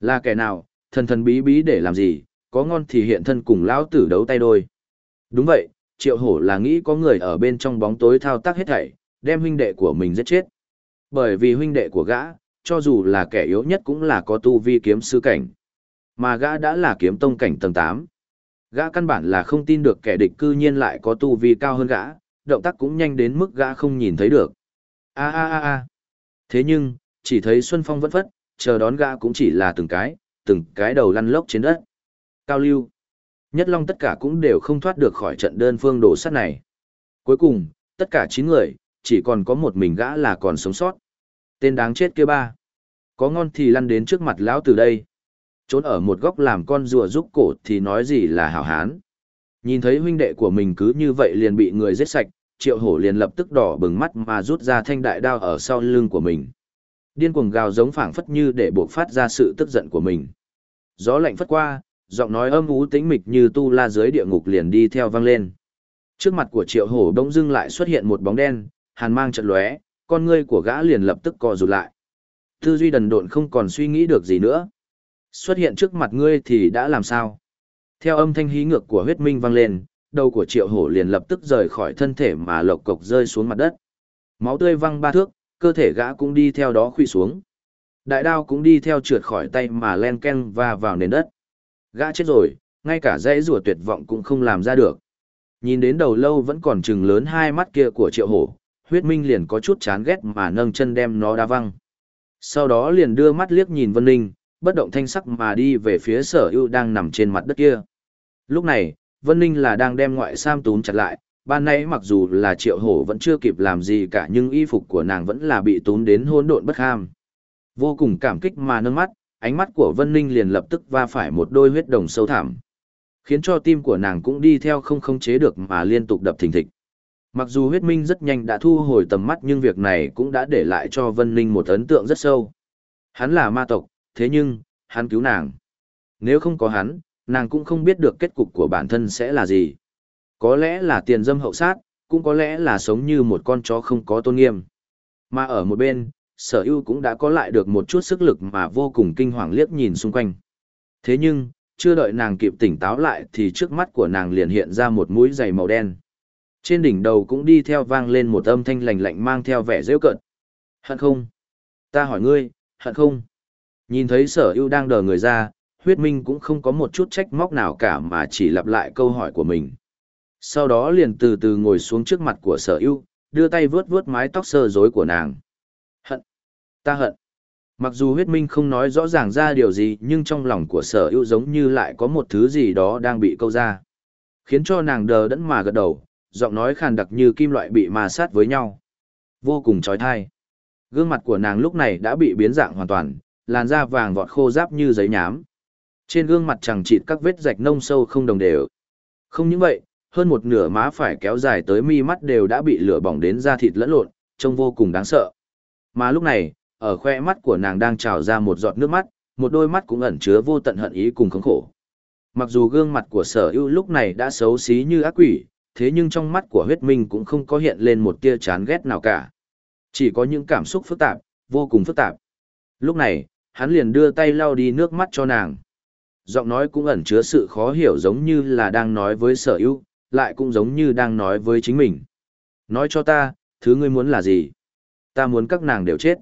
Là kẻ nào, thần thần bí bí để làm gì, có ngon thì hiện thân cùng lão tử đấu tay đôi. Đúng vậy, triệu hổ là nghĩ có người ở bên trong bóng tối thao tác hết thảy, đem huynh đệ của mình giết chết. Bởi vì huynh đệ của gã, cho dù là kẻ yếu nhất cũng là có tu vi kiếm sư cảnh. Mà gã đã là kiếm tông cảnh tầng 8. Gã căn bản là không tin được kẻ địch cư nhiên lại có tu vi cao hơn gã, động tác cũng nhanh đến mức gã không nhìn thấy được. A a a a. Thế nhưng, chỉ thấy Xuân Phong vẫn phất, chờ đón gã cũng chỉ là từng cái, từng cái đầu lăn lốc trên đất. Cao lưu. Nhất Long tất cả cũng đều không thoát được khỏi trận đơn phương đổ sát này. Cuối cùng, tất cả 9 người, chỉ còn có một mình gã là còn sống sót. Tên đáng chết kia ba. Có ngon thì lăn đến trước mặt lão từ đây. Trốn ở một góc làm con rùa giúp cổ thì nói gì là hảo hán. Nhìn thấy huynh đệ của mình cứ như vậy liền bị người giết sạch, triệu hổ liền lập tức đỏ bừng mắt mà rút ra thanh đại đao ở sau lưng của mình. Điên cuồng gào giống phảng phất như để buộc phát ra sự tức giận của mình. Gió lạnh phất qua, giọng nói âm ú tĩnh mịch như tu la dưới địa ngục liền đi theo vang lên. Trước mặt của triệu hổ đông dưng lại xuất hiện một bóng đen, hàn mang trận lóe, con ngươi của gã liền lập tức co rụt lại. Tư duy đần độn không còn suy nghĩ được gì nữa. Xuất hiện trước mặt ngươi thì đã làm sao? Theo âm thanh hí ngược của huyết minh vang lên, đầu của triệu hổ liền lập tức rời khỏi thân thể mà lộc cộc rơi xuống mặt đất. Máu tươi văng ba thước, cơ thể gã cũng đi theo đó khuỵu xuống. Đại đao cũng đi theo trượt khỏi tay mà len ken và vào nền đất. Gã chết rồi, ngay cả dãy rùa tuyệt vọng cũng không làm ra được. Nhìn đến đầu lâu vẫn còn trừng lớn hai mắt kia của triệu hổ, huyết minh liền có chút chán ghét mà nâng chân đem nó đá văng. Sau đó liền đưa mắt liếc nhìn Vân Ninh, bất động thanh sắc mà đi về phía sở ưu đang nằm trên mặt đất kia. Lúc này, Vân Ninh là đang đem ngoại sam túm chặt lại, ban nãy mặc dù là triệu hổ vẫn chưa kịp làm gì cả nhưng y phục của nàng vẫn là bị túm đến hỗn độn bất ham. Vô cùng cảm kích mà nâng mắt, ánh mắt của Vân Ninh liền lập tức va phải một đôi huyết đồng sâu thẳm. Khiến cho tim của nàng cũng đi theo không khống chế được mà liên tục đập thình thịch. Mặc dù huyết minh rất nhanh đã thu hồi tầm mắt nhưng việc này cũng đã để lại cho Vân Ninh một ấn tượng rất sâu. Hắn là ma tộc, thế nhưng, hắn cứu nàng. Nếu không có hắn, nàng cũng không biết được kết cục của bản thân sẽ là gì. Có lẽ là tiền dâm hậu sát, cũng có lẽ là sống như một con chó không có tôn nghiêm. Mà ở một bên, sở ưu cũng đã có lại được một chút sức lực mà vô cùng kinh hoàng liếc nhìn xung quanh. Thế nhưng, chưa đợi nàng kịp tỉnh táo lại thì trước mắt của nàng liền hiện ra một mũi giày màu đen. Trên đỉnh đầu cũng đi theo vang lên một âm thanh lạnh lạnh mang theo vẻ rêu cận. Hận không? Ta hỏi ngươi, hận không? Nhìn thấy sở ưu đang đờ người ra, huyết minh cũng không có một chút trách móc nào cả mà chỉ lặp lại câu hỏi của mình. Sau đó liền từ từ ngồi xuống trước mặt của sở ưu, đưa tay vướt vướt mái tóc sơ rối của nàng. Ta hận! Mặc dù huyết minh không nói rõ ràng ra điều gì nhưng trong lòng của sở ưu giống như lại có một thứ gì đó đang bị câu ra. Khiến cho nàng đờ đẫn mà gật đầu, giọng nói khàn đặc như kim loại bị ma sát với nhau. Vô cùng trói thai. Gương mặt của nàng lúc này đã bị biến dạng hoàn toàn, làn da vàng vọt khô ráp như giấy nhám. Trên gương mặt chẳng chịt các vết rạch nông sâu không đồng đều. Không những vậy, hơn một nửa má phải kéo dài tới mi mắt đều đã bị lửa bỏng đến da thịt lẫn lộn, trông vô cùng đáng sợ. Mà lúc này, ở khoe mắt của nàng đang trào ra một giọt nước mắt, một đôi mắt cũng ẩn chứa vô tận hận ý cùng khống khổ. Mặc dù gương mặt của sở ưu lúc này đã xấu xí như ác quỷ, thế nhưng trong mắt của huyết minh cũng không có hiện lên một tia chán ghét nào cả. Chỉ có những cảm xúc phức tạp, vô cùng phức tạp. Lúc này, hắn liền đưa tay lau đi nước mắt cho nàng. Giọng nói cũng ẩn chứa sự khó hiểu giống như là đang nói với sở ưu, lại cũng giống như đang nói với chính mình. Nói cho ta, thứ ngươi muốn là gì? Ta muốn các nàng đều chết.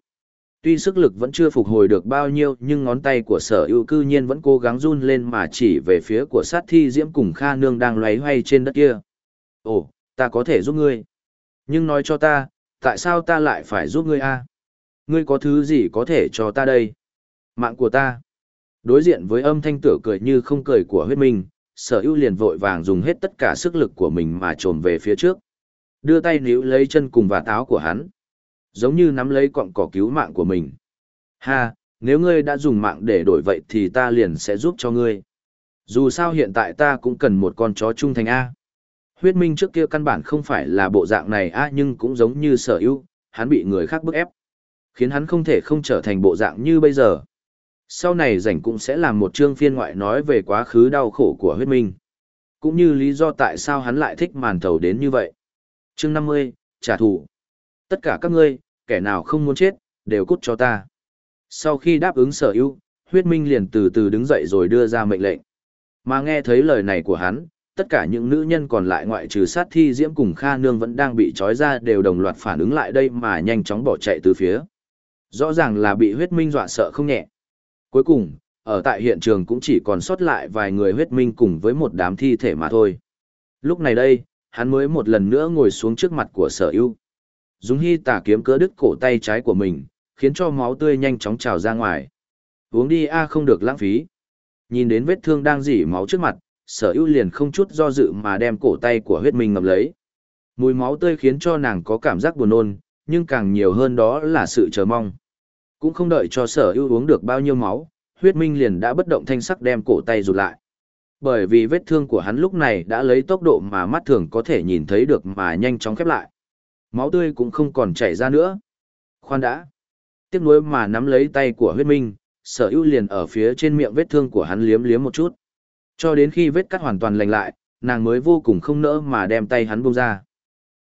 Tuy sức lực vẫn chưa phục hồi được bao nhiêu nhưng ngón tay của sở ưu cư nhiên vẫn cố gắng run lên mà chỉ về phía của sát thi diễm cùng Kha Nương đang loay hoay trên đất kia. Ồ, ta có thể giúp ngươi. Nhưng nói cho ta, tại sao ta lại phải giúp ngươi a? Ngươi có thứ gì có thể cho ta đây? Mạng của ta. Đối diện với âm thanh tửa cười như không cười của huyết minh, sở ưu liền vội vàng dùng hết tất cả sức lực của mình mà trồm về phía trước. Đưa tay níu lấy chân cùng và táo của hắn. Giống như nắm lấy cọng cỏ cứu mạng của mình. Ha, nếu ngươi đã dùng mạng để đổi vậy thì ta liền sẽ giúp cho ngươi. Dù sao hiện tại ta cũng cần một con chó trung thành A. Huyết minh trước kia căn bản không phải là bộ dạng này A nhưng cũng giống như sở hữu, hắn bị người khác bức ép. Khiến hắn không thể không trở thành bộ dạng như bây giờ. Sau này rảnh cũng sẽ làm một chương phiên ngoại nói về quá khứ đau khổ của huyết minh. Cũng như lý do tại sao hắn lại thích màn thầu đến như vậy. Chương 50, trả thù. Tất cả các ngươi, kẻ nào không muốn chết, đều cút cho ta. Sau khi đáp ứng sở ưu, huyết minh liền từ từ đứng dậy rồi đưa ra mệnh lệnh. Mà nghe thấy lời này của hắn, tất cả những nữ nhân còn lại ngoại trừ sát thi diễm cùng Kha Nương vẫn đang bị trói ra đều đồng loạt phản ứng lại đây mà nhanh chóng bỏ chạy từ phía. Rõ ràng là bị huyết minh dọa sợ không nhẹ. Cuối cùng, ở tại hiện trường cũng chỉ còn sót lại vài người huyết minh cùng với một đám thi thể mà thôi. Lúc này đây, hắn mới một lần nữa ngồi xuống trước mặt của sở ưu dùng hy tả kiếm cỡ đứt cổ tay trái của mình, khiến cho máu tươi nhanh chóng trào ra ngoài. Uống đi, a, không được lãng phí. Nhìn đến vết thương đang dỉ máu trước mặt, sở ưu liền không chút do dự mà đem cổ tay của huyết minh ngập lấy. Mùi máu tươi khiến cho nàng có cảm giác buồn nôn, nhưng càng nhiều hơn đó là sự chờ mong. Cũng không đợi cho sở ưu uống được bao nhiêu máu, huyết minh liền đã bất động thanh sắc đem cổ tay rụt lại. Bởi vì vết thương của hắn lúc này đã lấy tốc độ mà mắt thường có thể nhìn thấy được mà nhanh chóng khép lại máu tươi cũng không còn chảy ra nữa. Khoan đã. Tiếc nuối mà nắm lấy tay của huyết minh, sở ưu liền ở phía trên miệng vết thương của hắn liếm liếm một chút. Cho đến khi vết cắt hoàn toàn lành lại, nàng mới vô cùng không nỡ mà đem tay hắn buông ra.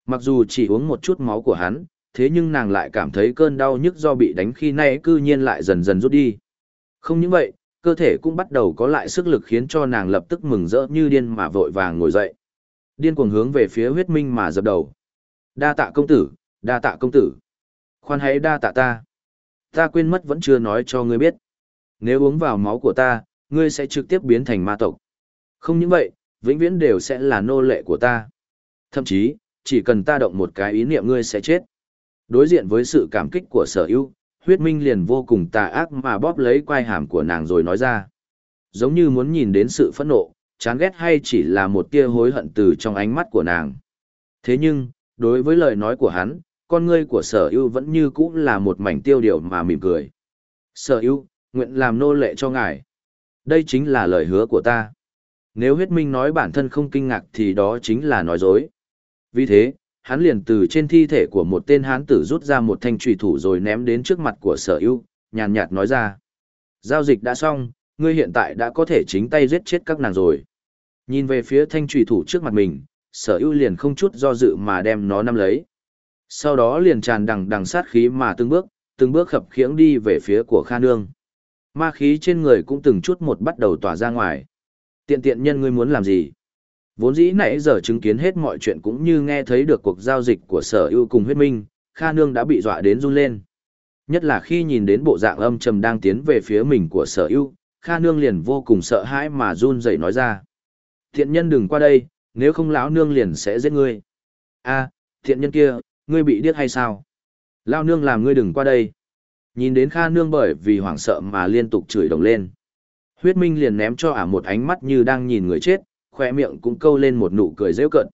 Mặc dù chỉ uống một chút máu của hắn, thế nhưng nàng lại cảm thấy cơn đau nhức do bị đánh khi nay cư nhiên lại dần dần rút đi. Không những vậy, cơ thể cũng bắt đầu có lại sức lực khiến cho nàng lập tức mừng rỡ như điên mà vội vàng ngồi dậy. Điên cuồng hướng về phía huyết minh mà dập đầu đa tạ công tử, đa tạ công tử. Khoan hãy đa tạ ta. Ta quên mất vẫn chưa nói cho ngươi biết. Nếu uống vào máu của ta, ngươi sẽ trực tiếp biến thành ma tộc. Không những vậy, vĩnh viễn đều sẽ là nô lệ của ta. Thậm chí, chỉ cần ta động một cái ý niệm ngươi sẽ chết. Đối diện với sự cảm kích của sở ưu huyết minh liền vô cùng tà ác mà bóp lấy quai hàm của nàng rồi nói ra. Giống như muốn nhìn đến sự phẫn nộ, chán ghét hay chỉ là một tia hối hận từ trong ánh mắt của nàng. Thế nhưng đối với lời nói của hắn con ngươi của sở ưu vẫn như cũ là một mảnh tiêu điều mà mỉm cười. Sở ưu nguyện làm nô lệ cho ngài. Đây chính là lời hứa của ta. Nếu huyết minh nói bản thân không kinh ngạc thì đó chính là nói dối. Vì thế hắn liền từ trên thi thể của một tên hán tử rút ra một thanh trùy thủ rồi ném đến trước mặt của sở ưu nhàn nhạt nói ra. Giao dịch đã xong ngươi hiện tại đã có thể chính tay giết chết các nàng rồi. Nhìn về phía thanh trùy thủ trước mặt mình, sở ưu liền không chút do dự mà đem nó nắm lấy. Sau đó liền tràn đằng đằng sát khí mà từng bước, từng bước khập khiễng đi về phía của Kha Nương. Ma khí trên người cũng từng chút một bắt đầu tỏa ra ngoài. Tiện tiện nhân ngươi muốn làm gì? Vốn dĩ nãy giờ chứng kiến hết mọi chuyện cũng như nghe thấy được cuộc giao dịch của sở ưu cùng huyết minh, Kha Nương đã bị dọa đến run lên. Nhất là khi nhìn đến bộ dạng âm trầm đang tiến về phía mình của sở ưu, Kha Nương liền vô cùng sợ hãi mà run rẩy nói ra. Thiện nhân đừng qua đây, nếu không lão nương liền sẽ giết ngươi. a thiện nhân kia, ngươi bị điếc hay sao? Lão nương làm ngươi đừng qua đây. Nhìn đến Kha Nương bởi vì hoảng sợ mà liên tục chửi đồng lên. Huyết Minh liền ném cho ả một ánh mắt như đang nhìn người chết, khoe miệng cũng câu lên một nụ cười rêu cận.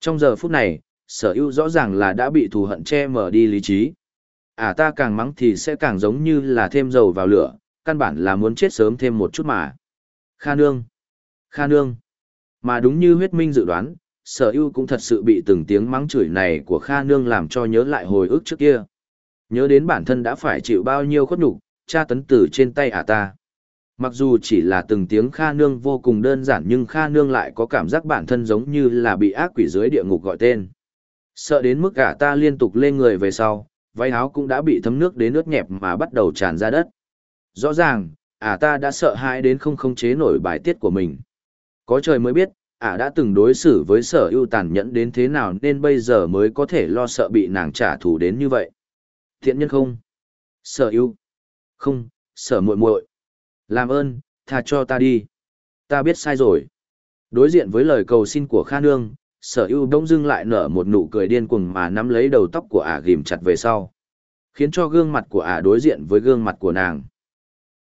Trong giờ phút này, sở ưu rõ ràng là đã bị thù hận che mở đi lý trí. Ả ta càng mắng thì sẽ càng giống như là thêm dầu vào lửa, căn bản là muốn chết sớm thêm một chút mà. Kha Nương! Kha Nương! Mà đúng như huyết minh dự đoán, sở ưu cũng thật sự bị từng tiếng mắng chửi này của Kha Nương làm cho nhớ lại hồi ức trước kia. Nhớ đến bản thân đã phải chịu bao nhiêu khuất nhục, tra tấn tử trên tay ả ta. Mặc dù chỉ là từng tiếng Kha Nương vô cùng đơn giản nhưng Kha Nương lại có cảm giác bản thân giống như là bị ác quỷ dưới địa ngục gọi tên. Sợ đến mức ả ta liên tục lên người về sau, váy áo cũng đã bị thấm nước đến nước nhẹp mà bắt đầu tràn ra đất. Rõ ràng, ả ta đã sợ hãi đến không khống chế nổi bài tiết của mình. Có trời mới biết, ả đã từng đối xử với sở ưu tàn nhẫn đến thế nào nên bây giờ mới có thể lo sợ bị nàng trả thù đến như vậy. Thiện nhân không? Sở ưu? Không, sở muội muội. Làm ơn, tha cho ta đi. Ta biết sai rồi. Đối diện với lời cầu xin của Kha Nương, sở ưu đông dưng lại nở một nụ cười điên cuồng mà nắm lấy đầu tóc của ả ghim chặt về sau. Khiến cho gương mặt của ả đối diện với gương mặt của nàng.